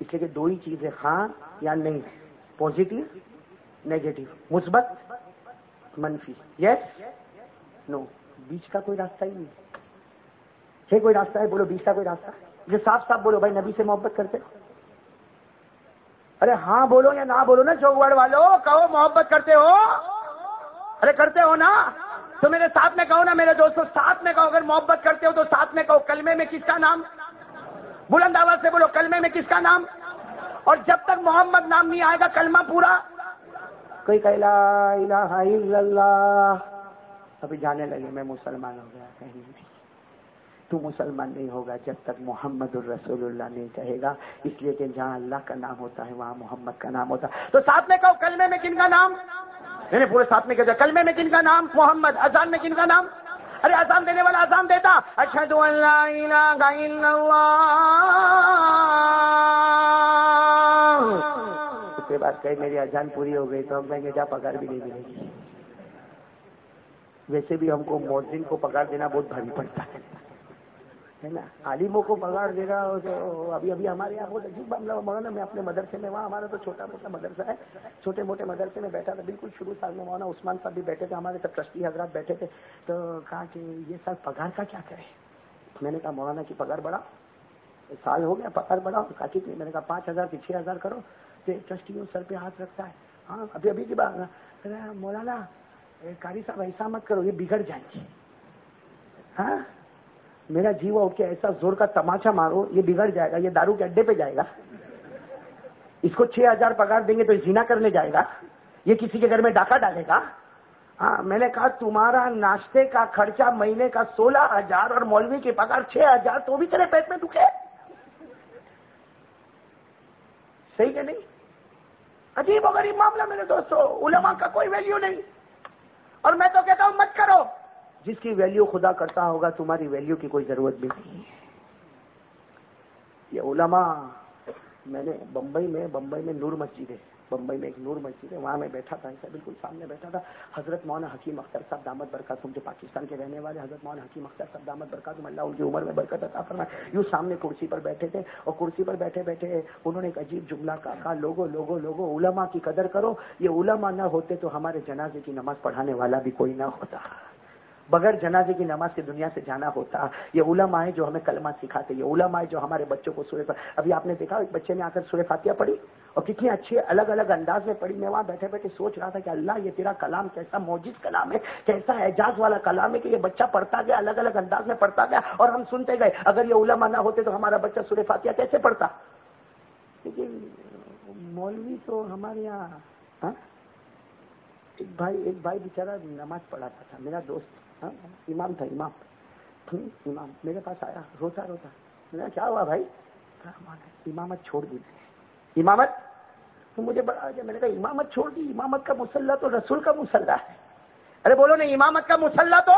اس لیے کہ دو ہی چیزیں ہاں یا نہیں پوزیٹو نیگیٹو مثبت، منفی۔ یس نو بیچ کا کوئی راستہ ہی نہیں۔ ہے کوئی راستہ ہے، بولو بیچ کا کوئی راستہ۔ جو صاف صاف بولو، بھائی نبی سے محبت کرتے۔ ہو ارے ہاں بولو یا نہ بولو نا چوکوڑ والو، کہو محبت کرتے ہو۔ ارے کرتے ہو نا۔ تو میرے ساتھ میں کہو نا، میرے دوستوں ساتھ میں کہو۔ اگر محبت کرتے ہو تو ساتھ میں کہو۔ کلمے میں کس کا نام؟ بلند آواز سے بولو، کلمے میں کس کا نام؟ اور جب تک محمد نام نہیں آئے گا، کلمہ پورا۔ کوئی کہلا اللہ۔ ابھی جانے لگے، میں مسلمان ہو گیا۔ کہیں۔ تو مسلمان نہیں ہوگا جب تک محمد الرسول اللہ نہیں کہے گا۔ اس لیے کہ جہاں اللہ کا نام ہوتا ہے، وہاں محمد کا نام ہوتا ہے۔ تو ساتھ میں کہو، کلمے میں کن کا نام؟ میں نے پورے ساتھ میں کہا کلمے میں کن کا نام؟ محمد، اذان میں کن کا نام؟ ارے، اذان دینے والا اذان دیتا۔ اشہد اللہ۔ اس کے بعد کہیں میری اذان پوری ہو گئی تو ہم کہیں گے، جا پگار بھی نہیں ملے گی۔ ویسے بھی ہم کو مؤذن کو پگار دینا بہت بھاری پڑتا ہے۔ ہے نا؟ عالموں کو پگاڑ دے گا تو ابھی ابھی ہمارے یہاں بہت عجیب معاملہ مولانا، میں اپنے مدرسے میں وہاں، ہمارا تو چھوٹا موٹا مدرسہ ہے، چھوٹے موٹے مدرسے میں بیٹھا تھا، بالکل شروع سال میں مولانا عثمان صاحب بھی بیٹھے تھے، ہمارے سب ٹرسٹی حضرات بیٹھے تھے، تو کہا کہ یہ سال پگار کا کیا کرے؟ میں نے کہا، مولانا کی پگار بڑھا سال ہو گیا پگار بڑھا کہا کہ میں نے کہا، پانچ ہزار کی، چھ ہزار کرو، کہ ٹرسٹی سر پہ ہاتھ رکھتا ہے۔ ہاں ابھی ابھی کی بات مولانا کاری صاحب ایسا مت کرو، یہ بگڑ جائیں گے۔ ہاں؟ میرا جیوا اٹھ کے ایسا زور کا تماچا مارو، یہ بگڑ جائے گا، یہ دارو کے اڈے پہ جائے گا۔ اس کو چھ ہزار پگار دیں گے تو جینا کرنے جائے گا۔ یہ کسی کے گھر میں ڈاکہ ڈالے گا۔ ہاں میں نے کہا تمہارا ناشتے کا خرچہ مہینے کا سولہ ہزار اور مولوی کی پگار چھ ہزار تو بھی تیرے پیٹ میں دکھے۔ صحیح کہ نہیں؟ عجیب و غریب معاملہ میرے دوستو، علماء کا کوئی ویلیو نہیں۔ اور میں تو کہتا ہوں مت کرو۔ جس کی ویلیو خدا کرتا ہوگا، تمہاری ویلیو کی کوئی ضرورت بھی نہیں۔ ہے یہ علماء، میں نے بمبئی میں بمبئی میں نور مسجد ہے۔ بمبئی میں ایک نور مسجد ہے، وہاں میں بیٹھا تھا، ایسا بالکل سامنے بیٹھا تھا۔ حضرت مولانا حکیم اختر صاحب دامت برکات جو پاکستان کے رہنے والے حضرت مولانا حکیم اختر صاحب دامت برکات اللہ ان کی عمر میں برکت عطا فرمائے۔ یوں سامنے کرسی پر بیٹھے تھے اور کرسی پر بیٹھے بیٹھے انہوں نے ایک عجیب جملہ کہا لوگوں لوگوں لوگوں علماء کی قدر کرو۔ یہ علماء نہ ہوتے تو ہمارے جنازے کی نماز پڑھانے والا بھی کوئی نہ ہوتا۔ بغیر جنازے کی نماز سے دنیا سے جانا ہوتا۔ یہ علماء ہے جو ہمیں کلمہ سکھاتے یہ علماء ہے جو ہمارے بچوں کو سورے ابھی آپ نے دیکھا، ایک بچے نے آ کر سورے فاتحہ پڑھی اور کتنی اچھی، الگ الگ انداز میں پڑھی۔ میں وہاں بیٹھے بیٹھے سوچ رہا تھا کہ اللہ، یہ تیرا کلام کیسا موجود کلام ہے، کیسا اعجاز والا کلام ہے کہ یہ بچہ پڑھتا گیا، الگ الگ انداز میں پڑھتا گیا اور ہم سنتے گئے۔ اگر یہ علماء نہ ہوتے تو ہمارا بچہ سورے فاتحہ کیسے پڑھتا؟ لیکن مولوی تو ہمارے یہاں ہاں؟ ایک بھائی ایک بھائی بیچارہ نماز پڑھاتا تھا، میرا دوست۔ ہاں، امام تھا امام امام میرے پاس آیا روتا روتا۔ میں کیا ہوا بھائی؟ امامت چھوڑ دی امامت تو مجھے بڑا میں نے کہا امامت چھوڑ دی امامت کا مسلح تو رسول کا مسلح ہے۔ ارے بولو نا امامت کا مسلح تو؟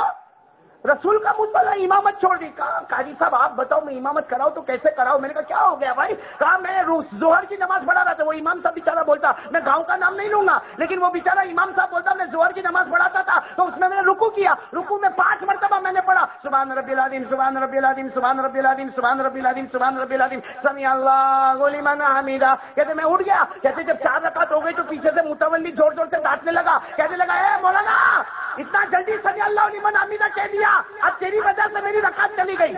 رسول کا مسئلہ امامت چھوڑ دی۔ کہا قاضی صاحب، آپ بتاؤ، میں امامت کراؤ تو کیسے کراؤ میں نے کہا، کیا ہو گیا بھائی؟ کہا میں زہر کی نماز پڑھا رہا تھا۔ وہ امام صاحب بیچارہ بولتا، میں گاؤں کا نام نہیں لوں گا، لیکن وہ بیچارہ امام صاحب بولتا، میں زہر کی نماز پڑھاتا تھا۔ تو اس میں میں نے رکو کیا۔ رکو میں پانچ مرتبہ میں نے پڑھا، سبحان ربی العظیم، سبحان ربی العظیم، سبحان ربی العظیم، سبحان ربی العظیم، سبحان ربی العظیم۔ سمی اللہ لمن حمیدہ۔ کہتے، میں اٹھ گیا۔ کہتے، جب چار رکعت ہو گئی تو پیچھے سے متولی زور زور سے ڈانٹنے لگا۔ کہنے لگا، اے مولانا، اتنا جلدی سمی اللہ لمن حمیدہ کہہ دیا۔ اب تیری وجہ سے میری رکعت چلی گئی۔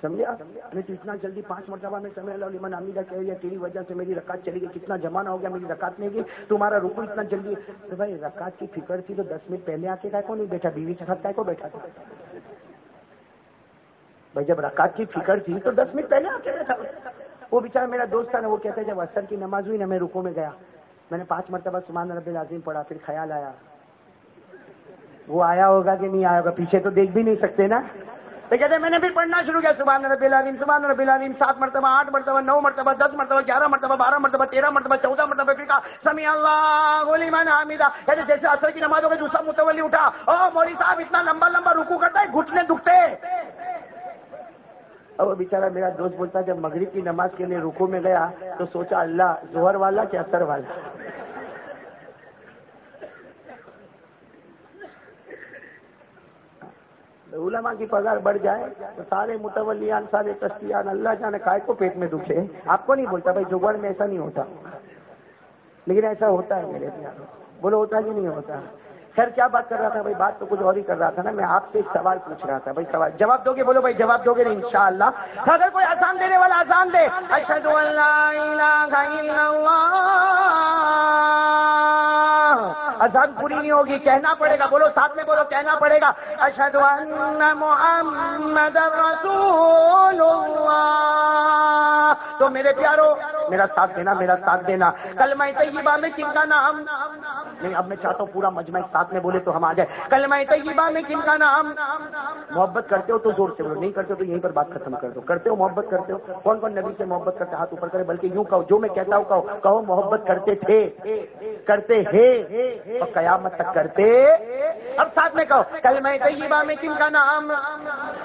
سمجھا اتنا جلدی پانچ مرتبہ میں سمے اللہ علیہ امیدہ کہہ دیا، تیری وجہ سے میری رکعت چلی گئی، کتنا جمانا ہو گیا میری رکعت نہیں گئی تمہارا رکو اتنا جلدی۔ تو بھائی، رکعت کی فکر تھی تو دس منٹ پہلے آ کے کا کو نہیں بیٹھا؟ بیوی کے ساتھ کو بیٹھا؟ تھا بھائی، جب رکعت کی فکر تھی تو دس منٹ پہلے آ کے بیٹھا۔ وہ بیچارہ میرا دوست تھا نا، وہ کہتے جب اثر کی نماز ہوئی نا، میں رکو میں گیا۔ میں نے پانچ مرتبہ سمان رب العظیم پڑھا، پھر خیال آیا۔ وہ آیا ہوگا کہ نہیں آیا ہوگا؟ پیچھے تو دیکھ بھی نہیں سکتے نا۔ تو کہتے میں نے بھی پڑھنا شروع کیا، سبحان ربی العظیم، سبحان ربی العظیم، سات مرتبہ، آٹھ مرتبہ، نو مرتبہ، دس مرتبہ، گیارہ مرتبہ، بارہ مرتبہ، تیرہ مرتبہ، چودہ مرتبہ، پھر کہا، سمی اللہ بولی میں حمیدہ۔ کہتے جیسے اثر کی نماز ہو گئی، دوسرا متولی اٹھا۔ او مولی صاحب، اتنا لمبا لمبا رکو کرتا ہے، گھٹنے دکھتے۔ اب بیچارہ میرا دوست بولتا جب مغرب کی نماز کے لیے رکو میں گیا تو سوچا، اللہ زہر والا کہ اثر والا؟ علماء کی پگار بڑھ جائے تو سارے متولیان، سارے تشکیان اللہ جانے کائے کو پیٹ میں دکھے۔ آپ کو نہیں بولتا بھائی جگڑ میں ایسا نہیں ہوتا۔ لیکن ایسا ہوتا ہے میرے بولو ہوتا کہ نہیں ہوتا۔ خیر کیا بات کر رہا تھا؟ بھائی بات تو کچھ اور ہی کر رہا تھا نا، میں آپ سے ایک سوال پوچھ رہا تھا۔ بھائی سوال، جواب دو گے؟ بولو بھائی، جواب دو گے ان شاء اللہ اگر کوئی آسان دینے والا آسان دے اشد آزان پوری نہیں ہوگی، کہنا پڑے گا۔ بولو، ساتھ میں بولو، کہنا پڑے گا۔ اشد محمد رسول تو میرے پیارو، میرا ساتھ دینا، میرا ساتھ دینا۔ کل میں طیبہ میں کن کا نام؟ نہیں، اب میں چاہتا ہوں پورا مجمع ساتھ میں بولے تو ہم آ جائے کل میں طیبہ میں کن کا نام؟ محبت کرتے ہو تو زور سے بولو، نہیں کرتے ہو تو یہیں پر بات ختم کر دو۔ کرتے ہو محبت کرتے ہو، کون کون نبی سے محبت کرتے ہاتھ اوپر کرے، بلکہ یوں کہو، جو میں کہتا ہوں کہو۔ کہو محبت کرتے تھے، کرتے ہیں اور قیامت تک کرتے۔ اب ساتھ میں کہو کل میں طیبہ میں کن کا نام؟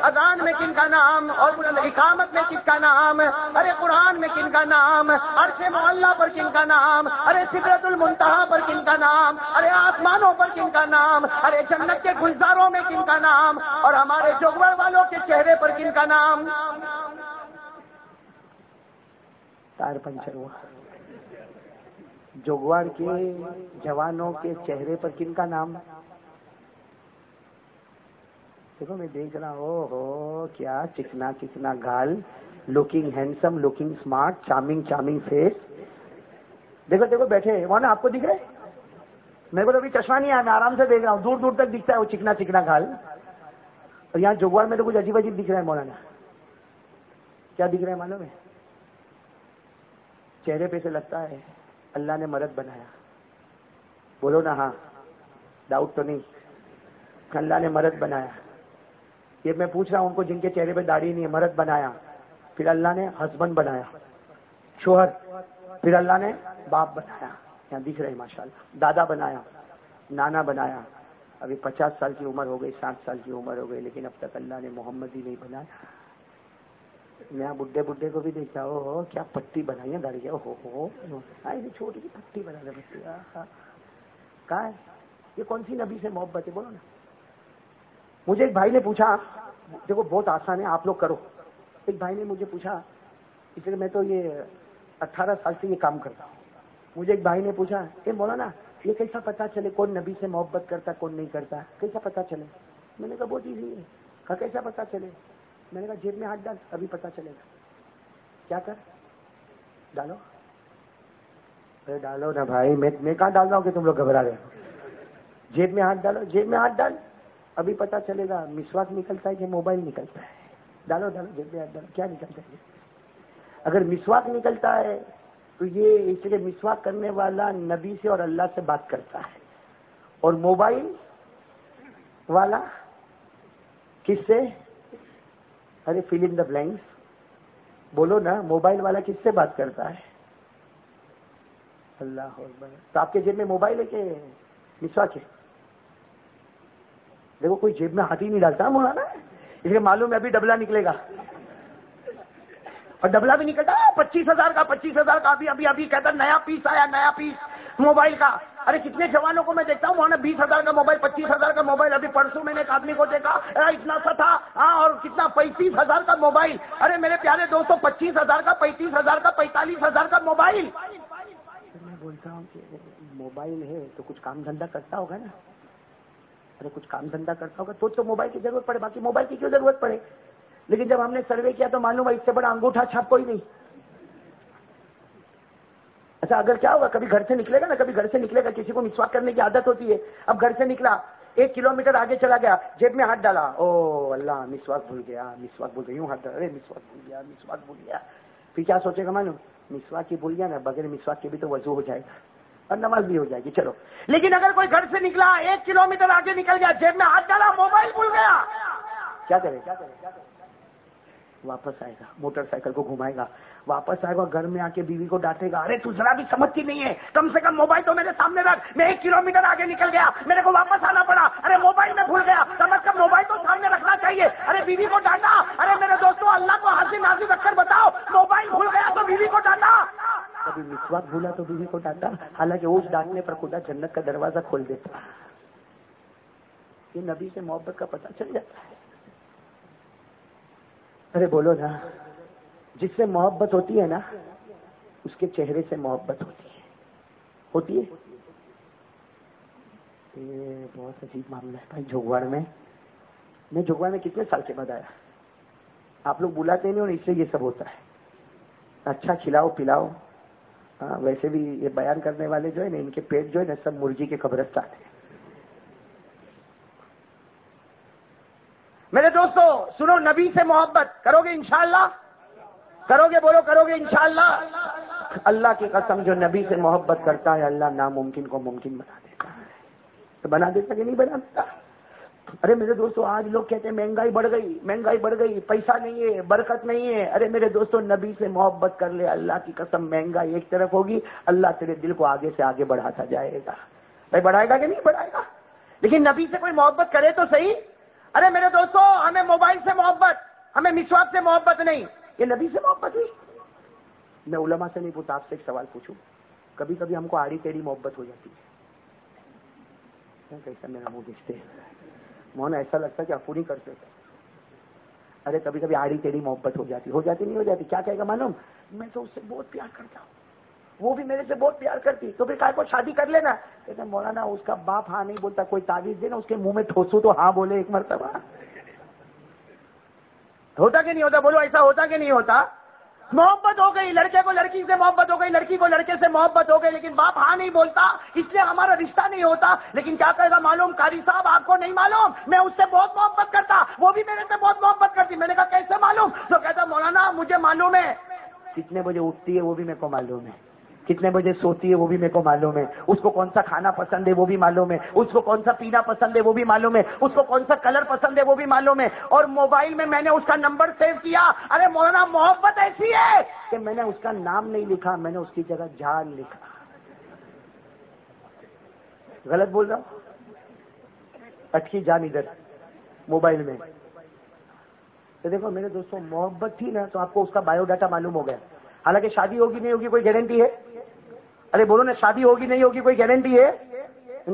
اذان میں کن کا نام؟ اور اقامت میں کن کا نام؟ ارے قرآن میں کن کا نام؟ عرش محلہ پر کن کا نام؟ ارے سکرت المنتہا پر کن کا نام؟ ارے آسمانوں پر کن کا نام، ارے جنت کے گلزاروں میں کن کا نام، اور ہمارے جوگر والوں کے چہرے پر کن کا نام؟ ٹائر پنچر ہوا۔ جوگوار کے جوانوں کے چہرے پر کن کا نام؟ دیکھو، میں دیکھ رہا ہوں ہو کیا چکنا چکنا گال looking handsome looking smart charming charming face دیکھو دیکھو، بیٹھے وہاں آپ کو دکھ رہے؟ میرے کو تو ابھی چشمہ نہیں آیا، میں آرام سے دیکھ رہا ہوں۔ دور دور تک دکھتا ہے وہ چکنا چکنا گال اور یہاں جوگوار میں تو کچھ عجیب عجیب دکھ رہا ہے مولانا۔ کیا دکھ رہا ہے معلوم ہے؟ چہرے پہ سے لگتا ہے، اللہ نے مرد بنایا۔ بولو نا ہاں ڈاؤٹ تو نہیں۔ اللہ نے مرد بنایا۔ یہ میں پوچھ رہا ہوں، ان کو جن کے چہرے پہ داڑھی نہیں ہے، مرد بنایا۔ پھر اللہ نے ہسبینڈ بنایا۔ شوہر، پھر اللہ نے باپ بنایا۔ یہاں دکھ رہے ماشاء اللہ دادا بنایا، نانا بنایا۔ ابھی پچاس سال کی عمر ہو گئی، ساٹھ سال کی عمر ہو گئی، لیکن اب تک اللہ نے محمد ہی نہیں بنایا۔ میں بڈھے بڈھے کو بھی دیکھتا ہو کیا پٹی بنائی ہے گاڑی ہو ہو چھوٹی سی پٹی بنا دے بچے کہاں ہے؟ یہ کون سی نبی سے محبت ہے؟ بولو نا۔ مجھے ایک بھائی نے پوچھا، دیکھو، بہت آسان ہے، آپ لوگ کرو۔ ایک بھائی نے مجھے پوچھا، اس لیے میں تو یہ اٹھارہ سال سے یہ کام کرتا ہوں۔ مجھے ایک بھائی نے پوچھا کہ بولا نا یہ کیسا پتا چلے کون نبی سے محبت کرتا، کون نہیں کرتا؟ کیسا پتا چلے؟ میں نے کہا بہت ایزی ہے۔ کہا، کیسا پتا چلے؟ میں نے کہا، جیب میں ہاتھ ڈال، ابھی پتا چلے گا۔ کیا کر؟ ڈالو۔ ارے، ڈالو نا بھائی، میں میں کہاں ڈال رہا ہوں کہ تم لوگ گھبرا رہے ہو؟ جیب میں ہاتھ ڈالو، جیب میں ہاتھ ڈال، ابھی پتا چلے گا۔ مسواک نکلتا ہے کہ موبائل نکلتا ہے؟ ڈالو ڈالو، جیب میں ہاتھ ڈالو۔ کیا نکلتا ہے؟ اگر مسواک نکلتا ہے تو یہ اس لیے مسواک کرنے والا نبی سے اور اللہ سے بات کرتا ہے۔ اور موبائل والا کس سے؟ ارے فل ان دا بلینکس۔ بولو نا، موبائل والا کس سے بات کرتا ہے؟ اللہ تو آپ کے جیب میں موبائل ہے کہ مسواک ہے؟ دیکھو، کوئی جیب میں ہاتھ ہی نہیں ڈالتا مولانا۔ اس لیے معلوم ہے ابھی ڈبلا نکلے گا۔ اور ڈبلا بھی نکلتا پچیس ہزار کا، پچیس ہزار کا، ابھی ابھی ابھی کہتا نیا پیس آیا، نیا پیس، موبائل کا۔ ارے کتنے جوانوں کو میں دیکھتا ہوں، وہاں بیس ہزار کا موبائل، پچیس ہزار کا موبائل، ابھی پرسوں میں نے ایک آدمی کو دیکھا اتنا سا تھا ہاں اور کتنا پینتیس ہزار کا موبائل۔ ارے میرے پیارے دوستوں پچیس ہزار کا، پینتیس ہزار کا، پینتالیس ہزار کا موبائل۔ میں بولتا ہوں کہ موبائل ہے تو کچھ کام دھندا کرتا ہوگا نا؟ ارے، کچھ کام دھندا کرتا ہوگا تو تو موبائل کی ضرورت پڑے، باقی موبائل کی کیوں ضرورت پڑے؟ لیکن جب ہم نے سروے کیا تو معلوم ہے اس سے بڑا انگوٹھا چھاپ کوئی نہیں۔ اچھا اگر کیا ہوگا، کبھی گھر سے نکلے گا نا، کبھی گھر سے نکلے گا، کسی کو مسواک کرنے کی عادت ہوتی ہے۔ اب گھر سے نکلا، ایک کلو میٹر آگے چلا گیا، جیب میں ہاتھ ڈالا۔ او اللہ، مسواک بھول گیا، مسواک بھول گیا، یوں ہاتھ ڈالا۔ ارے، مسواک بھول گیا، مسواک بھول گیا۔ پھر کیا سوچے گا معلوم؟ مسواک کی بھول گیا نا، بغیر مسواک کے بھی تو وضو ہو جائے گا۔ اور نماز بھی ہو جائے گی، چلو۔ لیکن اگر کوئی گھر سے نکلا، ایک کلو میٹر آگے نکل گیا، جیب میں ہاتھ ڈالا، موبائل بھول گیا۔ کیا کرے؟ کیا کرے؟ کیا کرے؟ واپس آئے گا، موٹر سائیکل کو گھمائے گا۔ واپس آئے گا گھر میں آ کے بیوی کو ڈانٹے گا۔ ارے، تو ذرا بھی سمجھتی نہیں ہے۔ کم سے کم موبائل تو میرے سامنے رکھ۔ میں ایک کلو میٹر آگے نکل گیا۔ میرے کو واپس آنا پڑا۔ ارے، موبائل میں بھول گیا۔ کم از کم موبائل تو سامنے رکھنا چاہیے۔ ارے، بیوی کو ڈانٹا۔ ارے، میرے دوستوں اللہ کو حاضر نازی رکھ کر بتاؤ۔ موبائل بھول گیا تو بیوی کو ڈانٹا۔ کبھی مسواک بھولا تو بیوی کو ڈانٹا۔ حالانکہ اس ڈانٹنے پر خدا جنت کا دروازہ کھول دیتا۔ یہ نبی سے محبت کا پتہ چل جاتا ہے۔ ارے بولو نا، جس سے محبت ہوتی ہے نا، اس کے چہرے سے محبت ہوتی ہے۔ ہوتی ہے؟ یہ بہت عجیب معاملہ ہے بھائی جھگواڑ میں۔ میں جھگواڑ میں کتنے سال کے بعد آیا؟ آپ لوگ بلاتے نہیں اور اس سے یہ سب ہوتا ہے۔ اچھا کھلاؤ، پلاؤ۔ ہاں ویسے بھی یہ بیان کرنے والے جو ہے نا، ان کے پیٹ جو ہے نا، سب مرغی کے قبرستان ہیں۔ میرے دوستو، سنو، نبی سے محبت کرو گے انشاءاللہ؟ کرو گے بولو کرو گے انشاءاللہ؟ اللہ کی قسم، جو نبی سے محبت کرتا ہے، اللہ ناممکن کو ممکن بنا دیتا ہے۔ تو بنا دیتا کہ نہیں بنا دیتا؟ ارے میرے دوستو، آج لوگ کہتے ہیں مہنگائی بڑھ گئی، مہنگائی بڑھ گئی، پیسہ نہیں ہے، برکت نہیں ہے۔ ارے میرے دوستو، نبی سے محبت کر لے، اللہ کی قسم، مہنگائی ایک طرف ہوگی، اللہ تیرے دل کو آگے سے آگے بڑھاتا جائے گا۔ بھائی، بڑھائے گا کہ نہیں بڑھائے گا؟ لیکن نبی سے کوئی محبت کرے تو صحیح؟ ارے میرے دوستو، ہمیں موبائل سے محبت، ہمیں مسواک سے محبت نہیں۔ یہ نبی سے محبت ہوئی۔ میں علماء سے نہیں پوچھتا، آپ سے ایک سوال پوچھوں۔ کبھی کبھی ہم کو آڑی تیری محبت ہو جاتی ہے۔ کیسا میرا منہ دیکھتے مونا ایسا لگتا ہے کہ آپ پوری کرتے ارے کبھی کبھی آڑی تیری محبت ہو جاتی ہو جاتی نہیں ہو جاتی۔ کیا کہے گا معلوم؟ میں تو اس سے بہت پیار کرتا ہوں۔ وہ بھی میرے سے بہت پیار کرتی۔ تو پھر کائے کو شادی کر لینا۔ کہتے مولانا، اس کا باپ ہاں نہیں بولتا، کوئی تعویذ دے نا، اس کے منہ میں ٹھوسو تو ہاں بولے ایک مرتبہ۔ ہوتا کہ نہیں ہوتا؟ بولو، ایسا ہوتا کہ نہیں ہوتا؟ محبت ہو گئی، لڑکے کو لڑکی سے محبت ہو گئی، لڑکی کو لڑکے سے محبت ہو گئی، لیکن باپ ہاں نہیں بولتا، اس لیے ہمارا رشتہ نہیں ہوتا۔ لیکن کیا کہے گا معلوم؟ کاری صاحب، آپ کو نہیں معلوم؟ میں اس سے بہت محبت کرتا، وہ بھی میرے سے بہت محبت کرتی۔ میں نے کہا، کیسے معلوم؟ تو کہتا، مولانا، مجھے معلوم ہے۔ کتنے بجے اٹھتی ہے وہ بھی میرے کو معلوم ہے۔ کتنے بجے سوتی ہے وہ بھی میرے کو معلوم ہے۔ اس کو کون سا کھانا پسند ہے وہ بھی معلوم ہے۔ اس کو کون سا پینا پسند ہے وہ بھی معلوم ہے۔ اس کو کون سا کلر پسند ہے وہ بھی معلوم ہے۔ اور موبائل میں میں نے اس کا نمبر سیو کیا۔ ارے مولانا، محبت ایسی ہے کہ میں نے اس کا نام نہیں لکھا، میں نے اس کی جگہ جان لکھا۔ غلط بول رہا ہوں؟ اٹکی جان ادھر، موبائل میں۔ تو دیکھو، میرے دوستوں محبت تھی نا تو آپ کو اس کا بایو ڈاٹا معلوم ہو گیا۔ حالانکہ شادی ہوگی نہیں ہوگی، کوئی گارنٹی ہے؟ ارے بولو نا شادی ہوگی نہیں ہوگی کوئی گارنٹی ہے؟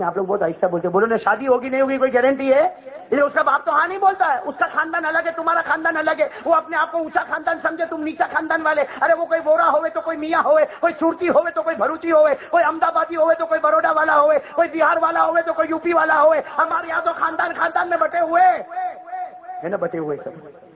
آپ لوگ بہت آہستہ بولتے بولو نا شادی ہوگی نہیں ہوگی کوئی گارنٹی ہے؟ اس کا باپ تو ہاں نہیں بولتا ہے۔ اس کا خاندان الگ ہے، تمہارا خاندان الگ ہے۔ وہ اپنے آپ کو اونچا خاندان سمجھے، تم نیچا خاندان والے۔ ارے، وہ کوئی بورا ہوئے تو کوئی میاں ہوئے، کوئی سورتی ہوئے تو کوئی بھروچی ہوئے، کوئی احمدآبادی ہوئے تو کوئی بروڈا والا ہوئے، کوئی بہار والا ہوئے تو کوئی یو پی والا ہوئے۔ ہمارے یہاں تو خاندان خاندان میں بٹے ہوئے۔ ہے نا، بٹے ہوئے سب۔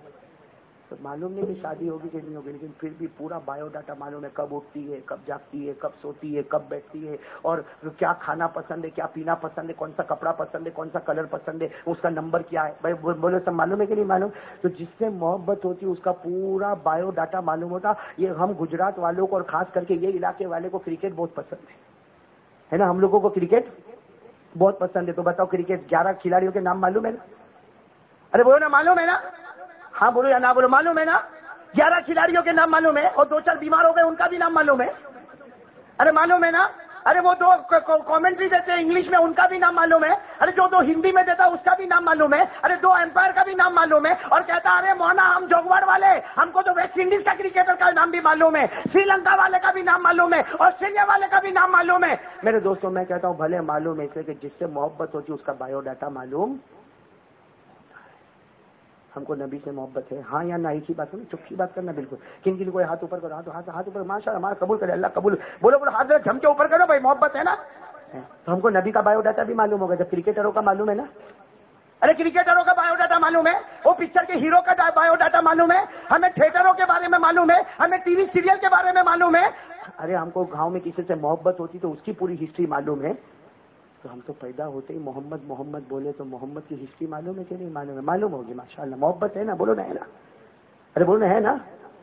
تو معلوم نہیں کہ شادی ہوگی کہ نہیں ہوگی، لیکن پھر بھی پورا بایو ڈاٹا معلوم ہے کب اٹھتی ہے، کب جاگتی ہے، کب سوتی ہے، کب بیٹھتی ہے، اور کیا کھانا پسند ہے، کیا پینا پسند ہے، کون سا کپڑا پسند ہے، کون سا کلر پسند ہے، اس کا نمبر کیا ہے؟ بھائی بولے سب معلوم ہے کہ نہیں معلوم؟ تو جس سے محبت ہوتی ہے، اس کا پورا بایو ڈاٹا معلوم ہوتا۔ یہ ہم گجرات والوں کو اور خاص کر کے یہ علاقے والے کو کرکٹ بہت پسند ہے۔ نا؟ ہم لوگوں کو کرکٹ بہت پسند ہے۔ تو بتاؤ کرکٹ گیارہ کھلاڑیوں کے نام معلوم ہے نا؟ ارے، بولو نا، معلوم ہے نا؟ ہاں بولو یا نہ بولو، معلوم ہے نا؟ گیارہ کھلاڑیوں کے نام معلوم ہے اور دو چار بیمار ہو گئے، ان کا بھی نام معلوم ہے۔ ارے، معلوم ہے نا؟ ارے، وہ دو کامنٹری دیتے ہیں انگلش میں، ان کا بھی نام معلوم ہے۔ ارے، جو دو ہندی میں دیتا اس کا بھی نام معلوم ہے۔ ارے، دو امپائر کا بھی نام معلوم ہے۔ اور کہتا ارے مونا ہم جوگواڑ والے، ہم کو تو ویسٹ انڈیز کا کرکٹر کا نام بھی معلوم ہے۔ سری لنکا والے کا بھی نام معلوم ہے۔ آسٹریلیا والے کا بھی نام معلوم ہے۔ میرے دوستوں میں کہتا ہوں، بھلے معلوم ہے کہ جس سے محبت ہوتی ہے، اس کا بایو ڈاٹا معلوم ہم کو نبی سے محبت ہے۔ ہاں یا نہ، ایک ہی بات کرنا چپ کی بات کرنا بالکل۔ کن کن کوئی ہاتھ اوپر کرو، ہاتھ ہاتھ ہاتھ اوپر۔ ماشاء اللہ قبول کرے، اللہ قبول۔ بولو بولو، ہاتھ جم کے اوپر کرو بھائی، محبت ہے نا؟ تو ہم کو نبی کا بایو ڈاٹا بھی معلوم ہوگا، جب کرکٹروں کا معلوم ہے نا۔ ارے کرکٹروں کا بایو ڈاٹا معلوم ہے؟ وہ پکچر کے ہیرو کا بایو ڈاٹا معلوم ہے؟ ہمیں تھیٹروں کے بارے میں معلوم ہے؟ ہمیں ٹی وی سیریل کے بارے میں معلوم ہے؟ ارے، ہم کو گاؤں میں کسی سے محبت ہوتی تو اس کی پوری ہسٹری معلوم ہے۔ تو ہم تو پیدا ہوتے ہی محمد محمد بولے تو محمد کی ہسٹری معلوم ہے کہ نہیں معلوم ہے؟ معلوم ہوگی ماشاء اللہ محبت ہے نا؟ بولو نا، ہے نا؟ ارے بولو نا، ہے نا؟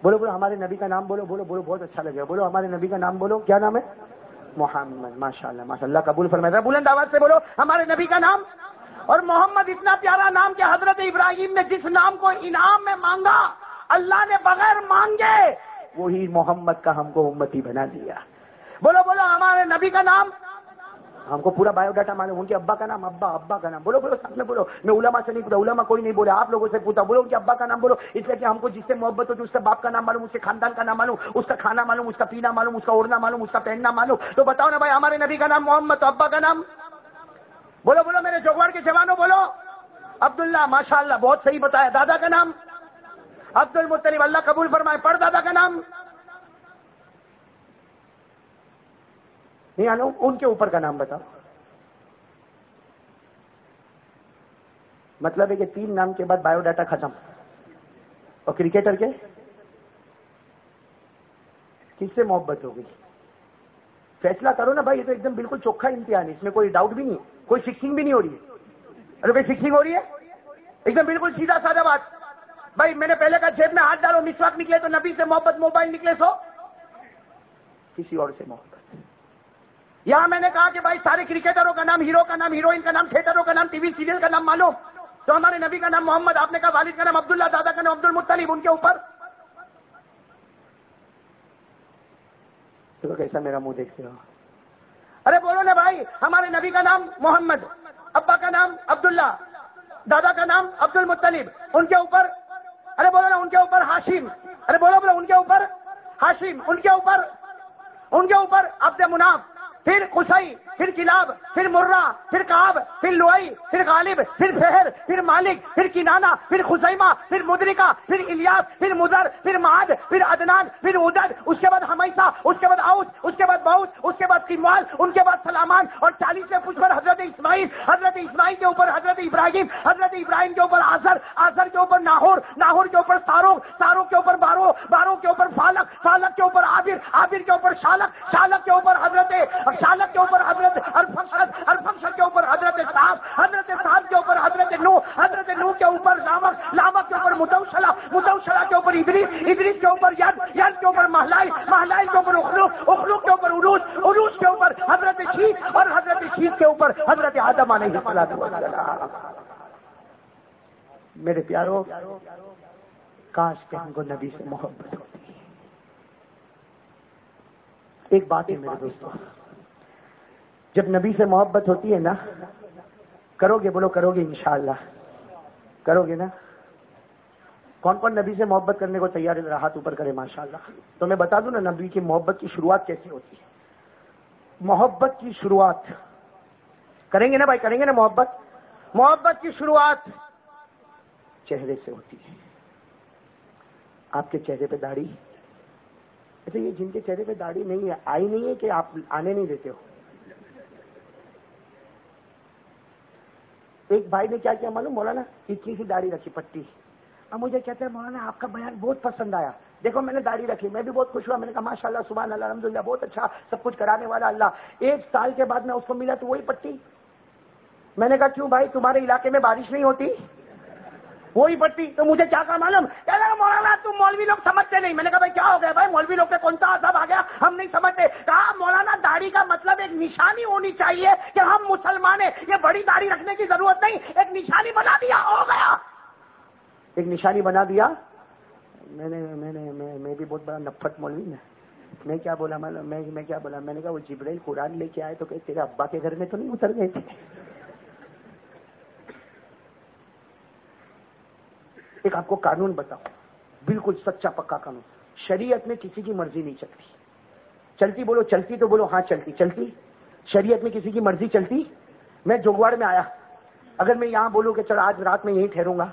بولو بولو، ہمارے نبی کا نام بولو بولو بولو، بہت اچھا لگے بولو، ہمارے نبی کا نام بولو۔ کیا نام ہے؟ محمد ماشاء اللہ ماشاء اللہ قبول فرمائے بلند آواز سے بولو۔ ہمارے نبی کا نام۔ اور محمد اتنا پیارا نام کہ حضرت ابراہیم نے جس نام کو انعام میں مانگا، اللہ نے بغیر مانگے، وہی محمد کا ہم کو امتی بنا دیا۔ بولو بولو، ہمارے نبی کا نام۔ ہم کو پورا بایو ڈاٹا معلوم، ان کے ابا کا نام ابا ابا کا نام۔ بولو بولو، ساتھ میں بولو۔ میں علماء سے نہیں پوچھا علماء کوئی نہیں بولے، آپ لوگوں سے پوچھا بولو، ان کے ابا کا نام بولو۔ اس لیے کہ ہم کو جس سے محبت ہوتی ہے اس سے باپ کا نام معلوم، اس کے خاندان کا نام معلوم، اس کا کھانا معلوم، اس کا پینا معلوم، اس کا اڑنا معلوم، اس کا پہننا معلوم۔ تو بتاؤ نا بھائی، ہمارے نبی کا نام محمد، ابا کا نام۔ بولو بولو، میرے جوگواڑ کے جوانوں، بولو۔ عبداللہ ماشاء اللہ بہت صحیح بتایا، دادا کا نام۔ عبد المطلب اللہ قبول فرمائے، پڑھ دادا کا نام۔ نہیں ان کے اوپر کا نام بتاؤ۔ مطلب ہے کہ تین نام کے بعد بایو ڈاٹا ختم۔ اور کرکٹر کے؟ کس سے محبت ہو گئی فیصلہ کرو نا بھائی، یہ تو ایک دم بالکل چوکھا امتحان ہے، اس میں کوئی ڈاؤٹ بھی نہیں کوئی فکسنگ بھی نہیں ہو رہی ہے۔ ارے کوئی فکسنگ ہو رہی ہے؟ ایک دم بالکل سیدھا سادہ بات۔ بھائی، میں نے پہلے کا جیب میں ہاتھ ڈالو، مسواک نکلے تو نبی سے محبت موبائل نکلے سو کسی اور سے محبت۔ یہاں میں نے کہا کہ بھائی سارے کرکٹروں کا نام، ہیرو کا نام، ہیروئن کا نام، تھیٹروں کا نام، ٹی وی سیریل کا نام معلوم۔ تو ہمارے نبی کا نام محمد، آپ نے کہا والد کا نام عبداللہ، دادا کا نام عبد المطلیب ان کے اوپر۔ تو کیسا میرا منہ دیکھتے ہو؟ ارے بولو نا بھائی، ہمارے نبی کا نام محمد، ابا کا نام عبداللہ، دادا کا نام عبد المطلیب ان کے اوپر۔ ارے بولو نا، ان کے اوپر ہاشم۔ ارے بولو بولو، ان کے اوپر۔ ہاشم، ان کے اوپر۔ ان کے اوپر، عبد مناف۔ پھر کسائی پھر کلاب، پھر مرہ، پھر کاب پھر لوئی پھر غالب، پھر فہر پھر مالک، پھر کنانا پھر خسیمہ پھر مدرکہ، پھر الیاس، پھر مدر پھر معد پھر ادنان پھر ادد اس کے بعد ہمیشہ اس کے بعد اوس، اس کے بعد بہت اس کے بعد کموال ان کے بعد سلامان، اور چالیس سے پوچھ کر حضرت اسماعیل حضرت اسماعیل کے اوپر حضرت ابراہیم حضرت ابراہیم کے اوپر آزر آزر کے اوپر ناہور ناہور کے اوپر سارو سارو کے اوپر بارو بارو کے اوپر فالک فالک کے اوپر عابر عابر کے اوپر شالک شالک کے اوپر حضرت شالک کے اوپر حضرت الفقشد کے اوپر حضرت صاحب حضرت صاحب کے اوپر حضرت نو حضرت نو کے اوپر لامک لامک کے اوپر متوشلا متوشلا کے اوپر ادریس ادریس کے اوپر ید ید کے اوپر محلائی محلائی کے اوپر اخلوق اخلوق کے اوپر عروج عروج کے اوپر حضرت شیخ اور حضرت شیخ کے اوپر حضرت آدم علیہ السلام میرے پیارو کاش کہ ہم کو نبی سے محبت ہوتی ایک بات ہے میرے دوستوں جب نبی سے محبت ہوتی ہے نا کرو گے بولو کرو گے انشاءاللہ۔ کرو گے نا؟ کون کون نبی سے محبت کرنے کو تیار ہے؟ ہاتھ اوپر کرے ماشاء اللہ تو میں بتا دوں نا نبی کی محبت کی شروعات کیسی ہوتی ہے۔ محبت کی شروعات۔ کریں گے نا بھائی؟ کریں گے نا محبت؟ محبت کی شروعات چہرے سے ہوتی ہے۔ آپ کے چہرے پہ داڑھی؟ اچھا یہ جن کے چہرے پہ داڑھی نہیں ہے، آئی نہیں ہے کہ آپ آنے نہیں دیتے ہو۔ ایک بھائی نے کیا کیا معلوم؟ مولانا، اتنی سی داڑھی رکھی، پٹی۔ اب مجھے کہتے ہیں، مولانا، آپ کا بیان بہت پسند آیا۔ دیکھو، میں نے داڑھی رکھی، میں بھی بہت خوش ہوا۔ میں نے کہا ماشاء اللہ سبحان اللہ الحمد للہ بہت اچھا سب کچھ کرانے والا اللہ۔ ایک سال کے بعد میں اس کو ملا تو وہی پٹی۔ میں نے کہا، کیوں بھائی، تمہارے علاقے میں بارش نہیں ہوتی؟ وہی پٹی تو مجھے کیا کہا معلوم؟ مولانا، تم مولوی لوگ سمجھتے نہیں۔ میں نے کہا، بھائی، کیا ہو گیا؟ بھائی، مولوی لوگ کے کون سا آ گیا؟ ہم نہیں سمجھتے۔ کہا، مولانا، داڑھی کا مطلب ایک نشانی ہونی چاہیے کہ ہم مسلمان ہیں۔ یہ بڑی داڑھی رکھنے کی ضرورت نہیں۔ ایک نشانی بنا دیا، ہو گیا۔ ایک نشانی بنا دیا؟ میں نے میں نے، میں بھی بہت بڑا نفت مولوی نا میں کیا بولا میں کیا بولا؟ میں نے کہا، وہ جبریل قرآن لے کے آئے تو کہ تیرے ابا کے گھر میں تو نہیں اتر گئے تھے؟ ایک آپ کو قانون بتاؤ بالکل سچا پکا قانون۔ شریعت میں کسی کی مرضی نہیں چلتی۔ چلتی بولو، چلتی تو بولو ہاں چلتی چلتی۔ شریعت میں کسی کی مرضی چلتی؟ میں جوگواڑ میں آیا۔ اگر میں یہاں بولوں کہ چل آج رات میں یہیں ٹھہروں گا۔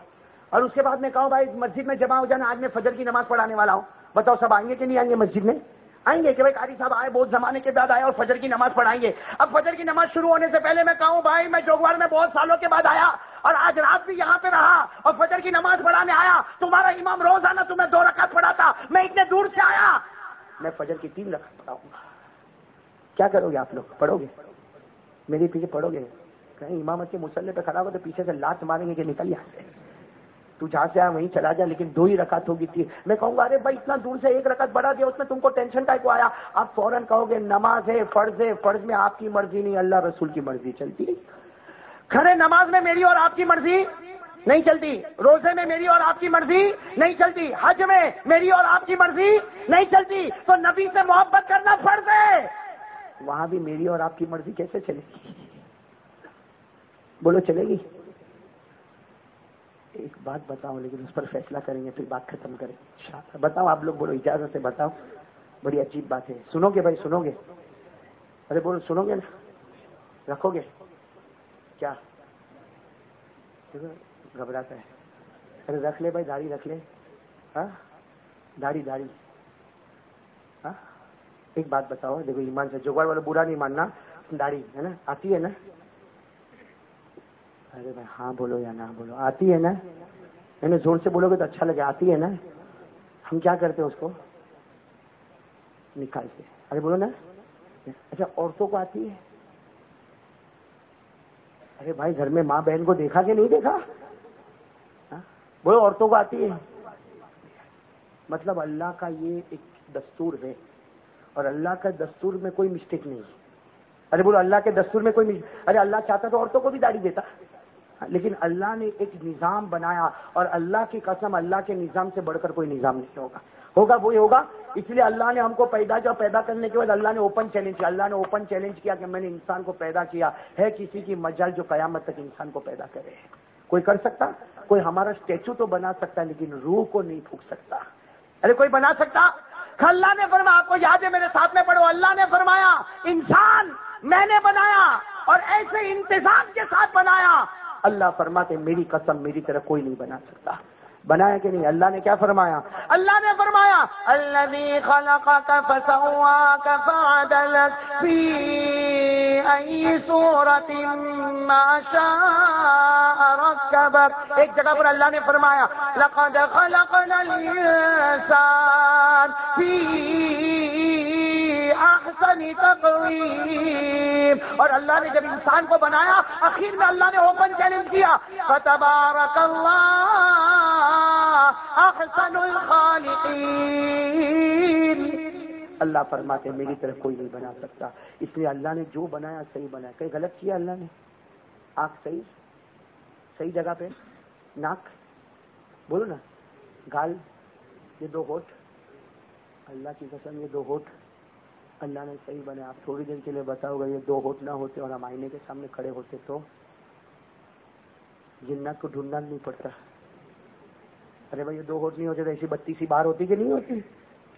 اور اس کے بعد میں کہوں، بھائی مسجد میں جمع ہو جانا، آج میں فجر کی نماز پڑھانے والا ہوں۔ بتاؤ، سب آئیں گے کہ نہیں آئیں گے مسجد میں؟ آئیں گے کہ بھائی قاری صاحب آئے، بہت زمانے کے بعد آئے اور فجر کی نماز پڑھائیں گے۔ اب فجر کی نماز شروع ہونے سے پہلے میں کہوں، بھائی میں جوگوار میں بہت سالوں کے بعد آیا۔ اور آج رات بھی یہاں پہ رہا اور فجر کی نماز پڑھانے آیا۔ تمہارا امام روز آنا تمہیں دو رکعت پڑھاتا۔ میں اتنے دور سے آیا۔ میں فجر کی تین رکعت پڑھاؤں گا۔ کیا کرو گے آپ لوگ؟ پڑھو گے میری پیچھے پڑھو گے کہیں امامت کے مسلح پہ کھڑا ہو تو پیچھے سے لات ماریں گے کہ نکل جاتے تو جہاں سے آیا وہیں چلا جا لیکن دو ہی رکعت ہوگی تھی۔ میں کہوں گا، ارے بھائی، اتنا دور سے ایک رکعت بڑھا دیا، اس میں تم کو ٹینشن کا کو آیا۔ آپ فوراً کہو گے نماز ہے فرض ہے فرض میں آپ کی مرضی نہیں، اللہ رسول کی مرضی چلتی کھڑے نماز میں میری اور آپ کی مرضی نہیں چلتی، روزے میں میری اور آپ کی مرضی نہیں چلتی، حج میں میری اور آپ کی مرضی نہیں چلتی، تو نبی سے محبت کرنا فرض ہے۔ وہاں بھی میری اور آپ کی مرضی کیسے چلے؟ گی بولو چلے گی۔ ایک بات بتاؤ لیکن اس پر فیصلہ کریں گے، پھر بات ختم کریں۔ بتاؤ آپ لوگ، بولو اجازت سے بتاؤ۔ بڑی عجیب بات ہے۔ سنو گے بھائی، سنو گے۔ ارے بولو، سنو گے نا۔ رکھو گے۔ کیا؟ گھبراتا ہے۔ ارے رکھ لے بھائی، داڑھی رکھ لے۔ ہاں؟ داڑھی داڑھی۔ ہاں؟ ایک بات بتاؤ، دیکھو، ایمان سے جوگاڑ والا برا نہیں ماننا، داڑھی، ہے نا؟ آتی ہے نا؟ ارے بھائی ہاں بولو یا نہ بولو، آتی ہے نا؟ یعنی زور سے بولو گے تو اچھا لگے، آتی ہے نا؟ ہم کیا کرتے ہیں اس کو؟ نکالتے ارے بولو نا۔ اچھا عورتوں کو آتی ہے؟ ارے بھائی، گھر میں ماں بہن کو دیکھا کہ نہیں دیکھا؟ ہاں؟ بولو عورتوں کو آتی ہے مطلب اللہ کا یہ ایک دستور ہے اور اللہ کا دستور میں کوئی مسٹیک نہیں ارے بولو، اللہ کے دستور میں کوئی ارے اللہ چاہتا تو عورتوں کو بھی داڑھی دیتا۔ ہاں، لیکن اللہ نے ایک نظام بنایا اور اللہ کی قسم اللہ کے نظام سے بڑھ کر کوئی نظام نہیں ہوگا۔ ہوگا، وہی ہوگا۔ اس لیے اللہ نے ہم کو پیدا کیا، پیدا کرنے کے بعد اللہ نے اوپن چیلنج کیا۔ اللہ نے اوپن چیلنج کیا کہ میں نے انسان کو پیدا کیا ہے، کسی کی مجال جو قیامت تک انسان کو پیدا کرے۔ کوئی کر سکتا؟ کوئی ہمارا اسٹیچو تو بنا سکتا ہے لیکن روح کو نہیں پھونک سکتا۔ ارے، کوئی بنا سکتا؟ اللہ نے فرمایا، آپ کو یاد ہے، میرے ساتھ میں پڑھو۔ اللہ نے فرمایا، انسان میں نے بنایا اور ایسے انتظام کے ساتھ بنایا۔ اللہ فرماتے، میری قسم، میری طرح کوئی نہیں بنا سکتا۔ بنایا کہ نہیں؟ اللہ نے کیا فرمایا؟ اللہ نے فرمایا اللہ ایک جگہ پر اللہ نے فرمایا، لقد خلقنا الانسان احسن تقویم اور اللہ نے جب انسان کو بنایا اخیر میں اللہ نے اوپن چیلنج کیا۔ فتبارک اللہ احسن الخالقین اللہ فرماتے میری طرف کوئی نہیں بنا سکتا۔ اس لیے اللہ نے جو بنایا، صحیح بنایا۔ کہیں غلط کیا اللہ نے؟ آنکھ صحیح؟ صحیح جگہ پہ؟ ناک؟ بولو نا۔ گال؟ یہ دو ہوٹ۔ اللہ کی قسم، یہ دو ہوٹ۔ اللہ نے صحیح بنے آپ تھوڑی دیر کے لیے بتاؤ گا یہ دو ہوٹ نہ ہوتے اور ہم آئینے کے سامنے کھڑے ہوتے تو؟ جنات کو ڈھونڈنا نہیں پڑتا۔ ارے بھائی، یہ دو ہوٹ نہیں ہوتے تو ایسی بتی سی باہر ہوتی کہ نہیں ہوتی؟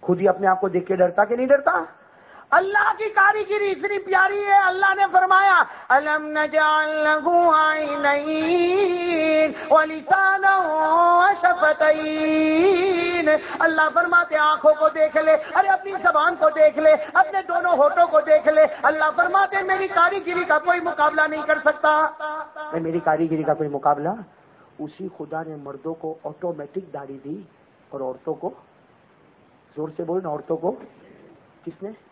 خود ہی اپنے آپ کو دیکھ کے ڈرتا کہ نہیں ڈرتا؟ اللہ کی کاریگری اتنی پیاری ہے، اللہ نے فرمایا الم نجعل له عینین ولسانا وشفتین اللہ فرماتے، آنکھوں کو دیکھ لے، ارے اپنی زبان کو دیکھ لے، اپنے دونوں ہوٹوں کو دیکھ لے۔ اللہ فرماتے، میری کاریگری کا کوئی مقابلہ نہیں کر سکتا۔ میری کاریگری کا کوئی مقابلہ؟ اسی خدا نے مردوں کو آٹومیٹک داڑھی دی اور عورتوں کو، زور سے بولنا عورتوں کو، کس نے؟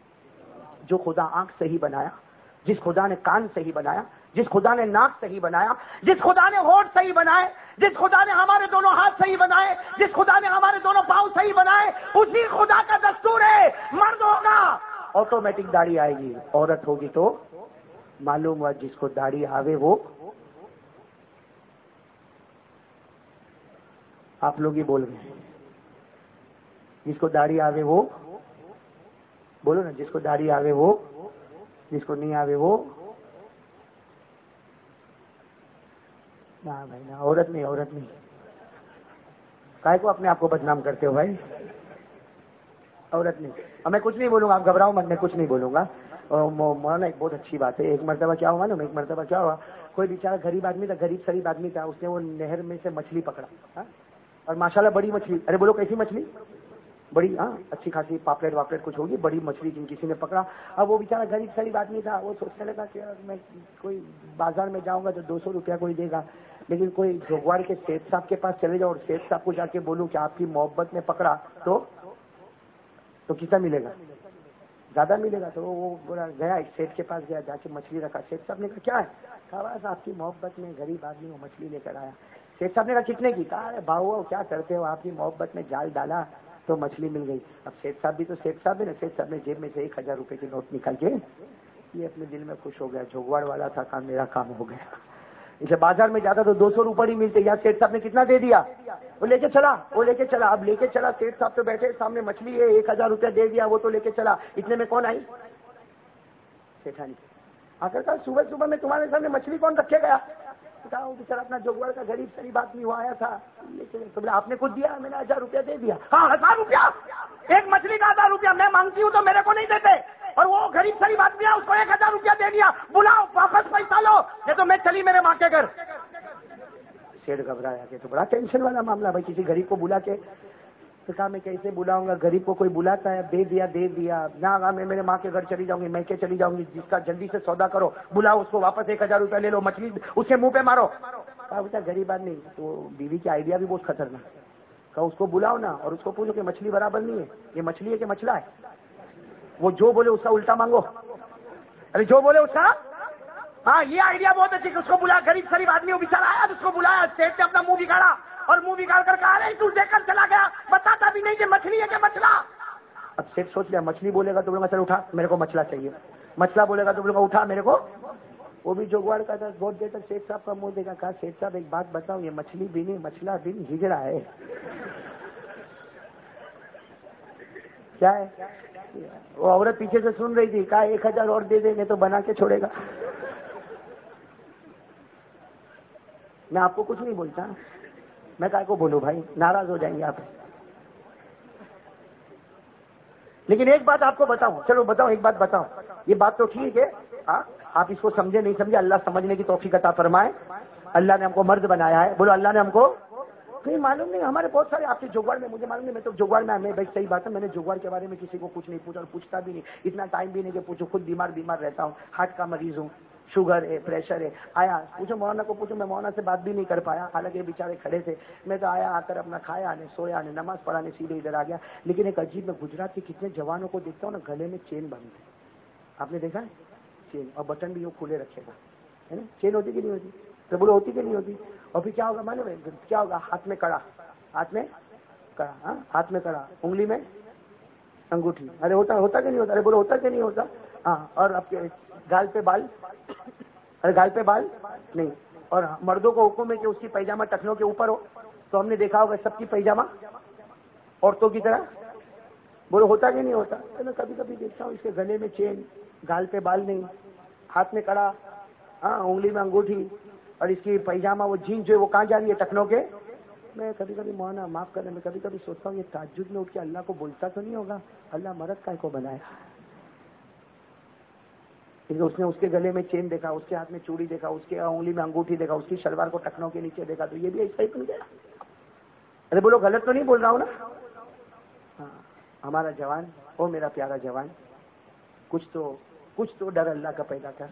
جو خدا آنکھ صحیح بنایا، جس خدا نے کان صحیح بنایا، جس خدا نے ناک صحیح بنایا، جس خدا نے ہوٹ صحیح بنائے، جس خدا نے ہمارے دونوں ہاتھ صحیح بنائے، جس خدا نے ہمارے دونوں پاؤں صحیح بنائے، اسی خدا کا دستور ہے، مرد ہوگا۔ آٹومیٹک داڑھی آئے گی، عورت ہوگی تو معلوم ہوا جس کو داڑھی آوے وہ۔ آپ لوگ ہی بول رہے ہیں۔ جس کو داڑھی آوے وہ۔ بولو نا، جس کو داڑھی آوے وہ، جس کو نہیں آوے وہ۔ نہ بھائی، نہ، عورت نہیں عورت نہیں۔ کائے کو اپنے آپ کو بدنام کرتے ہو بھائی؟ عورت نہیں۔ اب میں کچھ نہیں بولوں گا، آپ گھبراؤ مت، میں کچھ نہیں بولوں گا۔ مولانا، ایک بہت اچھی بات ہے۔ ایک مرتبہ کیا ہوا نا ایک مرتبہ کیا ہوا؟ کوئی بیچارہ غریب آدمی تھا، غریب شریف آدمی تھا، اس نے وہ نہر میں سے مچھلی پکڑا۔ ہاں؟ اور ماشاءاللہ بڑی مچھلی۔ ارے بولو، کیسی مچھلی؟ بڑی ہاں اچھی خاصی پاپلیٹ واپلیٹ کچھ ہوگی، بڑی مچھلی جن کسی نے پکڑا۔ اب وہ بیچارہ غریب ساری بات نہیں تھا، وہ سوچنے لگا کہ میں کوئی بازار میں جاؤں گا تو دو سو روپیہ کوئی دے گا۔ لیکن کوئی جھوگواڑ کے سیٹ صاحب کے پاس چلے جاؤ اور سیٹ صاحب کو جا کے بولوں کہ آپ کی محبت میں پکڑا تو تو کتنا ملے گا؟ زیادہ ملے گا تو وہ بولا، گیا ایک سیٹ کے پاس، گیا، جا کے مچھلی رکھا۔ سیٹ صاحب نے کہا، کیا ہے؟ کہا، بس آپ کی محبت میں غریب آدمی وہ مچھلی لے کر آیا۔ سیٹ صاحب نے کہا، کتنے کی؟ کہا بھاؤ، کیا کرتے ہو؟ آپ کی محبت میں جال ڈالا۔ تو مچھلی مل گئی۔ اب سیٹ صاحب بھی تو سیٹ صاحب ہے نا سیٹ صاحب نے جیب میں سے ایک ہزار روپے کی نوٹ نکال کے یہ اپنے دل میں خوش ہو گیا۔ جھوگواڑ والا تھا، کام میرا کام ہو گیا۔ اسے بازار میں جاتا تو دو سو روپئے ہی ملتے۔ یا سیٹ صاحب نے کتنا دے دیا؟ وہ لے کے چلا، وہ لے کے چلا۔ اب لے کے چلا سیٹ صاحب تو بیٹھے، سامنے مچھلی ہے، ایک ہزار روپیہ دے دیا، وہ تو لے کے چلا۔ اتنے میں کون آئی؟ سیٹھانی۔ آخر کار صبح صبح میں تمہارے سامنے مچھلی کون رکھے گیا؟ سر، اپنا جوگوڑ کا غریب شریف آدمی وہ ہوا آیا تھا۔ لیکن آپ نے کچھ دیا، میں نے ہزار روپیہ دے دیا۔ ہاں ہزار روپیہ۔ ایک مچھلی کا ہزار روپیہ میں مانگتی ہوں تو میرے کو نہیں دیتے۔ اور وہ غریب شریف آدمی اس کو ایک ہزار روپیہ دے دیا۔ بلاؤ، واپس پیسہ لو۔ یہ تو میں چلی میرے ماں کے گھر۔ شیر گھبرایا کہ تو بڑا ٹینشن والا معاملہ بھائی، کسی غریب کو بلا کے تو کہا میں کیسے بلاؤں گا، غریب کو کوئی بلاتا ہے، دے دیا دے دیا، نہ میں، میرے ماں کے گھر چلی جاؤں گی، میں کے چلی جاؤں گی، جس کا جلدی سے سودا کرو، بلاؤ اس کو واپس ایک ہزار روپیہ لے لو، مچھلی اس کے منہ پہ مارو۔ کہا، بیٹا، غریب آدمی، تو بیوی کی آئیڈیا بھی بہت خطرناک کہا، اس کو بلاؤ نا اور اس کو پوچھو کہ مچھلی برابر نہیں ہے، یہ مچھلی ہے کہ مچھلا ہے؟ وہ جو بولے اس کا الٹا مانگو۔ ارے، جو بولے اس کا؟ ہاں یہ آئیڈیا بہت اچھی کہ اس کو بلا غریب شریف آدمی، وہ بچارا آیا اس کو بلایا اسٹیٹ نے اپنا منہ بگاڑا۔ اور منہ بگاڑ کر کہا رہے تو دیکھ کر چلا گیا، بتاتا بھی نہیں کہ مچھلی ہے کہ مچھلا. اب سیٹ سوچ لیا، مچھلی بولے گا تو بولے گا سر اٹھا، میرے کو مچھلا چاہیے. مچھلا بولے گا تو بولے گا، اٹھا، میرے کو. وہ بھی جوگواڑ کا تھا، بہت دیر تک شیخ صاحب کا منہ دیکھا، کہا، شیخ صاحب، ایک بات بتاؤ، یہ مچھلی بھی نہیں، مچھلا بھی نہیں، ہجڑا ہے. کیا ہے؟ وہ عورت پیچھے سے سن رہی تھی، کہا، ایک ہزار اور دے دیں گے تو بنا کے چھوڑے گا. میں آپ کو کچھ نہیں بولتا۔ میں کہا کو بولوں بھائی، ناراض ہو جائیں گے آپ۔ لیکن ایک بات آپ کو بتاؤں، چلو بتاؤ ایک بات بتاؤ یہ بات تو ٹھیک ہے۔ ہاں، آپ اس کو سمجھے نہیں سمجھے، اللہ سمجھنے کی توفیق عطا فرمائے۔ اللہ نے ہم کو مرد بنایا ہے۔ بولو، اللہ نے ہم کو نہیں معلوم نہیں، ہمارے بہت سارے، آپ کے جوگواڑ میں، مجھے معلوم نہیں، میں تو جوگواڑ میں میں بھائی صحیح بات ہے، میں نے جوگواڑ کے بارے میں کسی کو کچھ نہیں پوچھا اور پوچھتا بھی نہیں۔ اتنا ٹائم بھی نہیں کہ پوچھو، خود بیمار بیمار رہتا ہوں، ہارٹ کا مریض ہوں۔ شوگر ہے، پریشر ہے، آیا، پوچھو مولانا کو، پوچھو، میں مولانا سے بات بھی نہیں کر پایا۔ حالانکہ بےچارے کھڑے تھے۔ میں تو آیا، آ کر اپنا کھایا آنے سویا آنے نماز پڑھانے سیدھے ادھر آ گیا۔ لیکن ایک عجیب میں گجرات کے کتنے جوانوں کو دیکھتا ہوں نا، گلے میں چین بند ہے آپ نے دیکھا؟ ہے چین۔ اور بٹن بھی وہ کھلے رکھے گا۔ ہے نا؟ چین ہوتی کہ نہیں ہوتی؟ تو ہوتی کہ نہیں ہوتی؟ اور پھر کیا ہوگا مانو کیا ہوگا؟ ہاتھ میں کڑا۔ ہاتھ میں کڑا ہاں؟ ہاتھ میں کڑا۔ انگلی میں انگوٹھی۔ ارے، ہوتا ہوتا کہ نہیں ہوتا؟ ارے، بولو، ہوتا کہ نہیں ہوتا؟ ہاں اور آپ کے گال پہ بال؟ ارے گال پہ بال؟ نہیں۔ اور مردوں کو حکم ہے کہ اس کی پیجامہ ٹکنوں کے اوپر ہو۔ تو ہم نے دیکھا ہوگا سب کی پیجامہ۔ عورتوں کی طرح۔ بولو ہوتا کہ نہیں ہوتا؟ میں کبھی کبھی دیکھتا ہوں، اس کے گلے میں چین، گال پہ بال نہیں۔ ہاتھ میں کڑا ہاں انگلی میں انگوٹھی۔ اور اس کی پیجامہ وہ جینس جو ہے، وہ کہاں جا رہی ہے ٹکنوں کے؟ میں کبھی کبھی مولانا معاف کرنے میں کبھی کبھی سوچتا ہوں یہ تعجد میں اٹھ کے اللہ کو بولتا تو نہیں ہوگا؟ اللہ مرد کا کو بنایا اس نے اس کے گلے میں چین دیکھا، اس کے ہاتھ میں چوڑی دیکھا، اس کے انگلی میں انگوٹھی دیکھا، اس کی شلوار کو ٹکنوں کے نیچے دیکھا، تو یہ بھی ایسا ہی بن گیا۔ ارے بولو، غلط تو نہیں بول رہا ہوں نا؟ ہاں ہمارا جوان، او میرا پیارا جوان، کچھ تو کچھ تو ڈر اللہ کا پیدا کر۔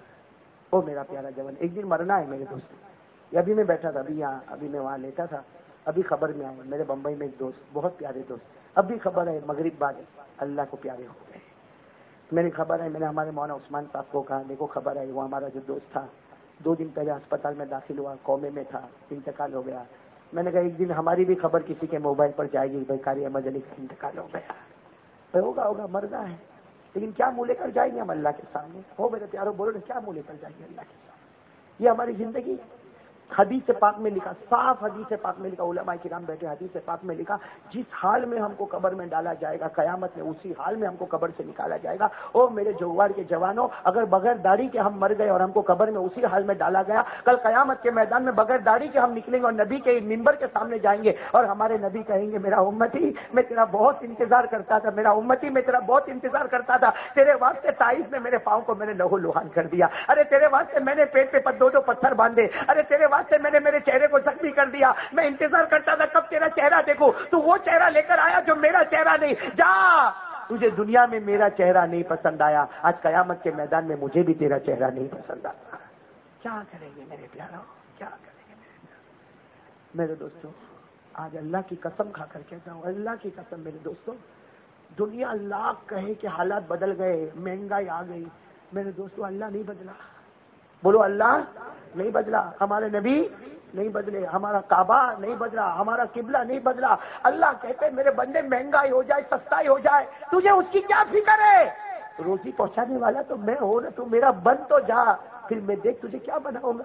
او میرا پیارا جوان، ایک دن مرنا ہے میرے دوست۔ ابھی میں بیٹھا تھا، ابھی یہاں، ابھی میں وہاں لیتا تھا۔ ابھی خبر میں آئے میرے بمبئی میں ایک دوست، بہت پیارے دوست۔ اب بھی خبر ہے، مغرب بعد اللہ کو پیارے ہو گئے۔ میری خبر ہے، میں نے ہمارے مولانا عثمان صاحب کو کہا، دیکھو خبر ہے، وہ ہمارا جو دوست تھا، دو دن پہلے اسپتال میں داخل ہوا، قومے میں تھا، انتقال ہو گیا۔ میں نے کہا، ایک دن ہماری بھی خبر کسی کے موبائل پر جائے گی، بھائی کاری احمد علی کا انتقال ہو گیا۔ ہوگا ہوگا مرنا ہے۔ لیکن کیا منہ لے کر جائیں گے ہم اللہ کے سامنے؟ ہو میرے پیاروں، بولو کیا منہ لے کر جائیں گے اللہ کے سامنے؟ یہ ہماری زندگی ہے۔ حدیث پاک میں لکھا، صاف حدیث پاک میں لکھا، علماء کرام بیٹھے، حدیث پاک میں لکھا، جس حال میں ہم کو قبر میں ڈالا جائے گا، قیامت میں اسی حال میں ہم کو قبر سے نکالا جائے گا۔ او میرے جوار کے جوانوں، اگر بغیر داڑھی کے ہم مر گئے اور ہم کو قبر میں اسی حال میں ڈالا گیا، کل قیامت کے میدان میں بغیر داڑھی کے ہم نکلیں گے اور نبی کے ممبر کے سامنے جائیں گے۔ اور ہمارے نبی کہیں گے، میرا امتی، میں تیرا بہت انتظار کرتا تھا، میرا امتی، میں تیرا بہت انتظار کرتا تھا۔ تیرے واسطے تائیس میں میرے پاؤں کو میں نے لہو لوہان کر دیا۔ ارے تیرے واسطے میں نے پیٹ پہ دو دو پتھر باندھے۔ ارے تیرے واسطے میں نے میرے چہرے کو زخمی کر دیا۔ میں انتظار کرتا تھا کب تیرا چہرہ دیکھو تو وہ چہرہ لے کر آیا جو میرا چہرہ نہیں۔ جا۔ تجھے دنیا میں میرا چہرہ نہیں پسند آیا۔ آج قیامت کے میدان میں مجھے بھی تیرا چہرہ نہیں پسند آتا۔ کیا کریں گے میرے پیاروں؟ کیا کریں گے میرے میرے دوستوں، آج اللہ کی قسم کھا کر کہتا ہوں، اللہ کی قسم میرے دوستوں، دنیا اللہ کہے کہ حالات بدل گئے، مہنگائی آ گئی۔ میرے دوستوں، اللہ نہیں بدلا۔ بولو، اللہ نہیں بدلا، ہمارے نبی نہیں بدلے، ہمارا کعبہ نہیں بدلا، ہمارا قبلہ نہیں بدلا۔ اللہ کہتے میرے بندے مہنگائی ہو جائے سستائی ہو جائے، تجھے اس کی کیا فکر ہے؟ روزی پہنچانے والا تو میں ہوں نا، تو میرا بن تو جا، پھر میں دیکھ تجھے کیا بناؤں گا۔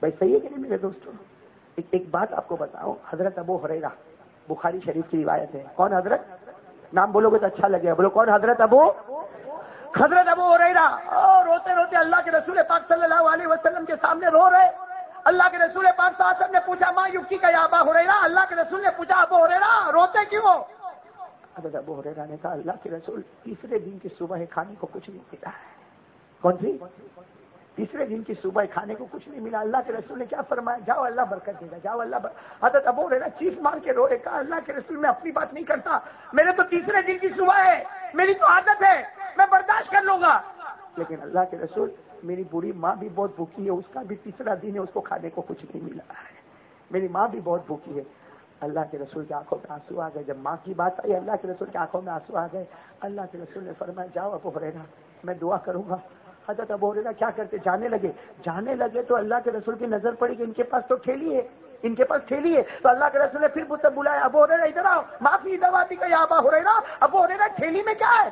بھائی، صحیح ہے کہ نہیں میرے دوستوں ایک بات آپ کو بتاؤ حضرت ابو حریرا بخاری شریف کی روایت ہے۔ کون حضرت؟ نام بولو گے تو اچھا لگے بولو، کون حضرت ابو حضرت ابو ریرا روتے روتے اللہ کے رسول پاک صلی اللہ علیہ وسلم کے سامنے رو رہے اللہ کے رسول پاک صلی اللہ علیہ وسلم نے پوچھا، ماں، یوکی کا آبا ہو رہا اللہ کے رسول نے پوچھا، ابو ہو روتے کیوں حضرت ابو ہو نے کہا، اللہ کے رسول تیسرے دن کی صبح کھانے کو کچھ نہیں ملا ہے۔ کون سی؟ تیسرے دن کی صبح کھانے کو کچھ نہیں ملا۔ اللہ کے رسول نے کیا فرمایا؟ جاؤ، اللہ برکت دے گا۔ جاؤ، اللہ حضرت ابو رہنا چیخ مار کے رو رہے، کہا، اللہ کے رسول میں اپنی بات نہیں کرتا۔ میرے تو تیسرے دن کی صبح ہے، میری تو عادت ہے۔ میں برداشت کر لوں گا۔ لیکن اللہ کے رسول، میری بری ماں بھی بہت بھوکی ہے، اس کا بھی تیسرا دن ہے، اس کو کھانے کو کچھ نہیں ملا۔ ہے میری ماں بھی بہت بھوکی ہے۔ اللہ کے رسول کی آنکھوں میں آنسو آ گئے۔ جب ماں کی بات آئی، اللہ کے رسول کی آنکھوں میں آنسو آ گئے۔ اللہ کے رسول نے فرمایا، جاؤ ابو ہریرا میں دعا کروں گا۔ حضرت ابو ہریرا کیا کرتے؟ جانے لگے۔ جانے لگے تو اللہ کے رسول کی نظر پڑی کہ ان کے پاس تو ٹھیلی ہے۔ ان کے پاس ٹھیلی ہے۔ تو اللہ کے رسول نے پھر مجھ سے بلایا، ابو ہریرا ادھر آؤ، معافی دوا دی گئی آبا ہو رہا ابو ہریرا ٹھیلی میں کیا ہے؟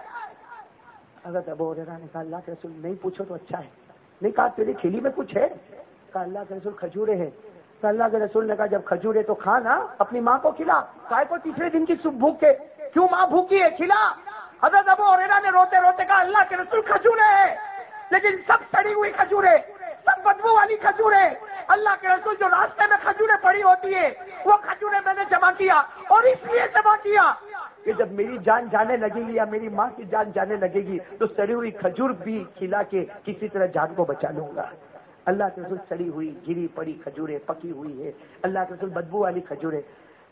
حضرت ابو ہریرا نے کہا اللہ کے رسول نہیں پوچھو تو اچھا ہے۔ نہیں کہا تیری کھیلی میں کچھ ہے؟ کہا اللہ کے رسول کھجورے ہیں۔ تو اللہ کے رسول نے کہا جب کھجورے تو کھانا اپنی ماں کو کھلا۔ کائے کو تیسرے دن کی بھوک کے کیوں ماں بھوکی ہے؟ کھلا۔ حضرت ابو اوریرا نے روتے روتے کہا، اللہ کے رسول کھجورے ہیں۔ لیکن سب سڑی ہوئی کھجورے، سب بدبو والی کھجورے۔ اللہ کے رسول جو راستے میں کھجورے پڑی ہوتی ہے، وہ کھجورے میں نے جمع کیا اور اس لیے جمع کیا۔ کہ جب میری جان جانے لگے گی یا میری ماں کی جان جانے لگے گی تو سڑی ہوئی کھجور بھی کھلا کے کسی طرح جان کو بچا لوں گا۔ اللہ کے رسول سڑی ہوئی، گری پڑی کھجورے پکی ہوئی ہے اللہ کے رسول بدبو والی کھجورے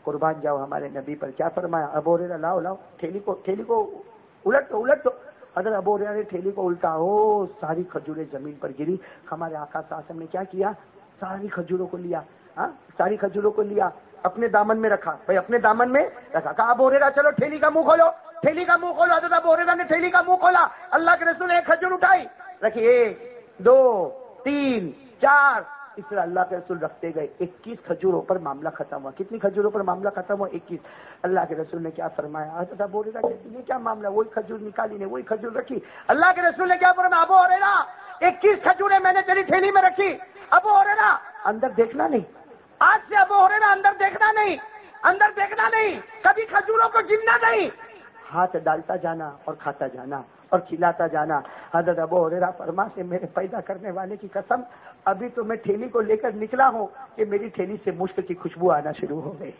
قربان جاؤ ہمارے نبی پر۔ کیا فرمایا؟ ابو ریرا لاؤ لاؤ ٹھیلی کو ٹھیلی کو الٹ تو الٹ تو اگر ابو ریرا نے ٹھیلی کو الٹا۔ ہو ساری کھجورے زمین پر گری۔ ہمارے آقا ساسم نے کیا کیا؟ ساری کھجوروں کو لیا۔ ہاں؟ ساری کھجوروں کو لیا۔ اپنے دامن میں رکھا، بھائی اپنے دامن میں رکھا۔ کہا، اب چلو ٹھیلی کا منہ کھولو۔ ٹھیلی کا منہ کھولو، حضرت ابو نے ٹھیلی کا منہ کھولا۔ اللہ کے رسول نے ایک کھجور اٹھائی۔ رکھی ایک، دو، تین، چار۔ اس طرح اللہ کے رسول رکھتے گئے۔ اکیس کھجوروں پر معاملہ ختم ہوا۔ کتنی کھجوروں پر معاملہ ختم ہوا؟ اکیس۔ اللہ کے رسول نے کیا فرمایا؟ حضرت ابو رہا یہ کیا معاملہ؟ وہی کھجور نکالی نے، وہی کھجور رکھی۔ اللہ کے رسول نے کیا فرمایا؟ ابو رہا اکیس کھجوریں میں نے تیری تھیلی میں رکھی۔ ابو رہا اندر دیکھنا نہیں۔ آج سے اب ہو اندر دیکھنا نہیں، اندر دیکھنا نہیں، کبھی کھجوروں کو گننا نہیں۔ ہاتھ ڈالتا جانا اور کھاتا جانا اور کھلاتا جانا۔ حضرت ابو ہریرا فرما سے میرے پیدا کرنے والے کی قسم ابھی تو میں ٹھیلی کو لے کر نکلا ہوں کہ میری ٹھیلی سے مشک کی خوشبو آنا شروع ہو گئی۔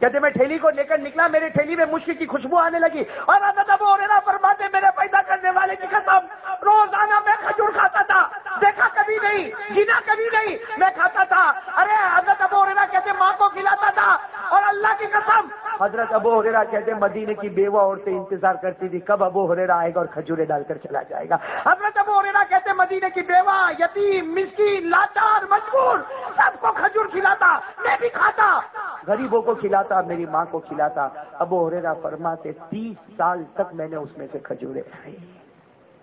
کہتے میں ٹھیلی کو لے کر نکلا میری ٹھیلی میں مشک کی خوشبو آنے لگی۔ اور حضرت ابو فرماتے میرے پیدا کرنے والے کی قسم۔ روزانہ میں کھجور کھاتا تھا، دیکھا کبھی نہیں، گنا کبھی نہیں، میں کھاتا تھا۔ ارے حضرت ابو ہریرا کہتے ماں کو کھلاتا تھا۔ اور اللہ کی قسم۔ حضرت ابو ہریرا کہتے مدینے کی بیوہ عورتیں انتظار کرتی تھی کب ابو ہریرا آئے گا اور کھجورے ڈال کر چلا جائے گا۔ حضرت ابو ہریرا کہتے مدینے کی بیوہ، یتیم، مسکین لاچار مجبور، سب کو کھجور کھلاتا، میں بھی کھاتا۔ غریبوں کو کھلاتا، میری ماں کو کھلاتا۔ ابو ہریرا فرماتے، تیس سال تک میں نے اس میں سے کھجورے کھائی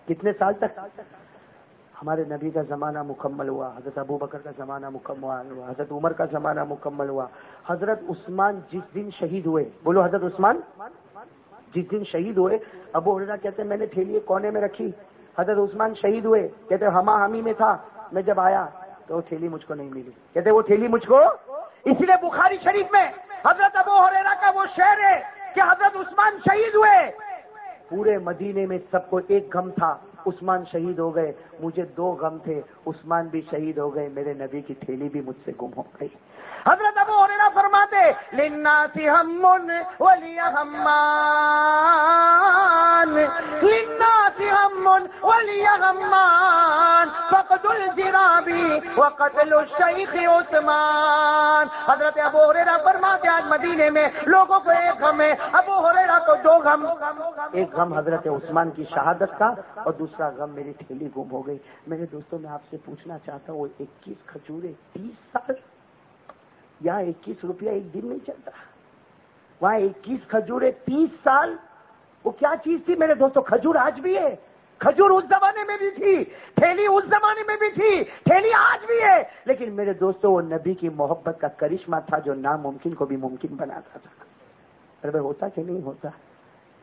کتنے سال تک؟ ہمارے نبی کا زمانہ مکمل ہوا، حضرت ابو بکر کا زمانہ مکمل ہوا، حضرت عمر کا زمانہ مکمل ہوا۔ حضرت عثمان جس دن شہید ہوئے، بولو حضرت عثمان، جس دن شہید ہوئے، ابو ہرا کہتے ہیں، میں نے تھیلی کونے میں رکھی۔ حضرت عثمان شہید ہوئے، کہتے ہما ہمی میں تھا۔ میں جب آیا تو وہ تھیلی مجھ کو نہیں ملی۔ کہتے وہ تھیلی مجھ کو؟ اس لیے بخاری شریف میں حضرت ابو ہریرا کا وہ شعر ہے کہ حضرت عثمان شہید ہوئے۔ پورے مدینے میں سب کو ایک غم تھا۔ عثمان شہید ہو گئے۔ مجھے دو غم تھے۔ عثمان بھی شہید ہو گئے۔ میرے نبی کی تھیلی بھی مجھ سے گم ہو گئی۔ حضرت ابو ہریرا فرماتے لنا سی ہم ولی ہمان لنا سی ہم ولی ہمان فقد الجرابی وقتل الشیخ عثمان۔ حضرت ابو ہریرا فرماتے آج مدینے میں لوگوں کو ایک غم ہے۔ ابو ہریرا کو دو غم۔ ایک غم حضرت عثمان کی شہادت کا اور دوسرا غم میری ٹھیلی گم ہو گئی۔ میرے دوستوں، میں آپ سے پوچھنا چاہتا ہوں، وہ اکیس کھجورے تیس سال یہاں اکیس روپیہ ایک دن نہیں چلتا۔ وہاں اکیس کھجورے تیس سال۔ وہ کیا چیز تھی؟ میرے دوستوں کھجور آج بھی ہے۔ کھجور اس زمانے میں بھی تھی، تھیلی اس زمانے میں بھی تھی، تھیلی آج بھی ہے۔ لیکن میرے دوستوں وہ نبی کی محبت کا کرشمہ تھا جو ناممکن کو بھی ممکن بناتا تھا۔ ارے ہوتا کہ نہیں ہوتا؟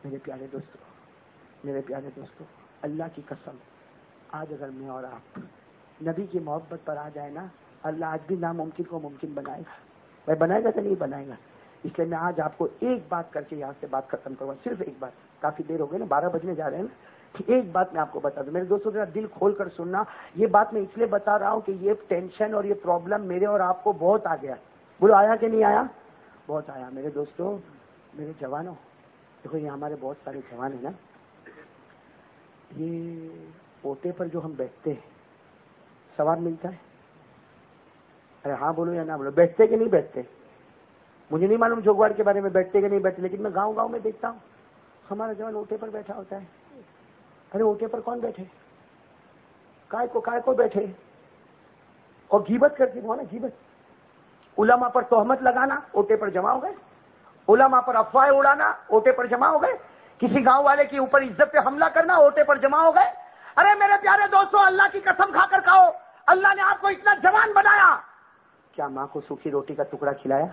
میرے پیارے دوستوں میرے پیارے دوستوں اللہ کی قسم، آج اگر میں اور آپ نبی کی محبت پر آ جائے نا اللہ آج بھی ناممکن کو ممکن بنائے گا۔ بھائی بنائے گا کہ نہیں بنائے گا؟ اس لیے میں آج آپ کو ایک بات کر کے یہاں سے بات ختم کروں صرف ایک بات، کافی دیر ہو گئی نا، بارہ بجنے جا رہے ہیں نا۔ ایک بات میں آپ کو بتا دوں۔ میرے دوستوں، ذرا دل کھول کر سننا۔ یہ بات میں اس لیے بتا رہا ہوں کہ یہ ٹینشن اور یہ پرابلم میرے اور آپ کو بہت آ گیا بولو، آیا کہ نہیں آیا؟ بہت آیا۔ میرے دوستوں، میرے جوانوں، دیکھو، یہ ہمارے بہت سارے جوان ہیں نا۔ یہ اوٹے پر جو ہم بیٹھتے ہیں سوار ملتا ہے؟ ارے ہاں بولو یا نہ بولو، بیٹھتے کہ نہیں بیٹھتے؟ مجھے نہیں معلوم جوگواڑ کے بارے میں بیٹھتے کہ نہیں بیٹھتے، لیکن میں گاؤں گاؤں میں دیکھتا ہوں۔ ہمارا جوان اوٹے پر بیٹھا ہوتا ہے۔ ارے اوٹے پر کون بیٹھے؟ کائے کو کائے کو بیٹھے؟ اور گیبت کرتے وہ نا گیبت علماء پر تہمت لگانا، اوٹے پر جمع ہو گئے۔ علماء پر افواہ اڑانا، اوٹے پر جمع ہو گئے۔ کسی گاؤں والے کے اوپر عزت پہ حملہ کرنا، اوٹے پر جمع ہو گئے۔ ارے میرے پیارے دوستوں اللہ کی قسم کھا کر کہو اللہ نے آپ کو اتنا جوان بنایا۔ کیا ماں کو سوکھی روٹی کا ٹکڑا کھلایا؟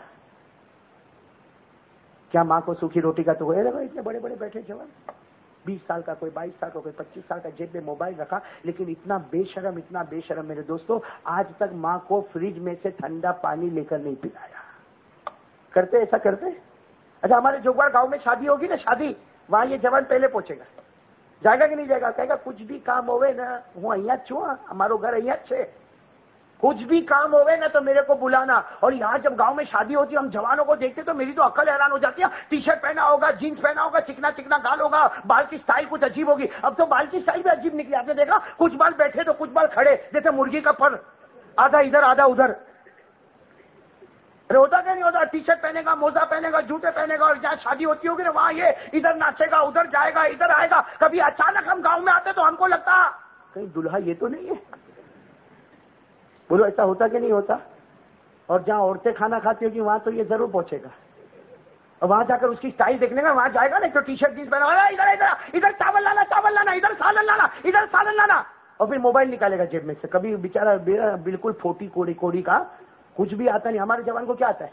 کیا ماں کو سوکھی روٹی کا ٹکڑا؟ اتنے بڑے بڑے بیٹھے جوان بیس سال کا کوئی، بائیس سال کا کوئی، پچیس سال کا جیب میں موبائل رکھا، لیکن اتنا بے شرم، اتنا بے شرم میرے دوستو، آج تک ماں کو فریج میں سے ٹھنڈا پانی لے کر نہیں پلایا۔ کرتے ایسا کرتے؟ اچھا ہمارے جوگوڑ گاؤں میں شادی ہوگی نا؟ شادی، وہاں یہ جوان پہلے پہنچے گا۔ جائے گا کہ نہیں جائے گا؟ کہے گا، کچھ بھی کام ہوئے نا، ہوں اہم چھو ہمارا گھر اہم چھ۔ کچھ بھی کام ہوئے نا تو میرے کو بلانا۔ اور یہاں جب گاؤں میں شادی ہوتی ہے، ہم جوانوں کو دیکھتے تو میری تو عقل حیران ہو جاتی ہے۔ ٹی شرٹ پہنا ہوگا جینس پہنا ہوگا، چکنا چکنا گال ہوگا۔ بال کی سٹائل کچھ عجیب ہوگی۔ اب تو بال کی سٹائل بھی عجیب نکلی۔ آپ نے دیکھا؟ کچھ بال بیٹھے تو کچھ بال کھڑے۔ جیسے مرغی کا پر آدھا ادھر آدھا ادھر۔ ہوتا کیا نہیں ہوتا؟ ٹی شرٹ پہنے گا، موزہ پہنے گا، جوتے پہنے گا اور جہاں شادی ہوتی ہوگی نا، وہاں یہ ادھر ناچے گا، ادھر جائے گا، ادھر آئے گا۔ کبھی اچانک ہم گاؤں میں آتے تو ہم کو لگتا، کہیں دلہا یہ تو نہیں ہے۔ بولو، ایسا ہوتا کہ نہیں ہوتا؟ اور جہاں عورتیں کھانا کھاتی ہوگی، وہاں تو یہ ضرور پہنچے گا۔ اور وہاں جا کر اس کی اسٹائل دیکھنے کا وہاں جائے گا نا تو ٹی شرٹ جینس پہنا ادھر ادھر ادھر، چاول لانا چاول لانا، ادھر سالن لانا، ادھر سالن لانا۔ اور پھر موبائل نکالے گا جیب میں سے۔ کبھی بےچارا بالکل پھوٹی کوڑی کوڑی کا کچھ بھی آتا نہیں۔ ہمارے جوان کو کیا آتا ہے؟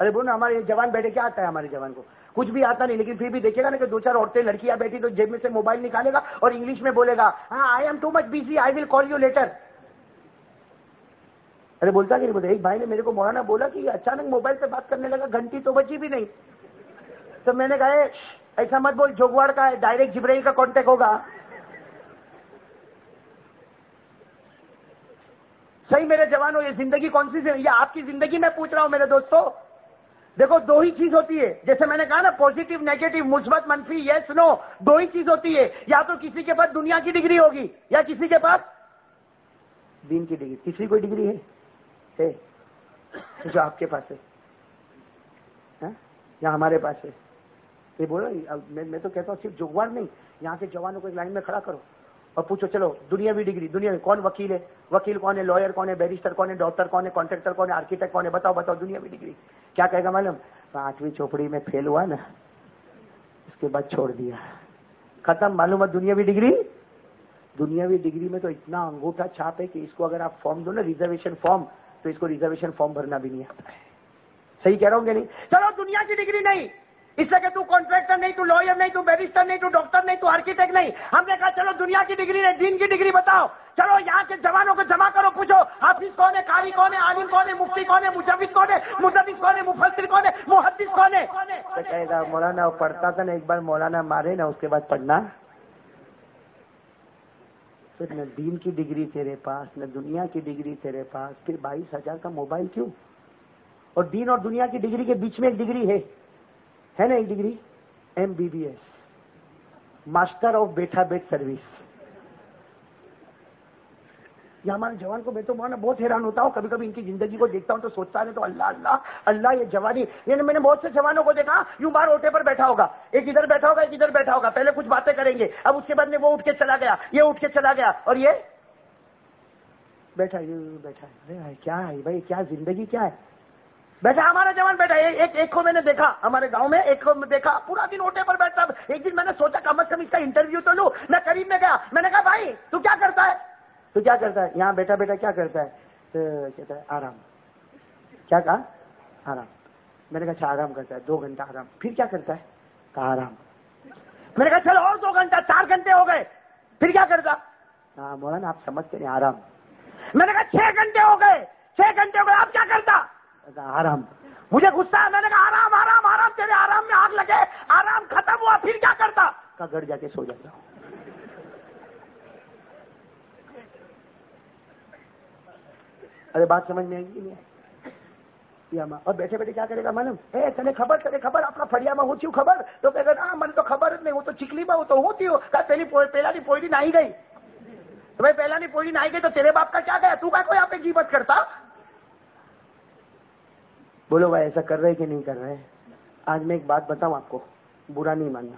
ارے بولو نا، ہمارے جوان بیٹھے، کیا آتا ہے ہمارے جوان کو؟ کچھ بھی آتا نہیں، لیکن پھر بھی دیکھے گا نا کہ دو چار عورتیں، لڑکیاں بیٹھی تو جیب میں سے موبائل نکالے گا اور انگلش میں بولے گا ہاں I am too much busy I will call you later ارے بولتا کہ نہیں بولتا، ایک بھائی نے میرے کو مولانا بولا کہ اچانک موبائل پہ بات کرنے لگا، گھنٹی تو بچی بھی نہیں۔ تو میں نے کہا ایسا مت بول جوگواڑ کا ہے، ڈائریکٹ جبرائیل کا کانٹیکٹ ہوگا۔ صحیح میرے جوانوں، یہ زندگی کون سی یہ آپ کی زندگی میں پوچھ رہا ہوں میرے دوستوں دیکھو، دو ہی چیز ہوتی ہے۔ جیسے میں نے کہا نا پوزیٹو نیگیٹو مثبت، منفی یس نو دو ہی چیز ہوتی ہے۔ یا تو کسی کے پاس دنیا کی ڈگری ہوگی، یا کسی کے پاس دین کی ڈگری کسی کوئی ڈگری ہے؟ جو آپ کے پاس ہے۔ ہاں؟ یا ہمارے پاس ہے۔ یہ بولو میں تو کہتا ہوں صرف جگوار نہیں، یہاں کے جوانوں کو ایک لائن میں کھڑا کرو اور پوچھو، چلو، دنیا بھی ڈگری، دنیا میں کون وکیل ہے؟ وکیل کون ہے؟ لائر کون ہے؟ بیرسٹر کون ہے؟ ڈاکٹر کون ہے؟ کانٹریکٹر کون ہے؟ آرکیٹیکٹ کون ہے؟ بتاؤ بتاؤ، دنیا بھی ڈگری۔ کیا کہے گا معلوم؟ آٹھویں چوپڑی میں فیل ہوا نا۔ اس کے بعد چھوڑ دیا۔ ختم، معلوم ہے دنیا بھی ڈگری؟ دنیاوی ڈگری میں تو اتنا انگوٹھا چھاپ ہے کہ اس کو اگر آپ فارم دو نا ریزرویشن فارم تو اس کو ریزرویشن فارم بھرنا بھی نہیں آتا ہے۔ صحیح کہہ رہا ہوں گے نہیں؟ چلو، دنیا کی ڈگری نہیں۔ اس سے کہ تو کانٹریکٹر نہیں، تو لائر نہیں، تو بیرسٹر نہیں، تو ڈاکٹر نہیں، تو آرکیٹیکٹ نہیں۔ ہم نے کہا، چلو، دنیا کی ڈگری نہیں، دین کی ڈگری بتاؤ۔ چلو، یہاں کے جوانوں کو جمع کرو، پوچھو، حافظ کون ہے کاری کون ہے، عالم کون ہے، مفتی کون ہے، مجوز کون ہے مدبس کون ہے، مفسر کون ہے، محدث کون ہے؟ مولانا پڑھتا تھا نا ایک بار مولانا مارے نا، اس کے بعد پڑھنا۔ پھر نہ دین کی ڈگری تیرے پاس، نہ دنیا کی ڈگری تیرے پاس، پھر بائیس ہزار کا موبائل کیوں؟ اور دین اور دنیا کی ڈگری کے بیچ میں ایک ڈگری ہے۔ ہے نا ایک degree? M B B S master of بیٹھا بیٹ سروس یہ ہمارے جوان کو میں تو مانا بہت حیران ہوتا ہوں، کبھی کبھی ان کی زندگی کو دیکھتا ہوں تو سوچتا ہے تو اللہ اللہ اللہ یہ جوانی یعنی میں نے بہت سے جوانوں کو دیکھا، یوں بار اوٹے پر بیٹھا ہوگا، ایک ادھر بیٹھا ہوگا، ایک ادھر بیٹھا ہوگا، پہلے کچھ باتیں کریں گے، اب اس کے بعد میں وہ اٹھ کے چلا گیا، یہ اٹھ کے چلا گیا، اور یہ بیٹھا بیٹھا کیا ہے بھائی، کیا زندگی کیا ہے؟ بیٹھا، ہمارا جوان بیٹھا، ایک ایک کو میں نے دیکھا، ہمارے گاؤں میں ایک کو دیکھا، پورا دن اوٹے پر بیٹھتا، ایک دن میں نے سوچا کم از کم اس کا انٹرویو تو لوں، میں قریب میں گیا، میں نے کہا بھائی تو کیا کرتا ہے؟ تو کیا کرتا ہے؟ یہاں بیٹھا بیٹھا کیا کرتا ہے؟ کہتا ہے، آرام۔ کیا کہا؟ آرام۔ میں نے کہا اچھا آرام کرتا ہے۔ دو گھنٹہ آرام۔ پھر کیا کرتا ہے؟ کہا، آرام۔ میں نے کہا، چلو، اور دو گھنٹہ، چار گھنٹے ہو گئے۔ پھر کیا کرتا؟ ہاں مولانا، آپ سمجھتے ہیں آرام۔ میں نے کہا، چھ گھنٹے ہو گئے۔ چھ گھنٹے ہو گئے آپ کیا کرتا؟ آرام۔ مجھے غصہ ہے، میں نے کہا، آرام آرام آرام، تیرے آرام میں آگ لگے، آرام ختم ہوا، پھر کیا کرتا؟ کا گھر جا کے سو جاتا ہوں۔ ارے بات سمجھ میں آئے گی نہیں اور بیٹھے بیٹھے کیا کرے گا معلوم؟ اے تنے خبر تنے خبر، اپنا فڑیا میں ہوتی ہوں خبر؟ تو کہ ہاں من تو خبر نہیں، وہ تو چکلی میں وہ تو ہوتی ہو۔ پہلی پہلا نہیں پوئلی نہ گئی۔ تو بھائی، پہلا نہیں پوئلی نہ گئی تو تیرے باپ کا کیا گیا؟ تو کا کوئی آپ کی بات کرتا؟ بولو بھائی، ایسا کر رہے کہ نہیں کر رہے؟ آج میں ایک بات بتاؤں آپ کو، برا نہیں ماننا۔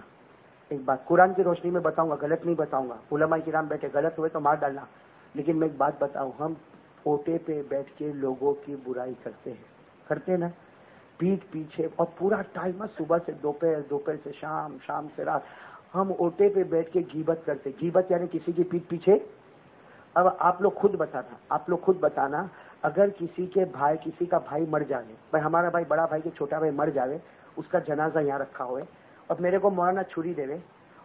ایک بات، قرآن کی روشنی میں بتاؤں گا، غلط نہیں بتاؤں گا۔ علماء کرام بیٹھے، غلط ہوئے تو مار ڈالنا۔ لیکن میں ایک بات بتاؤں، ہم اوٹے پہ بیٹھ کے لوگوں کی برائی کرتے ہیں۔ کرتے نا؟ پیٹ پیچھے اور پورا ٹائم صبح سے دوپہر دوپہر سے شام شام سے رات۔ ہم اوٹے پہ بیٹھ کے گیبت کرتے۔ گیبت یعنی کسی کی پیٹ پیچھے؟ اب آپ لوگ خود بتانا، آپ لوگ خود بتانا، اگر کسی کے بھائی، کسی کا بھائی مر جائے بھائی ہمارا بھائی بڑا بھائی کے چھوٹا بھائی مر جائے اس کا جنازہ یہاں رکھا ہوئے، اور میرے کو مولانا چھری دے۔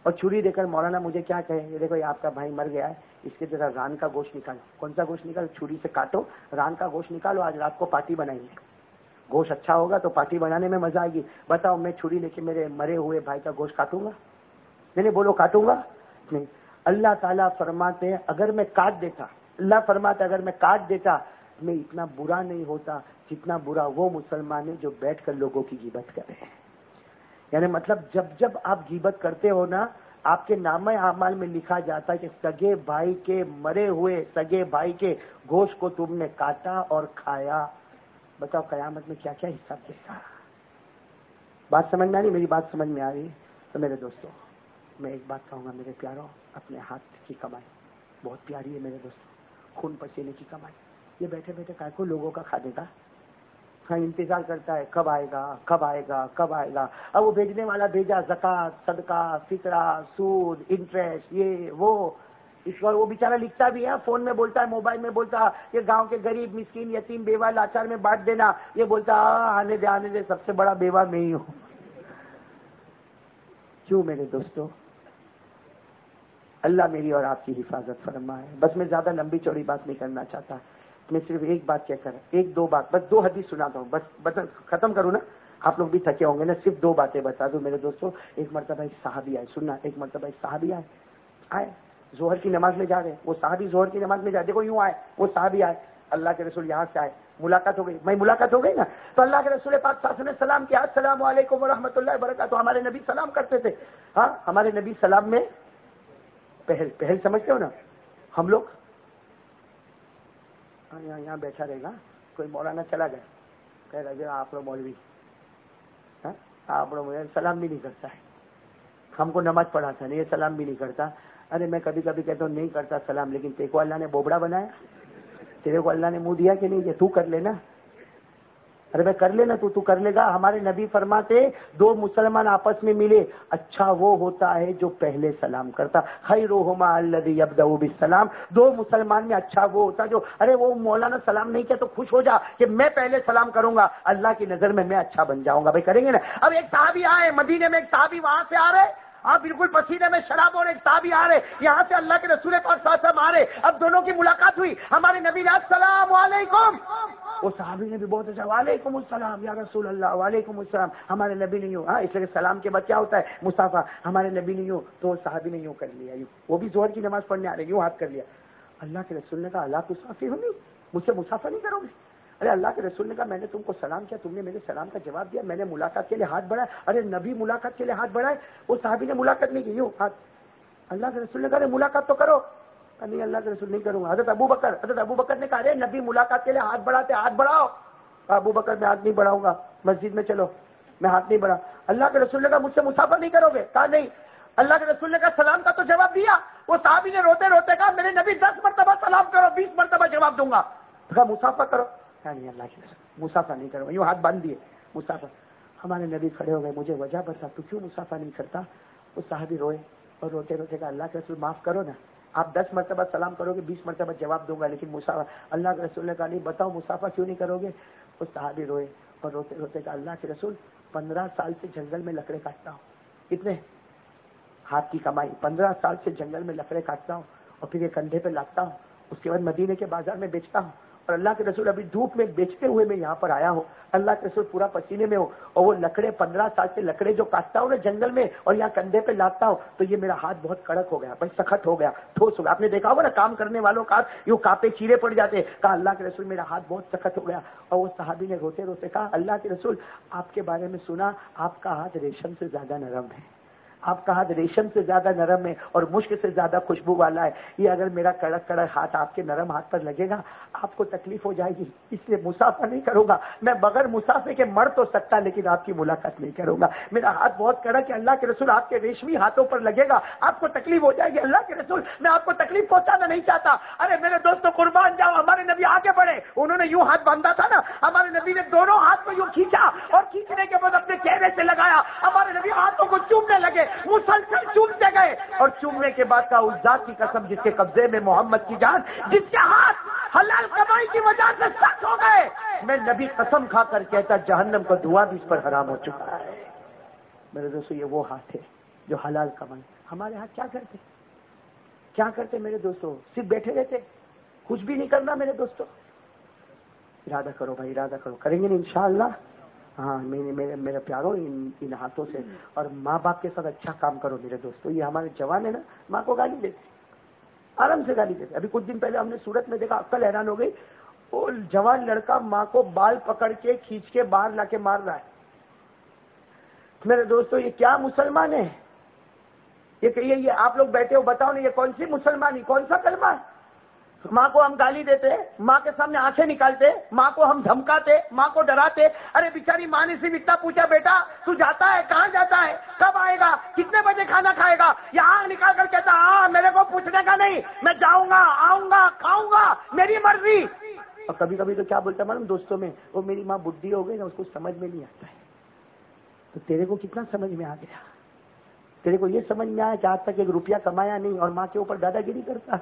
اور چھری دے کر مولانا مجھے کیا کہے یہ دیکھو، یہ آپ کا بھائی مر گیا ہے، اس کے ذرا ران کا گوشت نکالو کون سا گوشت نکالو چھری سے کاٹو، ران کا گوشت نکالو، آج رات کو پارٹی بنائیں گے۔ گوشت اچھا ہوگا تو پارٹی بنانے میں مزہ آئے گی۔ بتاؤ، میں چھری لے کے میرے مرے ہوئے بھائی کا گوشت کاٹوں گا؟ نہیں بولو کاٹوں گا؟ نہیں۔ اللہ تعالیٰ فرماتے ہیں، اگر میں کاٹ دیتا، اللہ فرماتے اگر میں کاٹ دیتا، میں اتنا برا نہیں ہوتا جتنا برا وہ مسلمان ہے جو بیٹھ کر لوگوں کی گیبت کرے یعنی مطلب جب جب آپ گیبت کرتے ہو نا، آپ کے نام اعمال میں لکھا جاتا ہے کہ سگے بھائی کے مرے ہوئے، سگے بھائی کے گوشت کو تم نے کاٹا اور کھایا۔ بتاؤ قیامت میں کیا کیا حساب دیتا بات سمجھ میں آ رہی؟ میری بات سمجھ میں آ رہی؟ تو میرے دوستوں، میں ایک بات کہوں گا، میرے پیاروں، اپنے ہاتھ کی کمائی۔ بہت پیاری ہے میرے دوستوں، خون پسینے کی کمائی۔ یہ بیٹھے بیٹھے کا کو لوگوں کا کھانے کا انتظار کرتا ہے، کب آئے گا، کب آئے گا، کب آئے گا۔ اب وہ بھیجنے والا بھیجا زکات صدقہ فکرا سود انٹرسٹ یہ، وہ۔ اس پر وہ بیچارہ لکھتا بھی ہے، فون میں بولتا ہے، موبائل میں بولتا یہ گاؤں کے غریب، مسکین، یتیم، بیوہ، لاچار میں بانٹ دینا۔ یہ بولتا آنے دے آنے دے، سب سے بڑا بیوہ میں ہی ہوں۔ کیوں میرے دوستو؟ اللہ میری اور آپ کی حفاظت فرما ہے بس میں زیادہ لمبی چوڑی بات نہیں کرنا چاہتا۔ میں صرف ایک بات کہہ کر ایک دو بات، بس دو حدیث سناتا ہوں بس بس ختم کروں نا؟ آپ لوگ بھی تھکے ہوں گے نا، صرف دو باتیں بتا دوں میرے دوستوں۔ ایک مرتبہ ایک صحابی آئے، سننا، ایک مرتبہ ایک صحابی آئے۔ آئے زہر کی نماز میں جا رہے وہ صحابی زہر کی نماز میں جا دیکھو یوں آئے، وہ صحابی آئے۔ اللہ کے رسول یہاں سے آئے۔ ملاقات ہو گئی۔ میں ملاقات ہو گئی نا؟ تو اللہ کے رسول پاک ساس نے سلام کیا؟ السلام علیکم و اللہ وبرکاتہ۔ ہمارے نبی سلام کرتے تھے۔ ہاں ہمارے نبی سلام میں پہل پہل سمجھتے ہو نا؟ ہم لوگ ہاں، یہاں یہاں بیٹھا رہے گا۔ کوئی مولانا چلا گیا۔ کہہ رہا جی آپ لوگ مولوی ہاں، آپ لوگ سلام بھی نہیں کرتا ہے۔ ہم کو نماز پڑھاتا نہیں یہ سلام بھی نہیں کرتا۔ ارے میں کبھی کبھی کہتا ہوں نہیں کرتا سلام لیکن تیکو اللہ نے بوبڑا بنایا۔ تیرے کو اللہ نے منہ دیا کہ نہیں؟ یہ تو کر لینا۔ ارے میں کر لینا تو تو کر لے گا۔ ہمارے نبی فرماتے، دو مسلمان آپس میں ملے۔ اچھا وہ ہوتا ہے جو پہلے سلام کرتا۔ خیر سلام دو مسلمان میں اچھا وہ ہوتا جو، ارے وہ مولانا سلام نہیں کیا تو خوش ہو جا کہ میں پہلے سلام کروں گا۔ اللہ کی نظر میں میں اچھا بن جاؤں گا۔ بھائی، کریں گے نا؟ اب ایک صحابی آئے، مدینے میں ایک صحابی وہاں سے آ رہے۔ آپ بالکل پسینے میں شراب اور ایک تابی آ رہے یہاں سے اللہ کے رسول پاک ساتھ آ رہے اب دونوں کی ملاقات ہوئی۔ ہمارے نبی السلام علیکم۔ وہ صحابی نے بھی بہت اچھا وعلیکم السلام، یا رسول اللہ، وعلیکم السلام۔ ہمارے نبی نہیں ہو ہاں اس لیے سلام کے بعد کیا ہوتا ہے؟ مسافہ ہمارے نبی نہیں ہو تو صحابی نے یوں کر لیا، یوں۔ وہ بھی زور کی نماز پڑھنے آ رہے یوں ہاتھ کر لیا۔ اللہ کے رسول نے کہا، اللہ کو صافی ہوں مجھ سے مسافہ نہیں کرو گے۔ ارے اللہ کے رسول نے کہا، میں نے تم کو سلام کیا، تم نے میرے سلام کا جواب دیا، میں نے ملاقات کے لیے ہاتھ بڑھایا۔ ارے نبی ملاقات کے لیے ہاتھ بڑھائے وہ صحابی نے ملاقات نہیں کی ہاتھ۔ اللہ کے رسول نے کہا ملاقات تو کرو۔ نہیں، اللہ کے رسول نہیں کروں گا۔ حضرت ابو بکر، حضرت ابو بکر نے کہا، ارے نبی ملاقات کے لیے ہاتھ بڑھاتے، ہاتھ بڑھاؤ۔ ابو بکر، میں ہاتھ نہیں بڑھاؤں گا، مسجد میں چلو، میں ہاتھ نہیں بڑھا اللہ کے رسول نے کہا، مجھ سے مسافر نہیں کرو گے۔ کہا، نہیں۔ اللہ کے رسول نے کہا، سلام کا تو جواب دیا۔ وہ صحابی نے روتے روتے کہا، میرے نبی دس مرتبہ سلام کرو، بیس مرتبہ جواب دوں گا۔ کہا، مسافر کرو۔ نہیں اللہ کے رسول مسافہ نہیں کرو۔ یوں ہاتھ باندھ دیے۔ مسافہ۔ ہمارے نبی کھڑے ہو گئے، مجھے وجہ بتا۔ تو کیوں مسافہ نہیں کرتا؟ وہ صاحبی روئے اور روتے روتے کا اللہ کے رسول معاف کرو نا۔ آپ دس مرتبہ سلام کرو گے، بیس مرتبہ جواب دوں گا، لیکن مسافہ۔ اللہ کے رسول نے کہا، نہیں بتاؤ مسافہ کیوں نہیں کرو گے؟ وہ صحابی روئے اور روتے روتے کا اللہ کے رسول، پندرہ سال سے جنگل میں لکڑے کاٹتا ہوں۔ کتنے ہاتھ کی کمائی، پندرہ سال سے جنگل میں لکڑے کاٹتا ہوں اور پھر یہ کندھے پہ لاتا ہوں۔ اس کے بعد مدینے کے بازار میں بیچتا ہوں۔ اور اللہ کے رسول ابھی دھوپ میں بیچتے ہوئے میں یہاں پر آیا ہوں۔ اللہ کے رسول پورا پسینے میں ہو اور وہ لکڑے پندرہ سال سے لکڑے جو کاٹتا ہوں نا جنگل میں اور یہاں کندھے پہ لاتا ہوں تو یہ میرا ہاتھ بہت کڑک ہو گیا بھائی سخت ہو گیا، ٹھوس ہو گیا۔ آپ نے دیکھا ہوگا نا کام کرنے والوں کا یوں کاپے چیرے پڑ جاتے کہا اللہ کے رسول میرا ہاتھ بہت سخت ہو گیا۔ اور وہ صحابی نے روتے روتے کہا، اللہ کے رسول، آپ کے بارے میں سنا، آپ کا ہاتھ ریشم سے زیادہ نرم ہے۔ آپ کا ہاتھ ریشم سے زیادہ نرم ہے اور مشک سے زیادہ خوشبو والا ہے، یہ اگر میرا کڑک کڑک ہاتھ آپ کے نرم ہاتھ پر لگے گا، آپ کو تکلیف ہو جائے گی۔ اس لیے مسافر نہیں کروں گا۔ میں بغیر مسافر کے مر تو سکتا، لیکن آپ کی ملاقات نہیں کروں گا۔ میرا ہاتھ بہت کڑک ہے، اللہ کے رسول آپ کے ریشمی ہاتھوں پر لگے گا۔ آپ کو تکلیف ہو جائے گی، اللہ کے رسول، میں آپ کو تکلیف پہنچانا نہیں چاہتا۔ ارے میرے دوستوں قربان جاؤ، ہمارے نبی آگے بڑھے۔ انہوں نے یوں ہاتھ باندھا تھا نا، ہمارے نبی نے دونوں ہاتھ کو یوں کھینچا اور کھینچنے کے بعد اپنے چہرے سے لگایا۔ ہمارے نبی ہاتھوں کو چومنے لگے۔ مسلسل چومتے گئے اور چومنے کے بعد کا اس ذات کی قسم جس کے قبضے میں محمد کی جان، جس کے ہاتھ حلال کمائی کی وجہ سے سخت ہو گئے، میں نبی قسم کھا کر کہتا، جہنم کا دعا بھی اس پر حرام ہو چکا ہے۔ میرے دوستو، یہ وہ ہاتھ ہے جو حلال کمائی، ہمارے ہاتھ کیا کرتے؟ کیا کرتے میرے دوستو؟ صرف بیٹھے رہتے، کچھ بھی نہیں کرنا میرے دوستو۔ ارادہ کرو بھائی، ارادہ کرو، کریں گے نا انشاءاللہ؟ ہاں میرے میرے پیاروں ان ان ہاتھوں سے۔ اور ماں باپ کے ساتھ اچھا کام کرو میرے دوستوں یہ ہمارے جوان ہے نا، ماں کو گالی دیتے آرام سے گالی دیتے۔ ابھی کچھ دن پہلے ہم نے سورت میں دیکھا، عقل حیران ہو گئی۔ وہ جوان لڑکا ماں کو بال پکڑ کے کھینچ کے باہر لا کے مار رہا ہے۔ میرے دوستوں یہ کیا مسلمان ہے یہ کہیے یہ آپ لوگ بیٹھے ہو، بتاؤ نا، یہ کون سی مسلمانی کون سا کلمہ ہے؟ ماں کو ہم گالی دیتے، ماں کے سامنے آنکھیں نکالتے، ماں کو ہم دھمکاتے، ماں کو ڈراتے، ارے بیچاری ماں نے صرف اتنا پوچھا، بیٹا تو جاتا ہے، کہاں جاتا ہے؟ کب آئے گا؟ کتنے بجے کھانا کھائے گا؟ یہاں نکال کر کہتا ہاں میرے کو پوچھنے کا نہیں، میں جاؤں گا، آؤں گا، کھاؤں گا، میری مرضی۔ اور کبھی کبھی تو کیا بولتا ہے دوستوں میں، وہ میری ماں بڈھی ہو گئی نا، اس کو سمجھ میں نہیں آتا ہے۔ تو تیرے کو کتنا سمجھ میں آ گیا؟ تیرے کو یہ سمجھ میں آیا کہ آج تک ایک روپیہ کمایا نہیں اور ماں کے اوپر دادا گیری کرتا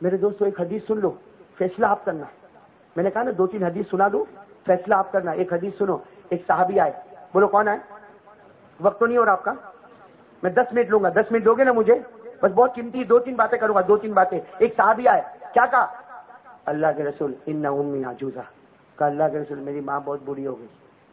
میرے دوستوں ایک حدیث سن لو، فیصلہ آپ کرنا۔ میں نے کہا نا، دو تین حدیث سنا دوں فیصلہ آپ کرنا۔ ایک حدیث سنو، ایک صحابی آئے۔ بولو، کون آئے وقت تو نہیں ہو رہا آپ کا؟ میں دس منٹ لوں گا۔ دس منٹ دو گے نا مجھے؟ بس بہت قیمتی، دو تین باتیں کروں گا، دو تین باتیں۔ ایک صحابی آئے، کیا کہا؟ اللہ کے رسول ان نہ آجوزا اللہ کے رسول، میری ماں بہت بری ہو گئی۔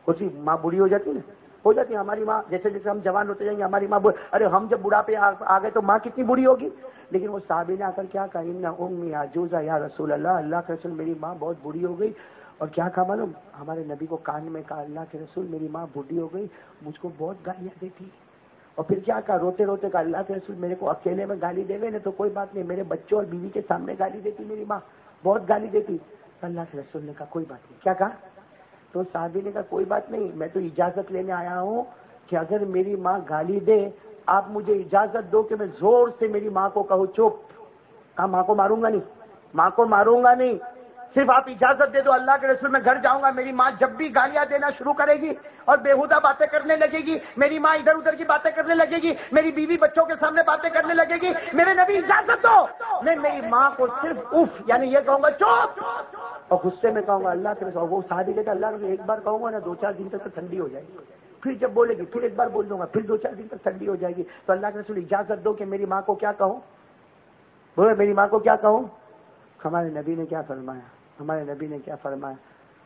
اسی ماں بوڑھی ہو جاتی نا۔ ہو جاتی ہے ہماری ماں۔ جیسے جیسے ہم جوان ہوتے جائیں گے، ہماری ماں ارے، ہم جب بڑھاپے آ گئے تو ماں کتنی بڑی ہوگی؟ لیکن وہ صحابی نے آ کر کیا کہا ام یا یا رسول اللہ اللہ کے رسول میری ماں بہت بڑی ہو گئی۔ اور کیا کہا معلوم؟ ہمارے نبی کو کان میں کہا، اللہ کے رسول میری ماں بوڑھی ہو گئی، مجھ کو بہت گالیاں دیتی۔ اور پھر کیا کہا؟ روتے روتے کہا، اللہ کے رسول میرے کو اکیلے میں گالی دے گئے نا تو کوئی بات نہیں، میرے بچوں اور بیوی کے سامنے گالی دیتی میری ماں، بہت گالی دیتی۔ اللہ کے رسول نے کہا، کوئی بات نہیں۔ کیا کہا؟ تو صحابی نے کہا، کوئی بات نہیں، میں تو اجازت لینے آیا ہوں کہ اگر میری ماں گالی دے، آپ مجھے اجازت دو کہ میں زور سے میری ماں کو کہوں. چپ. کہا، ماں کو ماروں گا نہیں. ماں کو ماروں گا نہیں. صرف آپ اجازت دے دو، اللہ کے رسول میں گھر جاؤں گا، میری ماں جب بھی گالیاں دینا شروع کرے گی اور بےحدہ باتیں کرنے لگے گی، میری ماں ادھر ادھر کی باتیں کرنے لگے گی، میری بیوی بچوں کے سامنے باتیں کرنے لگے گی، میرے نبی اجازت دو۔ میں میری ماں کو صرف اف یعنی یہ کہوں گا چوپ۔ اور غصے میں کہوں گا اللہ کے رسول، وہ شادی کے اللہ کے ایک بار کہوں گا نا، دو چار دن تک تو ٹھنڈی ہو جائے گی۔ پھر جب بولے گی، پھر ایک بار بول دوں گا، پھر دو چار دن تک ٹھنڈی ہو جائے گی۔ تو اللہ کے رسول اجازت دو کہ میری ماں کو کیا کہوں؟ بولے، میری ماں کو کیا کہوں؟ ہمارے نبی نے کیا فرمایا؟ ہمارے نبی نے کیا فرمایا؟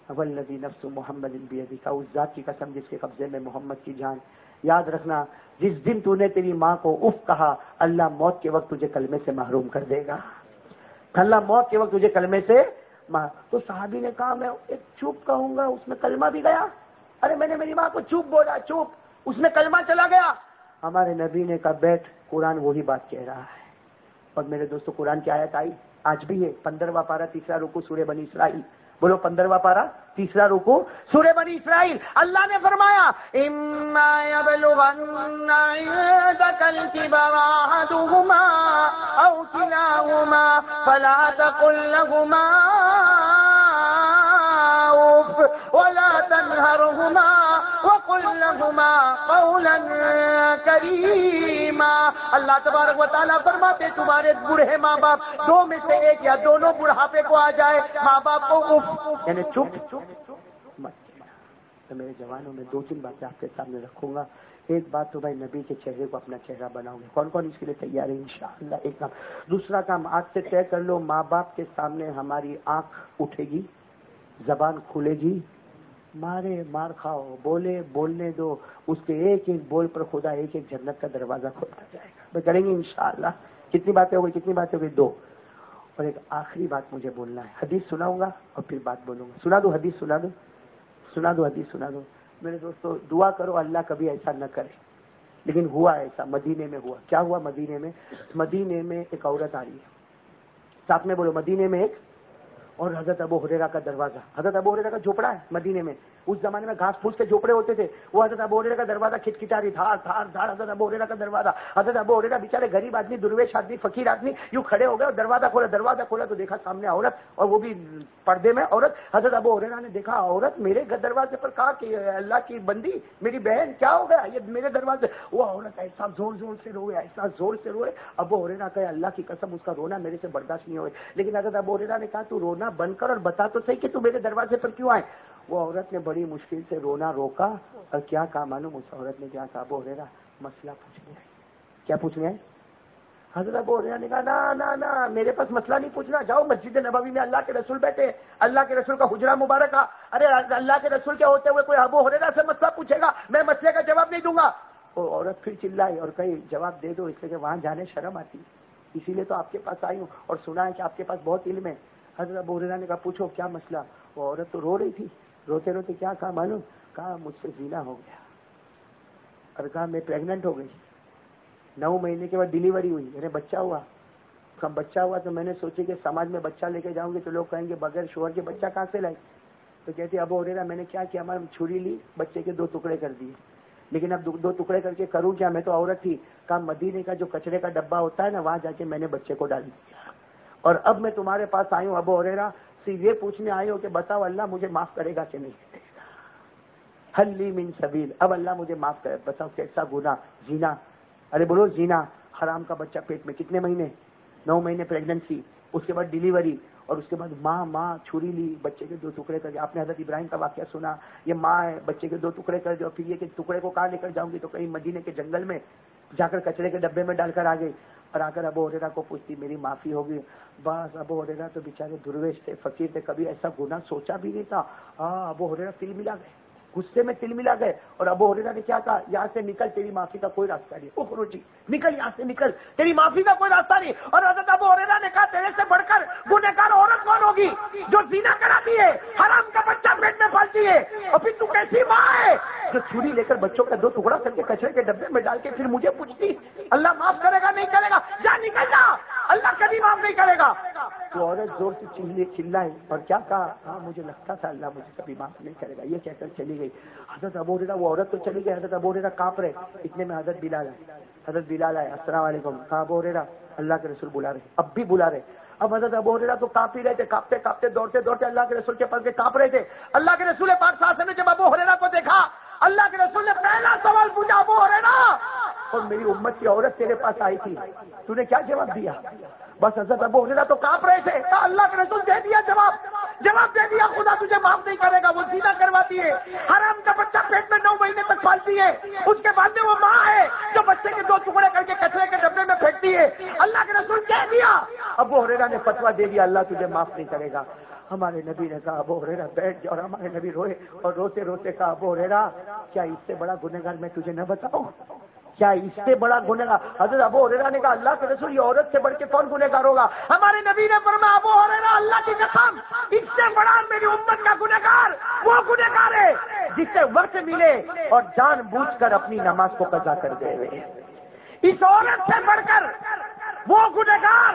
اول نبی نفس محمد کا اس ذات کی قسم جس کے قبضے میں محمد کی جان۔ یاد رکھنا، جس دن تو نے تیری ماں کو اف کہا، اللہ موت کے وقت تجھے کلمے سے محروم کر دے گا۔ اللہ موت کے وقت تجھے کلمے سے تو صحابی نے کہا، میں ایک چوپ کہوں گا، اس میں کلمہ بھی گیا۔ ارے، میں نے میری ماں کو چوپ بولا، چوپ۔ اس میں کلمہ چلا گیا۔ ہمارے نبی نے کہا، بیٹھ، قرآن وہی بات کہہ رہا ہے۔ اور میرے دوستوں قرآن کی آیت آئی۔ آج بھی ہے پندرواں پارا تیسرا رکو سورہ بنی اسرائیل۔ بولو پندرواں پارا تیسرا رکو سورہ بنی اسرائیل۔ اللہ نے فرمایا فلا تقل لهما ولا تنهرهما وقل لهما قولا كريما. اللہ تبارک و تعالیٰ فرماتے تمہارے بوڑھے ماں باپ دو میں سے ایک یا دونوں بڑھاپے کو آ جائے، ماں باپ کو اف. یعنی چپ. تو میرے جوانوں، میں دو تین باتیں آپ کے سامنے رکھوں گا۔ ایک بات تو بھائی، نبی کے چہرے کو اپنا چہرہ بناؤں گے۔ کون کون اس کے لیے تیار ہے؟ انشاءاللہ، ایک کام۔ دوسرا کام، آج سے طے کر لو، ماں باپ کے سامنے ہماری آنکھ اٹھے گی۔ زبان کھلے گی؟ مارے، مار کھاؤ، بولے، بولنے دو۔ اس کے ایک ایک بول پر خدا ایک ایک جنت کا دروازہ کھولتا جائے گا۔ میں کریں گے انشاءاللہ۔ کتنی باتیں ہو گئی، کتنی باتیں ہو گئی؟ دو۔ اور ایک آخری بات مجھے بولنا ہے۔ حدیث سناؤں گا اور پھر بات بولوں گا۔ سنا دو حدیث، سنا دو۔ سنا دو حدیث، سنا دو۔ میرے دوستو، دعا کرو اللہ کبھی ایسا نہ کرے۔ لیکن ہوا ایسا، مدینے میں ہوا۔ کیا ہوا مدینے میں؟ مدینے میں ایک عورت آ رہی ہے۔ ساتھ میں بولو، مدینے میں ایک اور حضرت ابو حریرا کا دروازہ۔ حضرت ابو حریرا کا جھوپڑا ہے مدینے میں۔ اس زمانے میں گھاس پھوس کے جھوپڑے ہوتے تھے، وہ حضرت ابو حریرا کا دروازہ کھچ کھچا رہی، دھار دھار دھار، حضرت ابو حریرا کا دروازہ۔ حضرت ابو حریرا بیچارے غریب آدمی، درویش آدمی، فقیر آدمی، یوں کھڑے ہو گئے اور دروازہ کھولا دروازہ کھولا تو دیکھا سامنے عورت اور وہ بھی پردے میں عورت۔ حضرت ابو حریرا نے دیکھا، عورت میرے دروازے پر کہا کہ اللہ کی بندی، میری بہن، کیا ہو گیا؟ یہ میرے دروازے۔ وہ عورت ایسا زور زور سے روئے، ایسا زور سے روئے۔ ابو حریرا کہ اللہ کی قسم، اس کا رونا میرے سے برداشت نہیں ہوئے۔ لیکن حضرت ابو حریرا نے کہا، تو رونا بند کر اور بتا تو صحیح کہ تو میرے دروازے پر کیوں آئے؟ وہ عورت نے بڑی مشکل سے رونا، روکا، اور کیا کہا معلوم؟ اس عورت نے کیا کہا؟ بو ریرا مسئلہ پوچھنے آئے کیا پوچھنے آئے حضرت ابو ریرا نے کہا، نا نا نا، میرے پاس مسئلہ نہیں پوچھنا۔ جاؤ مسجد نبوی میں اللہ کے رسول بیٹھے۔ اللہ کے رسول کا حجرا مبارک ارے، اللہ کے رسول کے ہوتے ہوئے کوئی ابو ہریرا سے مسئلہ پوچھے گا؟ میں مسئلے کا جواب نہیں دوں گا۔ وہ عورت پھر چلائی اور کہیں جواب دے دو، اس لیے کہ وہاں جانے شرم آتی۔ اسی لیے تو آپ کے پاس آئی ہوں۔ اور سنا ہے کہ آپ کے پاس بہت علم ہے۔ حضرت ابو نے کہا، پوچھو، کیا مسئلہ؟ وہ عورت تو رو رہی تھی۔ روتے روتے کیا کہا معلوم؟ کہا، مجھ سے زینا ہو گیا۔ اور کہا، میں پریگنٹ ہو گئی۔ نو مہینے کے بعد ڈلیوری ہوئی۔ میرے بچہ ہوا۔ کب بچہ ہوا تو میں نے سوچی کہ سماج میں بچہ لے کے جاؤں گی تو لوگ کہیں گے، بغیر شوہر کے بچہ کہاں سے لائے؟ تو کہتے اب ہو میں نے کیا کیا؟ ہمارے چھری لی، بچے کے دو ٹکڑے کر دیے۔ لیکن اب دو ٹکڑے کر کے کروں کیا؟ میں تو عورت تھی۔ کہا، مدینے کا جو کچرے کا ڈبا ہوتا ہے نا، وہاں جا کے میں نے بچے کو ڈال دیا۔ اور اب میں تمہارے پاس آئی ہوں اب ہو رہا یہ پوچھنے آئے ہو کہ بتاؤ اللہ مجھے معاف کرے گا کہ نہیں؟ حلی من سبیل، اب اللہ مجھے معاف کرے، بتاؤ کیسا گنا جینا ارے بولو جینا حرام کا بچہ پیٹ میں کتنے مہینے؟ نو مہینے پریگننسی اس کے بعد ڈلیوری اور اس کے بعد ماں ماں چھری لی بچے کے دو ٹکڑے کر دیا۔ آپ نے حضرت ابراہیم کا واقعہ سنا، یہ ماں ہے، بچے کے دو ٹکڑے کر دو پھر یہ کہ ٹکڑے کو کہاں لے کر جاؤں گی؟ تو کہیں مدینے کے جنگل میں۔ جا کر کچرے کے ڈبے میں ڈال کر آ گئی اور آ کر ابو ہریرا کو پوچھتی، میری معافی ہوگی۔ بس ابو ہریرا تو بےچارے درویش تھے، فقیر تھے، کبھی ایسا گنا سوچا بھی نہیں تھا۔ ہاں ابو ہریرا فل ملا گئے۔ غصے میں تل ملا گئے اور ابو ہوریرا نے کیا کہا؟ یہاں سے نکل، تیری معافی کا کوئی راستہ نہیں۔ او جی نکل یہاں سے، نکل۔ تیری معافی کا کوئی راستہ نہیں۔ اور حضرت ابو ہوریرا نے کہا، تیرے سے بڑھ کر گنہگار عورت کون ہوگی جو زینا کراتی ہے؟ حرام کا بچہ پیٹ میں پھلتی ہے۔ اور پھر تو کیسی ماں ہے؟ جو چھری لے کر بچوں کا دو ٹکڑا کر کے کچرے کے ڈبے میں ڈال کے پھر مجھے پوچھتی، اللہ معاف کرے گا، نہیں کرے گا؟ جا، نکل جا۔ اللہ کبھی معاف نہیں کرے گا۔ تو عورت زور سے چلے چلائے اور کیا کہا؟ ہاں مجھے لگتا تھا اللہ مجھے کبھی معاف نہیں کرے گا۔ یہ کہہ کر چلی گئی۔ حضرت ابو ریرا وہ عورت تو چلی گئی، حضرت ابو ریرا کانپ رہے۔ اتنے میں حضرت بلال آئے۔ حضرت بلال آئے، السلام علیکم۔ کہاں ابو ریرا اللہ کے رسول بلا رہے۔ اب بھی بلا رہے۔ اب حضرت ابو ریرا تو کاپ ہی رہے تھے، کاپتے کاپتے، دوڑتے دوڑتے، اللہ کے رسول کے پاس کے کاپ رہے تھے۔ اللہ کے رسول پاک صاحب نے جب ابو ہریرا کو دیکھا اللہ کے رسول نے پہلا سوال پوچھا، ابو ہریرا اور میری امت کی عورت تیرے پاس آئی تھی۔ تو نے کیا جواب دیا؟ بس حضرت ابو حضرت تو کاپ رہے تھے۔ کہا، اللہ کے رسول دے دیا جواب۔ جواب دے دیا، خدا تجھے معاف نہیں کرے گا، وہ سیدھا کرواتی ہے۔ حرام کا بچہ پیٹ میں نو مہینے تک پالتی ہے۔ اس کے بعد میں وہ ماں ہے جو بچے کے دو ٹکڑے کر کے کچرے کے ڈبے میں پھینکتی ہے۔ اللہ کے رسول کہہ دیا۔ ابو ہریرا نے فتوا دے دیا، اللہ تجھے معاف نہیں کرے گا۔ ہمارے نبی نے کہا، ابو ہریرا بیٹھ جا اور ہمارے نبی روئے اور روتے روتے کہا، ابو ہریرا کیا اس سے بڑا گنہگار میں تجھے نہ بتاؤں؟ کیا اس سے بڑا گنےگار حضرت ابو ہریرا نے کہا، اللہ کے رسول، یہ عورت سے بڑھ کے کون گنہگار ہوگا؟ ہمارے نبی نے فرمایا، ابو ہریرا اللہ کی قسم، اس سے بڑا میری امت کا گنہگار، وہ گنہگار ہے جس سے وقت ملے اور جان بوجھ کر اپنی نماز کو قضا کر دے اس عورت سے بڑھ کر وہ گنہگار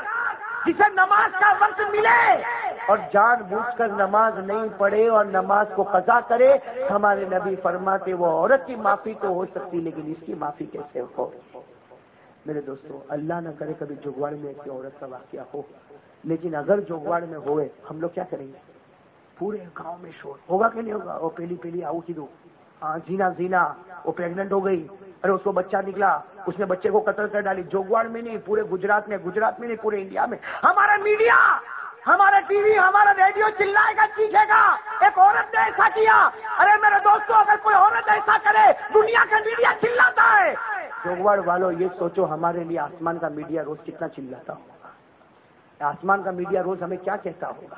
جسے نماز کا وقت ملے۔ اور جان بوجھ کر نماز نہیں پڑھے اور نماز کو قضا کرے، ہمارے نبی فرماتے، وہ عورت کی معافی تو ہو سکتی، لیکن اس کی معافی کیسے ہو؟ میرے دوستو، اللہ نہ کرے کبھی جگواڑ میں ایسی عورت کا واقعہ ہو۔ لیکن اگر جگواڑ میں ہوئے، ہم لوگ کیا کریں گے؟ پورے گاؤں میں شور۔ ہوگا کہ نہیں ہوگا؟ وہ پہلی پہلی آؤ کی دو۔ ہاں زینا زینا، وہ پریگنٹ ہو گئی۔ ارے اس کو بچہ نکلا، اس نے بچے کو قتل کر ڈالی۔ جوگواڑ میں نہیں، پورے گجرات میں گجرات میں نہیں، پورے انڈیا میں۔ ہمارا میڈیا، ہمارا ٹی وی، ہمارا ریڈیو چلائے گا، چیخے گا۔ ایک عورت نے ایسا کیا۔ ارے میرے دوستوں اگر کوئی عورت ایسا کرے، دنیا کا میڈیا چلاتا ہے۔ جوگواڑ والوں یہ سوچو ہمارے لیے آسمان کا میڈیا روز کتنا چلاتا ہوگا۔ آسمان کا میڈیا روز ہمیں کیا کہتا ہوگا؟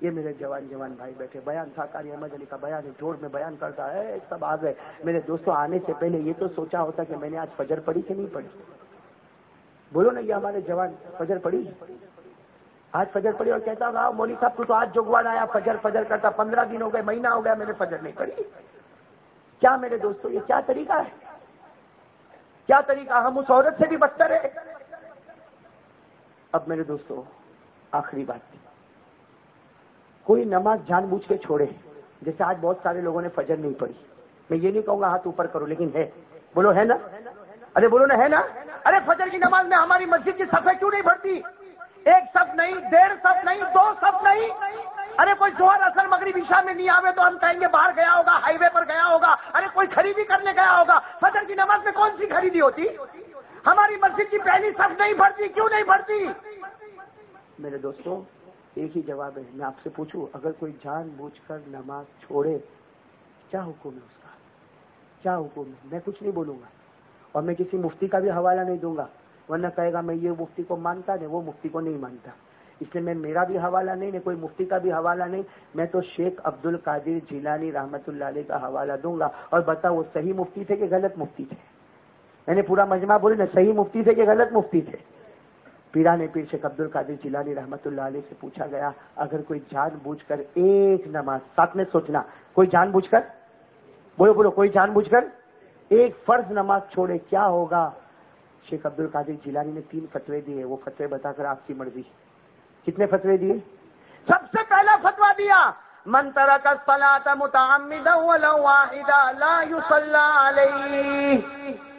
یہ میرے جوان جوان بھائی بیٹھے بیان تھا کاری احمد علی کا بیان ہے جوڑ میں بیان کرتا ہے سب آ گئے میرے دوستوں آنے سے پہلے یہ تو سوچا ہوتا کہ میں نے آج فجر پڑی کہ نہیں پڑھی؟ بولو نا یہ ہمارے جوان فجر پڑی آج فجر پڑی اور کہتا ہوں مولوی صاحب تو, تو آج جگوان آیا فجر فجر کرتا پندرہ دن ہو گئے مہینہ ہو گیا میں نے فجر نہیں پڑھی۔ کیا میرے دوستوں یہ کیا طریقہ ہے؟ کیا طریقہ؟ ہم اس عورت سے بھی بدتر ہے اب میرے دوستوں آخری بات۔ تھی کوئی نماز جان بوجھ کے چھوڑے جیسے آج بہت سارے لوگوں نے فجر نہیں پڑھی میں یہ نہیں کہوں گا ہاتھ اوپر کرو لیکن ہے۔ بولو ہے نا؟ ارے بولو نا، ہے نا؟ ارے فجر کی نماز میں ہماری مسجد کی سفید کیوں نہیں بڑھتی ایک سب نہیں، ڈیڑھ سب نہیں، دو سب نہیں۔ ارے کوئی جوہر اثر مغرب، عشاء میں نہیں آوے تو ہم کہیں گے باہر گیا ہوگا، ہائی وے پر گیا ہوگا۔ ارے کوئی خریدی کرنے گیا ہوگا۔ فجر کی نماز میں کون سی خریدی ہوتی؟ ہماری مسجد کی پہلی سب نہیں بڑھتی کیوں نہیں بڑھتی میرے دوستوں ایک ہی جواب ہے، میں آپ سے پوچھوں، اگر کوئی جان بوجھ کر نماز چھوڑے، کیا حکم ہے اس کا؟ کیا حکم ہے؟ میں کچھ نہیں بولوں گا۔ اور میں کسی مفتی کا بھی حوالہ نہیں دوں گا، ورنہ کہے گا، میں یہ مفتی کو مانتا نہیں، وہ مفتی کو نہیں مانتا۔ اس لیے میں میرا بھی حوالہ نہیں نہیں کوئی مفتی کا بھی حوالہ نہیں، میں تو شیخ عبد القادر جیلانی رحمت اللہ علیہ کا حوالہ دوں گا۔ اور بتا، وہ صحیح مفتی تھے کہ غلط مفتی تھے؟ میں نے پورا مجمع بولے نا، صحیح مفتی تھے کہ غلط مفتی تھے؟ پیران پیر شیخ عبد القادر جیلانی رحمت اللہ علیہ سے پوچھا گیا، اگر کوئی جان بوجھ کر ایک نماز ساتھ میں سوچنا، کوئی جان بوجھ کر؟ بولو بولو، کوئی جان بوجھ کر؟ ایک فرض نماز چھوڑے، کیا ہوگا؟ شیخ عبد القادر جیلانی نے تین فتوے دیے، وہ فتوے بتا کر آپ کی مرضی۔ کتنے فتوے دیے؟ سب سے پہلا فتوا دیا منترا کا سلا متعمد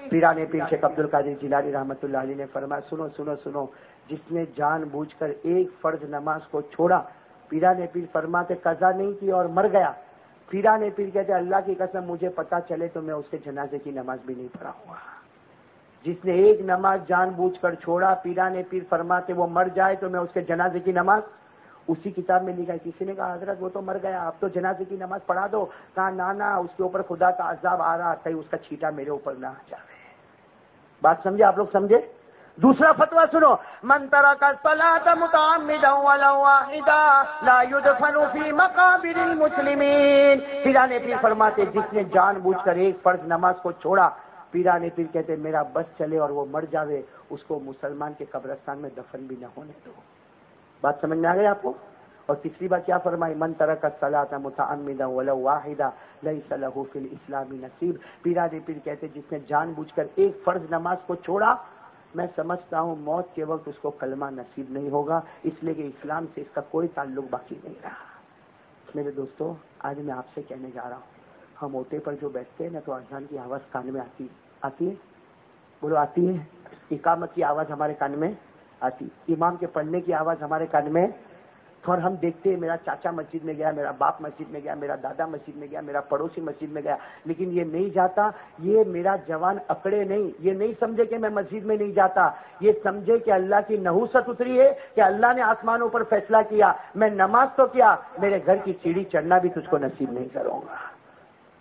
پیرانے پیر شیخ عبد القادر جیلانی رحمت اللہ علیہ نے فرمایا، سنو سنو سنو، جس نے جان بوجھ کر ایک فرض نماز کو چھوڑا، پیرانے پیر فرماتے، قضا نہیں کی اور مر گیا۔ پیرانے پیر کہتے، اللہ کی قسم، مجھے پتا چلے تو میں اس کے جنازے کی نماز بھی نہیں پڑھا ہوا۔ جس نے ایک نماز جان بوجھ کر چھوڑا، پیرانے پیر فرماتے، وہ مر جائے تو میں اس کے جنازے کی نماز۔ اسی کتاب میں لکھا کسی نے کہا، حضرت، وہ تو مر گیا اب تو جنازے کی نماز پڑھا دو۔ کہا، نانا، اس کے اوپر خدا کا عذاب آ رہا تھا، اس کا چھیٹا میرے اوپر نہ آ جائے۔ بات سمجھے آپ لوگ سمجھے؟ دوسرا فتوا سنو منترا کا سلاد مقابر المسلمین۔ پیرانے پیر فرماتے، جس نے جان بوجھ کر ایک فرض نماز کو چھوڑا، پیرانے پیر کہتے، میرا بس چلے اور وہ مر جاوے، اس کو مسلمان کے قبرستان میں دفن بھی نہ ہونے دو۔ بات سمجھ میں آ گئی آپ کو؟ اور تیسری بات کیا فرمائی؟ من ترک الصلاۃ متعمدا ولو واحدا ليس له في الاسلام نصیب۔ پیرانے پیر کہتے جس نے جان بوجھ کر ایک فرض نماز کو چھوڑا، میں سمجھتا ہوں موت کے وقت اس کو کلمہ نصیب نہیں ہوگا، اس لیے کہ اسلام سے اس کا کوئی تعلق باقی نہیں رہا۔ میرے دوستو، آج میں آپ سے کہنے جا رہا ہوں۔ ہم اوٹے پر جو بیٹھتے ہیں نا تو اذان کی آواز کان میں آتی آتی ہے؟ بولو، آتی ہے؟ اقامت کی آواز ہمارے کان میں آتی۔ امام کے پڑھنے کی آواز ہمارے کان میں اور ہم دیکھتے ہیں میرا چاچا مسجد میں گیا، میرا باپ مسجد میں گیا، میرا دادا مسجد میں گیا، میرا پڑوسی مسجد میں گیا، لیکن یہ نہیں جاتا، یہ میرا جوان اکڑے نہیں، یہ نہیں سمجھے کہ میں مسجد میں نہیں جاتا، یہ سمجھے کہ اللہ کی نحوست اتری ہے کہ اللہ نے آسمانوں پر فیصلہ کیا، میں نماز تو کیا، میرے گھر کی سیڑھی چڑھنا بھی تجھ کو نصیب نہیں کروں گا۔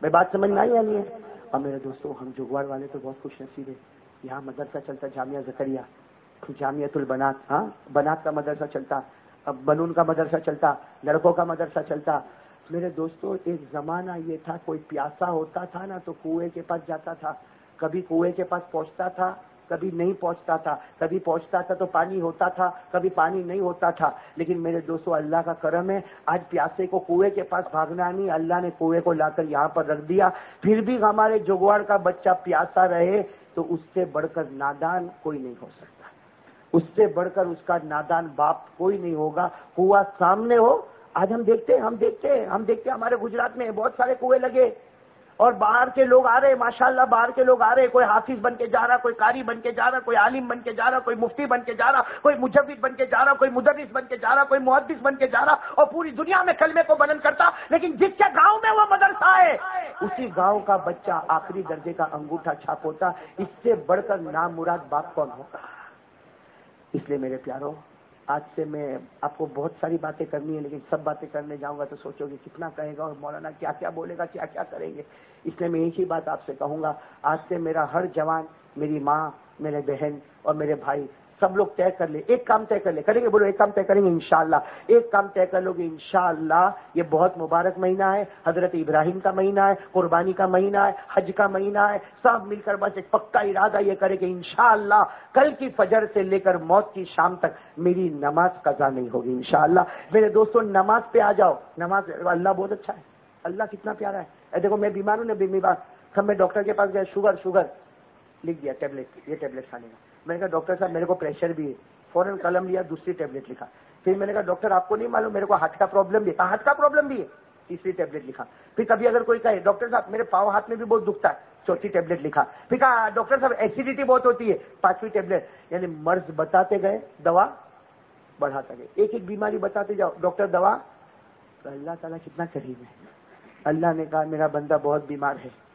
میں بات سمجھ میں آئی یا نہیں؟ ہے اور میرے دوستوں ہم جگواڑ والے تو بہت خوش نصیب ہے یہاں مدرسہ چلتا جامعہ زکریہ جامعت البنات ہاں؟ بنات کا مدرسہ چلتا۔ اب بلون کا مدرسہ چلتا، لڑکوں کا مدرسہ چلتا۔ میرے دوستوں ایک زمانہ یہ تھا، کوئی پیاسا ہوتا تھا نا تو کنویں کے پاس جاتا تھا۔ کبھی کنویں کے پاس پہنچتا تھا، کبھی نہیں پہنچتا تھا۔ کبھی پہنچتا تھا تو پانی ہوتا تھا، کبھی پانی نہیں ہوتا تھا۔ لیکن میرے دوستوں اللہ کا کرم ہے، آج پیاسے کو کنویں کے پاس بھاگنا نہیں، اللہ نے کنویں کو لا کر یہاں پر رکھ دیا۔ پھر بھی ہمارے جگواڑ کا بچہ پیاسا رہے تو اس سے بڑھ کر نادان کوئی نہیں ہو سکتا۔ اس سے بڑھ کر اس کا نادان باپ کوئی نہیں ہوگا، کنواں سامنے ہو۔ آج ہم دیکھتے ہیں، ہم دیکھتے ہیں، ہم دیکھتے ہیں ہمارے گجرات میں بہت سارے کنویں لگے۔ اور باہر کے لوگ آ رہے ماشاء اللہ باہر کے لوگ آ رہے کوئی حافظ بن کے جا رہا، کوئی کاری بن کے جا رہا، کوئی عالم بن کے جا رہا، کوئی مفتی بن کے جا رہا، کوئی مجوید بن کے جا رہا، کوئی مدرس بن کے جا رہا، کوئی محدث بن کے جا رہا۔ اور پوری دنیا میں کلمے کو بلند کرتا، لیکن جس کے گاؤں میں وہ مدرسہ ہے، اسی گاؤں کا بچہ آخری درجے کا انگوٹھا چھاپ ہوتا اس سے بڑھ کر نام مراد باپ کون ہوگا؟ اس لیے میرے پیاروں، آج سے میں آپ کو بہت ساری باتیں کرنی ہے لیکن سب باتیں کرنے جاؤں گا تو سوچو گے کتنا کہے گا اور مولانا کیا کیا بولے گا، کیا کیا کریں گے۔ اس لیے میں ایک ہی بات آپ سے کہوں گا، آج سے میرا ہر جوان، میری ماں، میرے بہن اور میرے بھائی سب لوگ طے کر لیں۔ ایک کام طے کر لیں۔ کریں گے بولو ایک کام طے کریں گے انشاءاللہ۔ ایک کام طے کر لو گے انشاءاللہ۔ یہ بہت مبارک مہینہ ہے۔ حضرت ابراہیم کا مہینہ ہے، قربانی کا مہینہ ہے، حج کا مہینہ ہے۔ سب مل کر بس ایک پکا ارادہ یہ کرے کہ انشاءاللہ کل کی فجر سے لے کر موت کی شام تک میری نماز قضا نہیں ہوگی انشاءاللہ۔ میرے دوستوں نماز پہ آ جاؤ۔ نماز اللہ بہت اچھا ہے۔ اللہ کتنا پیارا ہے۔ دیکھو، میں بیمار ہوں نا بیمار سب میں ڈاکٹر کے پاس گیا، شوگر شوگر۔ لکھ دیا ٹیبلٹ، یہ ٹیبلٹ کھانے کا۔ میں نے کہا، ڈاکٹر صاحب، میرے کو پریشر بھی ہے. فوراً قلم لیا، دوسری ٹیبلٹ لکھا۔ پھر میں نے کہا، ڈاکٹر، آپ کو نہیں معلوم، میرے کو ہاتھ کا پرابلم بھی ہے. ہاتھ کا پرابلم بھی ہے؟ تیسری ٹیبلٹ لکھا۔ پھر کبھی اگر کوئی کہے، ڈاکٹر صاحب، میرے پاؤں ہاتھ میں بھی بہت دکھتا ہے. چوتھی ٹیبلٹ لکھا۔ پھر کہا، ڈاکٹر صاحب ایسیڈیٹی بہت ہوتی ہے. پانچویں ٹیبلٹ یعنی مرض بتاتے گئے، دوا بڑھاتا گئے۔ ایک ایک بیماری بتاتے جاؤ، ڈاکٹر، دوا؟ تو اللہ تعالیٰ کتنا قریب ہے۔ اللہ نے کہا، میرا بندہ بہت بیمار ہے۔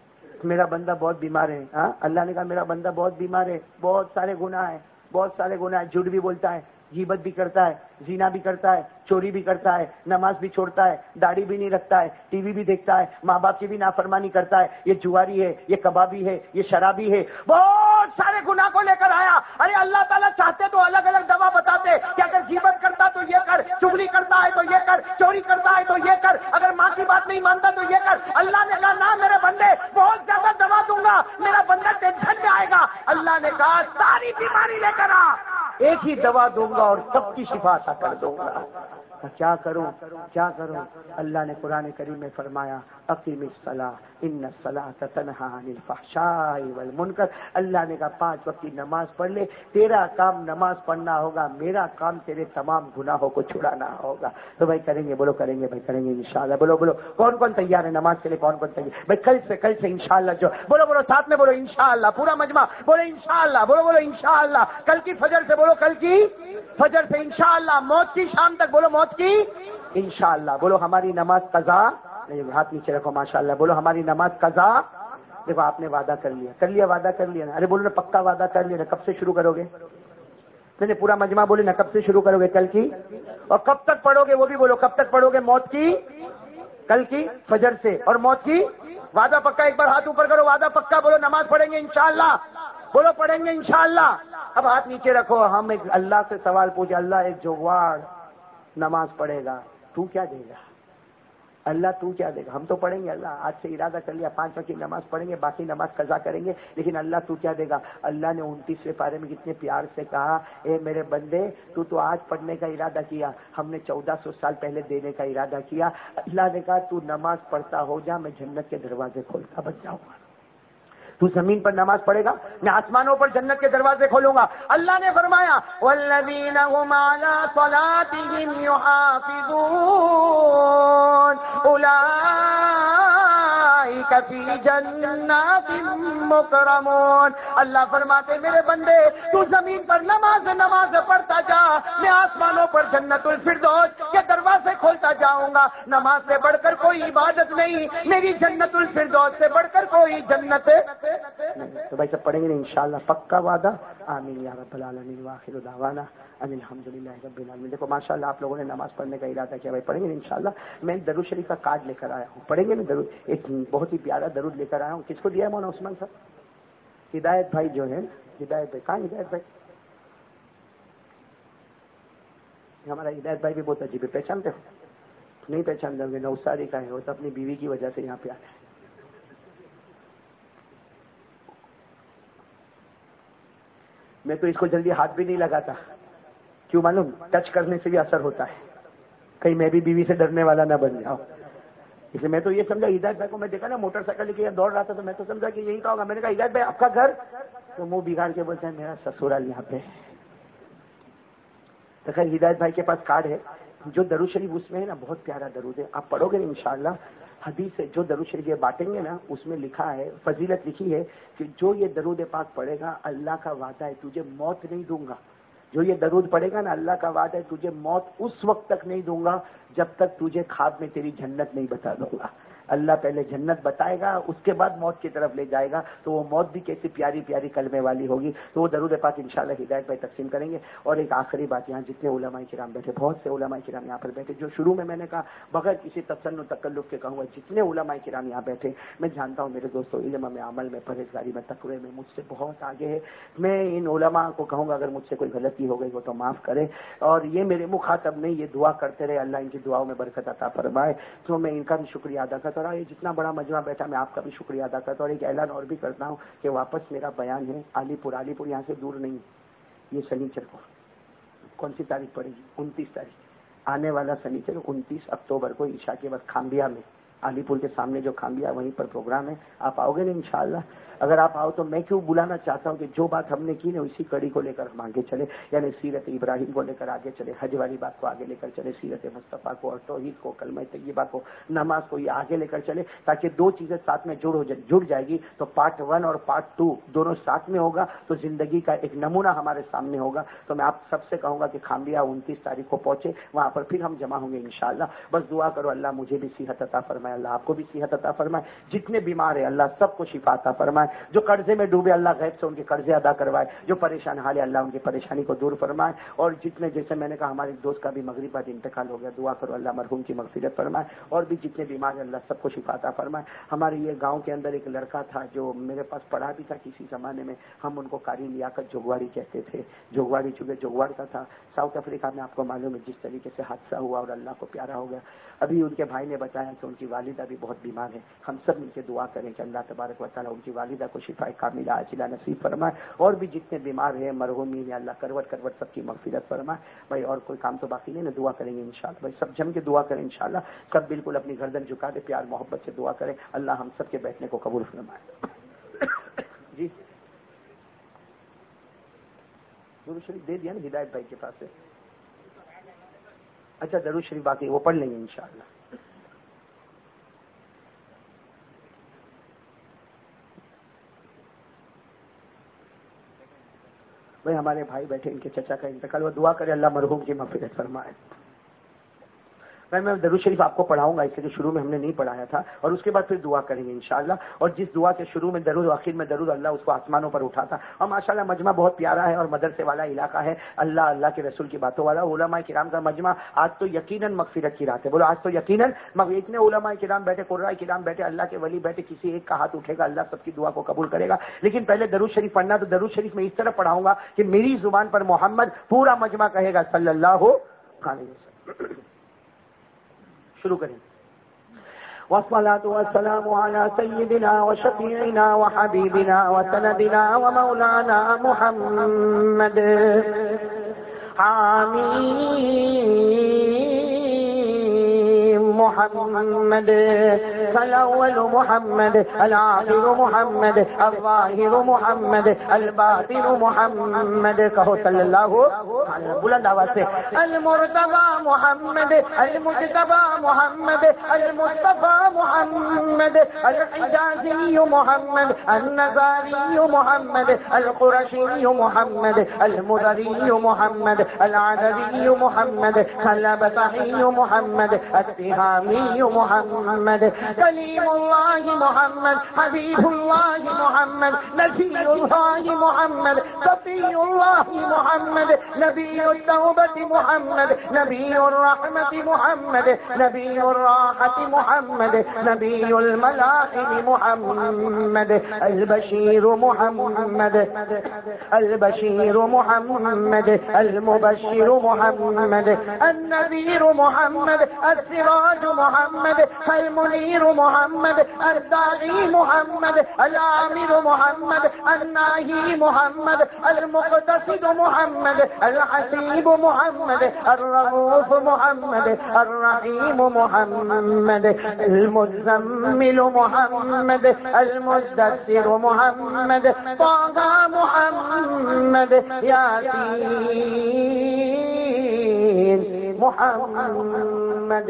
میرا بندہ بہت بیمار ہے ہاں؟ اللہ نے کہا میرا بندہ بہت بیمار ہے، بہت سارے گناہ ہیں، بہت سارے گناہ جھوٹ بھی بولتا ہے۔ جیبت بھی کرتا ہے، زینا بھی کرتا ہے، چوری بھی کرتا ہے، نماز بھی چھوڑتا ہے، داڑھی بھی نہیں رکھتا ہے، ٹی وی بھی دیکھتا ہے، ماں باپ کی بھی نافرمانی کرتا ہے، یہ جواری ہے، یہ کبابی ہے، یہ شرابی ہے۔ بہت سارے گناہ کو لے کر آیا۔ ارے اللہ تعالیٰ چاہتے تو الگ الگ دوا بتاتے کہ اگر جیبت کرتا تو یہ کر، چگلی کرتا ہے تو یہ کر، چوری کرتا ہے تو یہ کر، اگر ماں کی بات نہیں مانتا تو یہ کر۔ اللہ نے کہا، نہ میرے بندے، بہت زیادہ دوا دوں گا، میرا بندہ ٹینشن میں آئے گا۔ اللہ نے کہا، ساری بیماری لے کر آ۔ ایک ہی دوا دوں گا اور سب کی شفا عطا کر دوں گا۔ کیا کروں؟ کیا کروں؟ اللہ نے قرآن کریم میں فرمایا عقیم صلاح ان صلاح تنہا والمنکر۔ اللہ نے کہا، پانچ وقت کی نماز پڑھ لے، تیرا کام نماز پڑھنا ہوگا، میرا کام تیرے تمام گناہوں کو چھڑانا ہوگا۔ تو بھائی کریں گے، بولو کریں گے، بھائی کریں گے، انشاءاللہ۔ بولو بولو، کون کون تیار ہے نماز کے لیے؟ کون کون تیار بھائی کل سے کل سے انشاءاللہ جو، بولو بولو، ساتھ میں بولو، انشاءاللہ، پورا مجمع۔ بولو، انشاءاللہ، بولو بولو، انشاءاللہ۔ کل کی فجر سے، بولو، کل کی فجر سے، انشاءاللہ۔ موت کی شام تک، بولو، موت کی؟ انشاءاللہ۔ بولو ہماری نماز قضا؟ ہاتھ نیچے رکھو ماشاء اللہ بولو ہماری نماز قضا؟ دیکھو، آپ نے وعدہ کر لیا۔ کر لیا، وعدہ کر لیا۔ نا ارے، بولو نا، پکا وعدہ کر لیا۔ نا کب سے شروع کرو گے؟ نہیں پورا مجمع بولے نا، کب سے شروع کرو گے؟ کل کی۔ اور کب تک پڑھو گے؟ وہ بھی بولو، کب تک پڑھو گے؟ موت کی؟ کل کی فجر سے۔ اور موت کی؟ وعدہ پکا، ایک بار ہاتھ اوپر کرو، وعدہ پکا۔ بولو، نماز پڑھیں گے انشاءاللہ۔ بولو، پڑھیں گے انشاءاللہ۔ اب ہاتھ نیچے رکھو۔ ہم ایک اللہ سے سوال پوچھے اللہ ایک جوگواڑ نماز پڑھے گا، تو کیا دے گا؟ اللہ تو کیا دے گا؟ ہم تو پڑھیں گے اللہ، آج سے ارادہ کر لیا، پانچ وقت کی نماز پڑھیں گے، باقی نماز قضا کریں گے، لیکن اللہ تو کیا دے گا؟ اللہ نے انتیسویں پارے میں کتنے پیار سے کہا، اے میرے بندے، تو تو آج پڑھنے کا ارادہ کیا، ہم نے چودہ سو سال پہلے دینے کا ارادہ کیا، اللہ نے کہا، تو نماز پڑھتا ہو جا، میں جنت کے دروازے کھولتا بچ جاؤں گا۔ تو زمین پر نماز پڑھے گا، میں آسمانوں پر جنت کے دروازے کھولوں گا۔ اللہ نے فرمایا مکرمون۔ اللہ فرماتے میرے بندے، تو زمین پر نماز نماز پڑھتا جا، میں آسمانوں پر جنت الفردوس کے دروازے کھولتا جاؤں گا۔ نماز سے بڑھ کر کوئی عبادت نہیں، میری جنت الفردوس سے بڑھ کر کوئی جنت تو بھائی سب پڑھیں گے ان شاء اللہ پکا وعدہ۔ آمین یا رب العالمین واخر دعوانا۔ الحمد للہ رب العالمین۔ دیکھو ماشاء اللہ آپ لوگوں نے نماز پڑھنے کا ارادہ کیا، بھائی پڑھیں گے ان شاء اللہ میں درود شریف کا کارڈ لے کر آیا ہوں۔ پڑھیں گے، میں درود، ایک بہت ہی پیارا درود لے کر آیا ہوں۔ کس کو دیا ہے مونا عثمان صاحب؟ ہدایت بھائی جو ہے ہدایت بھائی، کہاں ہدایت بھائی؟ ہمارا ہدایت بھائی بھی بہت عجیب ہے، پہچانتے ہو؟ نہیں پہچان دیں گے، نوساری کا ہے، وہ تو اپنی بیوی کی وجہ سے یہاں پہ آئے میں تو اس کو جلدی ہاتھ بھی نہیں لگاتا۔ کیوں معلوم؟ ٹچ کرنے سے بھی اثر ہوتا ہے۔ کہیں میں بھی بیوی سے ڈرنے والا نہ بن جاؤں۔ اس لیے میں تو یہ سمجھا، ہدایت بھائی کو میں دیکھا نا، موٹر سائیکل لے کے دوڑ رہا تھا تو میں تو سمجھا کہ یہی کہا میں نے کہا، ہدایت بھائی، آپ کا گھر؟ تو منہ بگاڑ کے بولتے ہیں، میرا سسرال یہاں پہ تو خیر، ہدایت بھائی کے پاس کارڈ ہے۔ جو درو شریف اس میں ہے نا، بہت پیارا درود ہے۔ آپ پڑھو گے ان شاء اللہ حدیث ہے، جو درود شریف بانٹیں گے نا، اس میں لکھا ہے، فضیلت لکھی ہے کہ جو یہ درود پاک پڑھے گا، اللہ کا وعدہ ہے، تجھے موت نہیں دوں گا۔ جو یہ درود پڑے گا نا، اللہ کا وعدہ ہے، تجھے موت اس وقت تک نہیں دوں گا جب تک تجھے خواب میں تیری جنت نہیں بتا دوں گا۔ اللہ پہلے جنت بتائے گا، اس کے بعد موت کی طرف لے جائے گا، تو وہ موت بھی کیسی پیاری پیاری کلمے والی ہوگی۔ تو وہ درود پاک ان شاء اللہ ہدایت بھائی تقسیم کریں گے۔ اور ایک آخری بات یہاں، جتنے علماء کرام بیٹھے، بہت سے علماء کرام یہاں پر بیٹھے، جو شروع میں میں نے کہا، بغیر کسی تفسن و تکلف کے کہوں گا، جتنے علماء کرام یہاں بیٹھے، میں جانتا ہوں میرے دوستوں علم میں، عمل میں، پرہیزگاری میں، تقوی میں، مجھ سے بہت آگے ہے۔ میں ان علماء کو کہوں گا، اگر مجھ سے کوئی غلطی ہو گئی وہ تو معاف کرے اور یہ میرے مخاطب نہیں، یہ دعا کرتے رہے، اللہ ان کی دعاؤں میں برکت عطا فرمائے۔ تو میں ان کا بھی شکریہ ادا کرتا رہا یہ جتنا بڑا مجمع بیٹھا میں آپ کا بھی شکریہ ادا کرتا ہوں اور ایک اعلان اور بھی کرتا ہوں کہ واپس میرا بیان ہے علی پور علی پور یہاں سے دور نہیں یہ سنیچر کو۔ کون سی تاریخ پڑے گی؟ انتیس تاریخ۔ آنے والا سنیچر انتیس اکتوبر کو عشاء کے وقت کھانبیا میں۔ علی پور کے سامنے جو کھانبیا وہیں پر پروگرام ہے۔ آپ آؤ گے نا انشاءاللہ۔ اگر آپ آؤ تو میں کیوں بلانا چاہتا ہوں کہ جو بات ہم نے کی نا، اسی کڑی کو لے کر ہم آگے چلے یعنی سیرت ابراہیم کو لے کر آگے چلے حج والی بات کو آگے لے کر چلے سیرت مصطفیٰ کو اور توحید کو، کلمہ طیبہ کو، نماز کو یہ آگے لے کر چلے تاکہ دو چیزیں ساتھ میں جڑ ہو جائے، جڑ جائے گی۔ تو پارٹ ون اور پارٹ ٹو دونوں ساتھ میں ہوگا۔ تو زندگی کا ایک نمونہ ہمارے سامنے ہوگا۔ تو میں آپ سب سے کہوں گا کہ خامبیا انتیس تاریخ کو پہنچے، وہاں پر پھر ہم جمع ہوں گے انشاءاللہ۔ بس دعا کرو، اللہ مجھے بھی صحت عطا فرمائے۔ اللہ، آپ کو بھی صحت عطا فرمائے۔ جتنے بیمار ہیں، اللہ سب کو شفا عطا فرمائے۔ جو قرضے میں ڈوبے، اللہ غیب سے ان کے قرضے ادا کروائے۔ جو پریشان حال ہے، اللہ ان کی پریشانی کو دور فرمائے۔ اور جتنے، جیسے میں نے کہا، ہمارے دوست کا بھی مغرب بعد انتقال ہو گیا، دعا کرو، اللہ مرحوم کی مغفرت فرمائے۔ اور بھی جتنے بیمار ہیں، اللہ سب کو شفاتا فرمائے۔ ہمارے یہ گاؤں کے اندر ایک لڑکا تھا جو میرے پاس پڑھا بھی تھا کسی زمانے میں۔ ہم ان کو کاری لیا کر کہتے تھے۔ جوگواڑی چونکہ جوگواڑ کا تھا۔ ساؤتھ افریقہ میں آپ کو معلوم ہے جس طریقے سے حادثہ ہوا اور اللہ کو پیارا ہو گیا۔ ابھی ان کے بھائی نے بتایا کہ ان کی والدہ والدہ بھی بہت بیمار ہے ہم سب مل کے دعا کریں کہ اللہ تبارک و تعالیٰ ان کی والدہ کو شفا کا ملا اچلا نصیب فرمائے۔ اور بھی جتنے بیمار ہیں مرحومی اللہ کروٹ کروٹ سب کی مغفرت فرمائے۔ بھائی اور کوئی کام تو باقی نہیں نا، دعا کریں گے انشاءاللہ۔ بھائی سب جم کے دعا کریں انشاءاللہ۔ سب بالکل اپنی گردن جھکا دے، پیار محبت سے دعا کریں۔ اللہ ہم سب کے بیٹھنے کو قبول فرمائے۔ جی۔ شریف دے دیا نا ہدایت بھائی کے پاس سے۔ اچھا درو شریف باقی وہ پڑھ لیں گے انشاءاللہ۔ بھائی ہمارے بھائی بیٹھے، ان کے چچا کا انتقال وہ دعا کرے اللہ مرحوم کی مغفرت فرمائے۔ میں درود شریف آپ کو پڑھاؤں گا، اس لیے شروع میں ہم نے نہیں پڑھایا تھا، اور اس کے بعد پھر دعا کریں گے انشاءاللہ۔ اور جس دعا کے شروع میں درود، آخر میں درود، اللہ اس کو آسمانوں پر اٹھاتا اور ماشاء اللہ مجمع بہت پیارا ہے اور مدرسے والا علاقہ ہے، اللہ اللہ کے رسول کی باتوں والا، علماء کرام کا مجمع۔ آج تو یقیناً مغفرت کی رات ہے۔ بولو، آج تو یقیناً اتنے علماء کرام بیٹھے، قرآن کرام بیٹھے، اللہ کے ولی بیٹھے، کسی ایک کا ہاتھ اٹھے گا، اللہ سب کی دعا کو قبول کرے گا۔ لیکن پہلے درود شریف پڑھنا، تو درود شریف میں اس طرح پڑھاؤں گا کہ میری زبان پر محمد پورا مجمع کہے گا، صلی اللہ ہو شروع کریں والصلاة والسلام على سيدنا وشفيعنا وحبيبنا وسندنا ومولانا محمد. آمين. محمد. الأول محمد الآخر محمد الظاهر محمد الباطن محمد کہو صلی اللہ بلند آواز المرتبى محمد المجتبہ محمد المصطفى محمد الحجازي محمد النزاري محمد القرشي محمد المدري محمد العددي محمد خلب محمد التهامي محمد. كليم الله محمد حبيب الله محمد نبي الله محمد صفي الله محمد نبي التوبة محمد نبي الرحمة محمد نبي الراحة محمد نبي الملاحم محمد البشير محمد البشير محمد المبشر محمد النذير محمد السراج محمد المنير محمد الداعي محمد العامر محمد الناهي محمد المقتصد محمد الحسيب محمد الرؤوف محمد الرحيم محمد المزمل محمد المدثر محمد طه محمد ياسين محمد.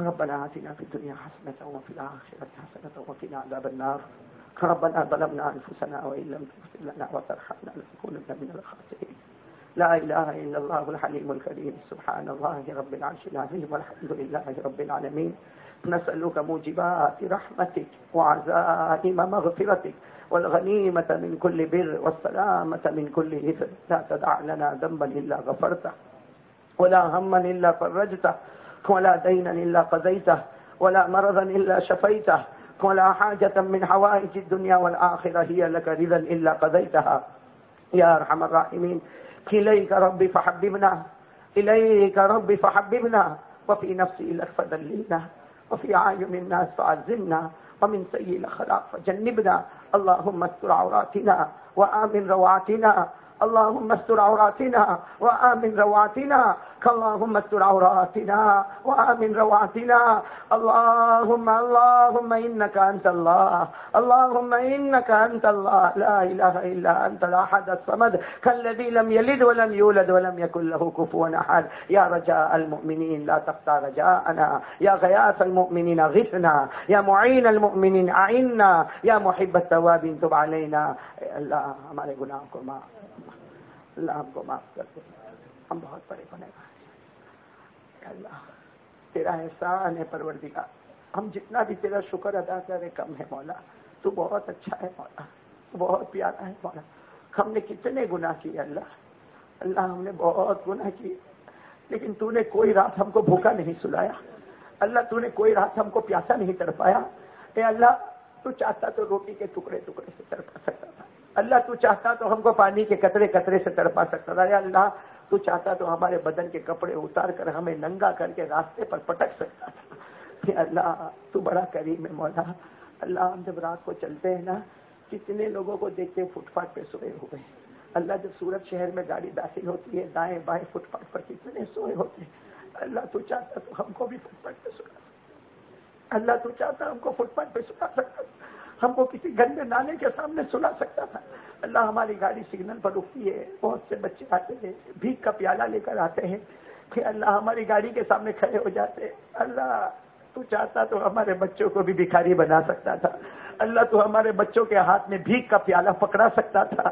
ربنا آتنا في الدنيا حسنة وفي الآخرة حسنة وقنا عذاب النار. ربنا ظلمنا أنفسنا وإن لم تغفر لنا وترحمنا لنكونن من الخاسرين. لا إله إلا الله الحليم الكريم. سبحان الله رب العرش العظيم والحمد لله رب العالمين. نسألك موجبات رحمتك وعزائم مغفرتك. والغنيمة من كل بر والسلامة من كل إثم لا تدع لنا ذنبا إلا غفرته ولا هما إلا فرجته ولا دينا إلا قضيته ولا مرضا إلا شفيته ولا حاجة من حوائج الدنيا والآخرة هي لك رضا إلا قضيتها. يا أرحم الراحمين إليك ربي فحببنا إليك ربي فحببنا وفي نفسي لك فدللنا وفي عاين الناس فعزمنا ومن سيء الأخلاق فجنبنا. اللهم استر عوراتنا وآمن رواتنا اللهم استر عوراتنا وآمن رواتنا اللهم استر عوراتنا وآمن رواتنا. اللهم اللهم إنك أنت الله، اللهم إنك أنت الله. لا إله إلا أنت الأحد الصمد. كالذي لم يلد ولم يولد ولم يكن له كفوا أحد. يا رجاء المؤمنين، لا تقطع رجاءنا. يا غياث المؤمنين غثنا يا معين المؤمنين، أعنا. يا محب التواب تب علينا. الله ہمارے گناہوں کو معاف اللہ ہم کو معاف کر دے ہم بہت بڑے بنے گا اللہ، تیرا احسان ہے پروردگار۔ ہم جتنا بھی تیرا شکر ادا کرے کم ہے مولا۔ تو بہت اچھا ہے مولا۔ تو بہت پیارا ہے مولا۔ ہم نے کتنے گناہ کیے اللہ۔ اللہ ہم نے بہت گناہ کیے۔ لیکن تو نے کوئی رات ہم کو بھوکا نہیں سلایا۔ اللہ تو نے کوئی رات ہم کو پیاسا نہیں تڑ پایا اے اللہ، تو چاہتا تو روٹی کے ٹکڑے ٹکڑے سے تڑپا سکتا۔ اللہ تو چاہتا تو ہم کو پانی کے قطرے قطرے سے تڑپا سکتا تھا۔ یا اللہ، تو چاہتا تو ہمارے بدن کے کپڑے اتار کر ہمیں ننگا کر کے راستے پر پٹک سکتا تھا۔ اللہ، تو بڑا کریم ہے مولا۔ اللہ، ہم جب رات کو چلتے ہیں نا، کتنے لوگوں کو دیکھتے ہیں فٹ پاتھ پہ سوئے ہوئے۔ اللہ، جب سورت شہر میں گاڑی داخل ہوتی ہے، دائیں بائیں فٹ پاتھ پر کتنے سوئے ہوتے ہیں۔ اللہ، تو چاہتا تو ہم کو بھی فٹ پاتھ پہ سنا اللہ، تو چاہتا ہم کو فٹ پاتھ پہ سنا سکتا ہم کو کسی گندے نالے کے سامنے سنا سکتا تھا۔ اللہ ہماری گاڑی سگنل پر رکتی ہے، بہت سے بچے آتے ہیں، بھیک کا پیالہ لے کر آتے ہیں کہ اللہ ہماری گاڑی کے سامنے کھڑے ہو جاتے۔ اللہ، تو چاہتا تو ہمارے بچوں کو بھی بھکاری بنا سکتا تھا۔ اللہ، تو ہمارے بچوں کے ہاتھ میں بھیک کا پیالہ پکڑا سکتا تھا۔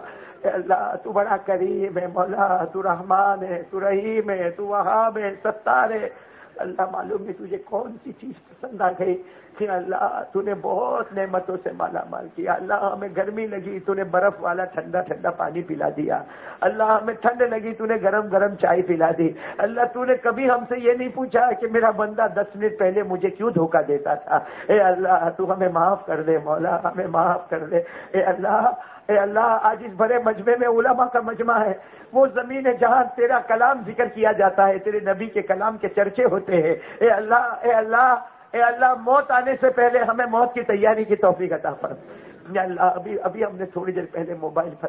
اے اللہ، تو بڑا کریم ہے، مولا، تو رحمان ہے، تو رحیم ہے، تو وہاب ہے، ستار ہے۔ اللہ، معلوم ہے تجھے کون سی چیز پسند آ گئی۔ کہ اللہ تو نے بہت نعمتوں سے مالا مال کیا۔ اللہ ہمیں گرمی لگی تو نے برف والا ٹھنڈا ٹھنڈا پانی پلا دیا۔ اللہ ہمیں ٹھنڈ لگی تو نے گرم گرم چائے پلا دی۔ اللہ تو نے کبھی ہم سے یہ نہیں پوچھا کہ میرا بندہ دس منٹ پہلے مجھے کیوں دھوکہ دیتا تھا۔ اے اللہ، تو ہمیں معاف کر دے مولا، ہمیں معاف کر دے۔ اے اللہ اے اللہ، آج اس بڑے مجمع میں علماء کا مجمع ہے۔ وہ زمین ہے جہاں تیرا کلام ذکر کیا جاتا ہے، تیرے نبی کے کلام کے چرچے ہوتے ہیں۔ اے اللہ اے اللہ اے اللہ، موت آنے سے پہلے ہمیں موت کی تیاری کی توفیق عطا فرم یا اللہ، ابھی ابھی ہم نے تھوڑی دیر پہلے موبائل پر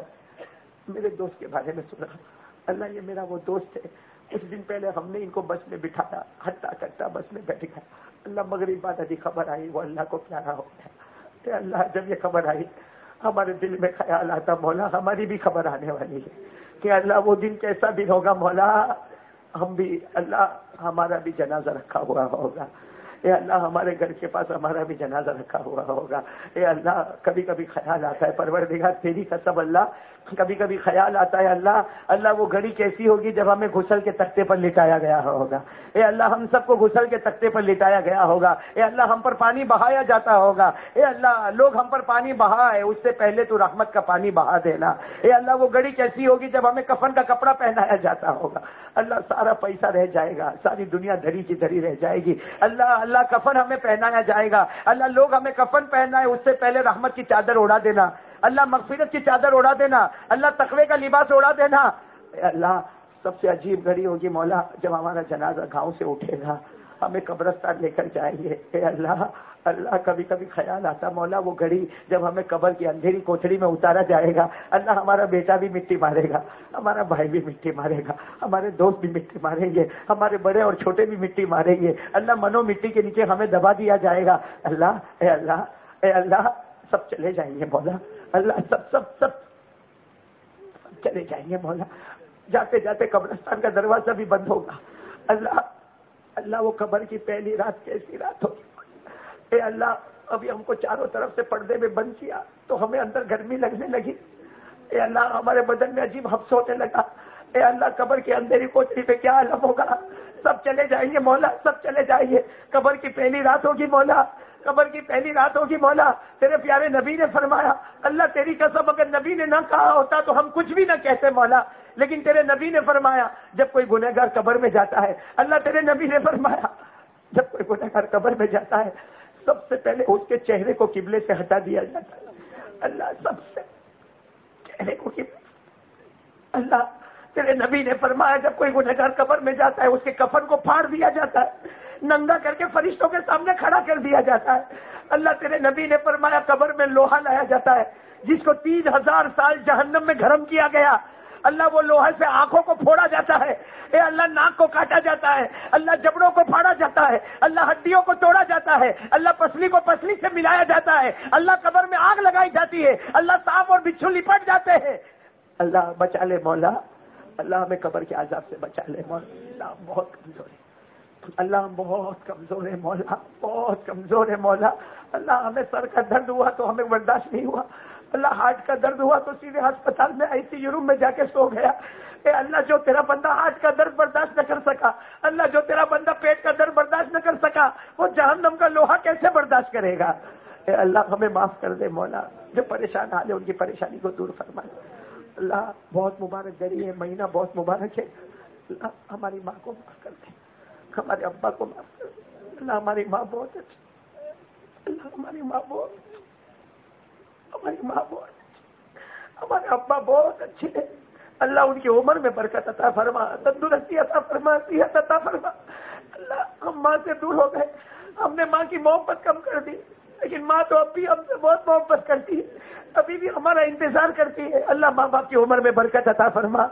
میرے دوست کے بارے میں سنا۔ اللہ یہ میرا وہ دوست ہے، کچھ دن پہلے ہم نے ان کو بس میں بٹھایا ہٹا کٹا بس میں بیٹھ گیا۔ اللہ مغرب بعد ابھی خبر آئی، وہ اللہ کو پیارا ہو گیا۔ اے اللہ، جب یہ خبر آئی، ہمارے دل میں خیال آتا، مولا ہماری بھی خبر آنے والی ہے کہ اللہ وہ دن کیسا دن ہوگا، مولا، ہم بھی، اللہ ہمارا بھی جنازہ رکھا ہوا ہوگا۔ اے اللہ، ہمارے گھر کے پاس ہمارا بھی جنازہ رکھا ہوا ہوگا۔ اے اللہ کبھی کبھی خیال آتا ہے پرور دیکھا تیری قسم اللہ۔ کبھی کبھی خیال آتا ہے، اللہ اللہ وہ گھڑی کیسی ہوگی جب ہمیں گھسل کے تختے پر لٹایا گیا ہوگا۔ اے اللہ، ہم سب کو گھسل کے تختے پر لٹایا گیا ہوگا۔ اے اللہ، ہم پر پانی بہایا جاتا ہوگا۔ اے اللہ، لوگ ہم پر پانی بہا ہے اس سے پہلے تو رحمت کا پانی بہا دینا۔ اے اللہ، وہ گھڑی کیسی ہوگی جب ہمیں کفن کا کپڑا پہنایا جاتا ہوگا۔ اللہ، سارا پیسہ رہ جائے گا، ساری دنیا دھری کی دھری رہ جائے گی۔ اللہ اللہ اللہ کفن ہمیں پہنایا جائے گا۔ اللہ لوگ ہمیں کفن پہنا ہے اس سے پہلے رحمت کی چادر اڑا دینا۔ اللہ مغفرت کی چادر اڑا دینا۔ اللہ تقوی کا لباس اڑا دینا۔ اللہ، سب سے عجیب گھڑی ہوگی مولا جب ہمارا جنازہ گاؤں سے اٹھے گا۔ ہمیں قبرستان لے کر جائیں گے اے اللہ اللہ کبھی کبھی خیال آتا مولا وہ گھڑی جب ہمیں قبر کی اندھیری کوٹری میں اتارا جائے گا، اللہ ہمارا بیٹا بھی مٹی مارے گا، ہمارا بھائی بھی مٹی مارے گا، ہمارے دوست بھی مٹی ماریں گے، ہمارے بڑے اور چھوٹے بھی مٹی ماریں گے۔ اللہ منو مٹی کے نیچے ہمیں دبا دیا جائے گا۔ اللہ، اے اللہ اے اللہ، سب چلے جائیں گے مولا۔ اللہ، سب سب سب چلے جائیں گے مولا۔ جاتے جاتے قبرستان کا دروازہ بھی بند ہوگا۔ اللہ اللہ وہ قبر کی پہلی رات کیسی رات ہوگی اے اللہ، ابھی ہم کو چاروں طرف سے پردے میں بند کیا تو ہمیں اندر گرمی لگنے لگی۔ اے اللہ، ہمارے بدن میں عجیب حفظ ہونے لگا۔ اے اللہ، قبر کے اندھیری کوچری پہ کیا علم ہوگا؟ سب چلے جائیں گے مولا، سب چلے جائیں گے قبر کی پہلی رات ہوگی مولا، قبر کی پہلی رات ہوگی مولا۔ تیرے پیارے نبی نے فرمایا، اللہ تیری قسم، اگر نبی نے نہ کہا ہوتا تو ہم کچھ بھی نہ کہتے مولا۔ لیکن تیرے نبی نے فرمایا، جب کوئی گنہگار قبر میں جاتا ہے، اللہ تیرے نبی نے فرمایا، جب کوئی گنہگار قبر میں جاتا ہے، سب سے پہلے اس کے چہرے کو قبلے سے ہٹا دیا جاتا ہے۔ اللہ سب سے چہرے کو اللہ تیرے نبی نے فرمایا، جب کوئی گنہگار قبر میں جاتا ہے، اس کے کفن کو پھاڑ دیا جاتا ہے، ننگا کر کے فرشتوں کے سامنے کھڑا کر دیا جاتا ہے۔ اللہ تیرے نبی نے فرمایا، قبر میں لوہا لایا جاتا ہے، جس کو تین ہزار سال جہنم میں گرم کیا گیا۔ اللہ وہ لوہے سے آنکھوں کو پھوڑا جاتا ہے۔ اے اللہ، ناک کو کاٹا جاتا ہے۔ اللہ جبڑوں کو پھاڑا جاتا ہے۔ اللہ ہڈیوں کو توڑا جاتا ہے۔ اللہ پسلی کو پسلی سے ملایا جاتا ہے۔ اللہ قبر میں آگ لگائی جاتی ہے۔ اللہ سانپ اور بچھو لپٹ جاتے ہیں۔ اللہ بچا لے مولا۔ اللہ ہمیں قبر کے عذاب سے بچا لے مولا۔ اللہ بہت کمزور ہے اللہ بہت کمزور ہے مولا۔ بہت کمزور ہے مولا۔ اللہ ہمیں سر کا درد ہوا تو ہمیں برداشت نہیں ہوا۔ اللہ ہارٹ کا درد ہوا تو سیدھے ہسپتال میں آئی سی روم میں جا کے سو گیا۔ اے اللہ، جو تیرا بندہ ہارٹ کا درد برداشت نہ کر سکا، اللہ، جو تیرا بندہ پیٹ کا درد برداشت نہ کر سکا، وہ جہنم کا لوہا کیسے برداشت کرے گا؟ اے اللہ، ہمیں معاف کر دے مولا، جو پریشان حال ہے ان کی پریشانی کو دور فرمائے اللہ، بہت مبارک گری ہے، مہینہ بہت مبارک ہے۔ اللہ، ہماری ماں کو معاف کر دے۔ ہمارے ابا کو معاف کر دے۔ اللہ، ہماری ماں بہت اچھی اللہ، ہماری ماں بہت ہماری ماں بہت اچھی ہمارے ابا بہت اچھے ہیں۔ اللہ ان کی عمر میں برکت عطا فرما، تندرستی عطا فرما، صحت عطا فرما۔ اللہ ہم ماں سے دور ہو گئے۔ ہم نے ماں کی محبت کم کر دی، لیکن ماں تو اب بھی ہم سے بہت محبت کرتی ہے۔ ابھی بھی ہمارا انتظار کرتی ہے۔ اللہ ماں باپ کی عمر میں برکت عطا فرما۔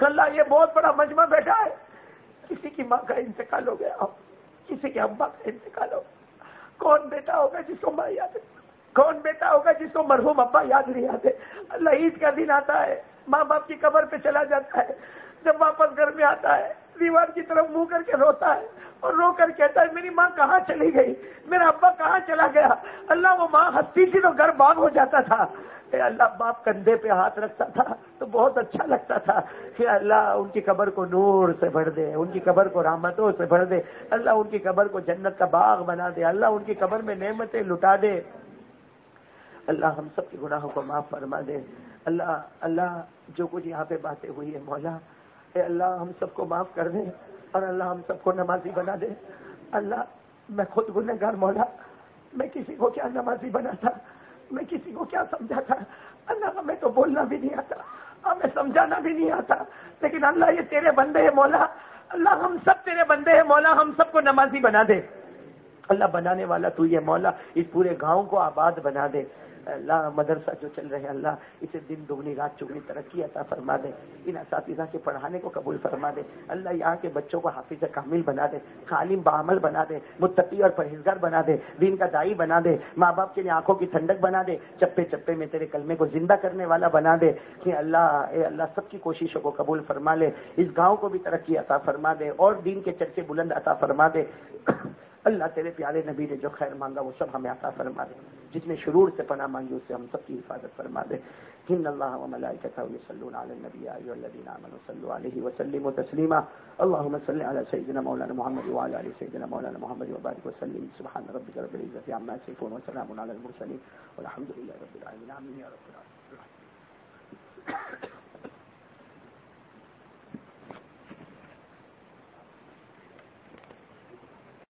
اللہ یہ بہت بڑا مجمع بیٹھا ہے۔ کسی کی ماں کا انتقال ہو گیا۔ ہو کسی کے ابا کا انتقال ہو کون بیٹا ہوگا جس کو ماں یاد ہے؟ کون بیٹا ہوگا جس کو مرحوم ابا یاد نہیں آتے؟ اللہ عید کا دن آتا ہے، ماں باپ کی قبر پہ چلا جاتا ہے، جب واپس گھر میں آتا ہے، دیوار کی طرف منہ کر کے روتا ہے اور رو کر کہتا ہے، میری ماں کہاں چلی گئی؟ میرا ابا کہاں چلا گیا؟ اللہ وہ ماں ہستی تھی تو گھر باغ ہو جاتا تھا۔ اے اللہ، باپ کندھے پہ ہاتھ رکھتا تھا تو بہت اچھا لگتا تھا۔ کہ اللہ، ان کی قبر کو نور سے بھر دے، ان کی قبر کو رحمتوں سے بھر دے۔ اللہ ان کی قبر کو جنت کا باغ بنا دے۔ اللہ ان کی قبر میں نعمتیں لٹا دے۔ اللہ ہم سب کے گناہوں کو معاف فرما دے۔ اللہ اللہ جو کچھ یہاں پہ باتیں ہوئی ہے مولا، اے اللہ ہم سب کو معاف کر دے اور اللہ ہم سب کو نمازی بنا دے۔ اللہ، میں خود گنہ گار مولا، میں کسی کو کیا نمازی بنا تھا؟ میں کسی کو کیا سمجھا تھا؟ اللہ ہمیں تو بولنا بھی نہیں آتا، ہمیں سمجھانا بھی نہیں آتا۔ لیکن اللہ، یہ تیرے بندے ہیں، مولا۔ اللہ ہم سب تیرے بندے ہیں، مولا، ہم سب کو نمازی بنا دے۔ اللہ بنانے والا تو یہ، مولا، اس پورے گاؤں کو آباد بنا دے۔ اللہ، مدرسہ جو چل رہے اللہ اسے دن دگنی رات چگنی ترقی عطا فرما دے۔ ان اساتذہ کے پڑھانے کو قبول فرما دے۔ اللہ یہاں کے بچوں کو حافظ کامل بنا دے، خالم بعمل بنا دے، متقی اور پرہیزگار بنا دے، دین کا دائی بنا دے، ماں باپ کے لیے آنکھوں کی ٹھنڈک بنا دے، چپے چپے میں تیرے کلمے کو زندہ کرنے والا بنا دے۔ کہ اللہ، اے اللہ، سب کی کوششوں کو قبول فرما لے، اس گاؤں کو بھی ترقی عطا فرما دے اور دین کے چرچے بلند عطا فرما دے۔ اللہ تیرے پیارے نبی نے جو خیر مانگا وہ سب ہمیں عطا فرما دے۔ جس نے شرور سے پناہ مانگی اس سے ہم سب کی حفاظت فرما دے۔ ہند اللہ و ملائکتہ یصلون علی النبی ایھا الذین آمنوا صلوا علیہ وسلموا تسلیما۔ اللهم صل علی سیدنا مولانا محمد وعلى ال سیدنا مولانا محمد وبارک وسلم۔ سبحان ربک رب العزة عما یصفون وسلام علی المرسلین۔ والحمد لله رب العالمین۔ آمین یا رب العالمین۔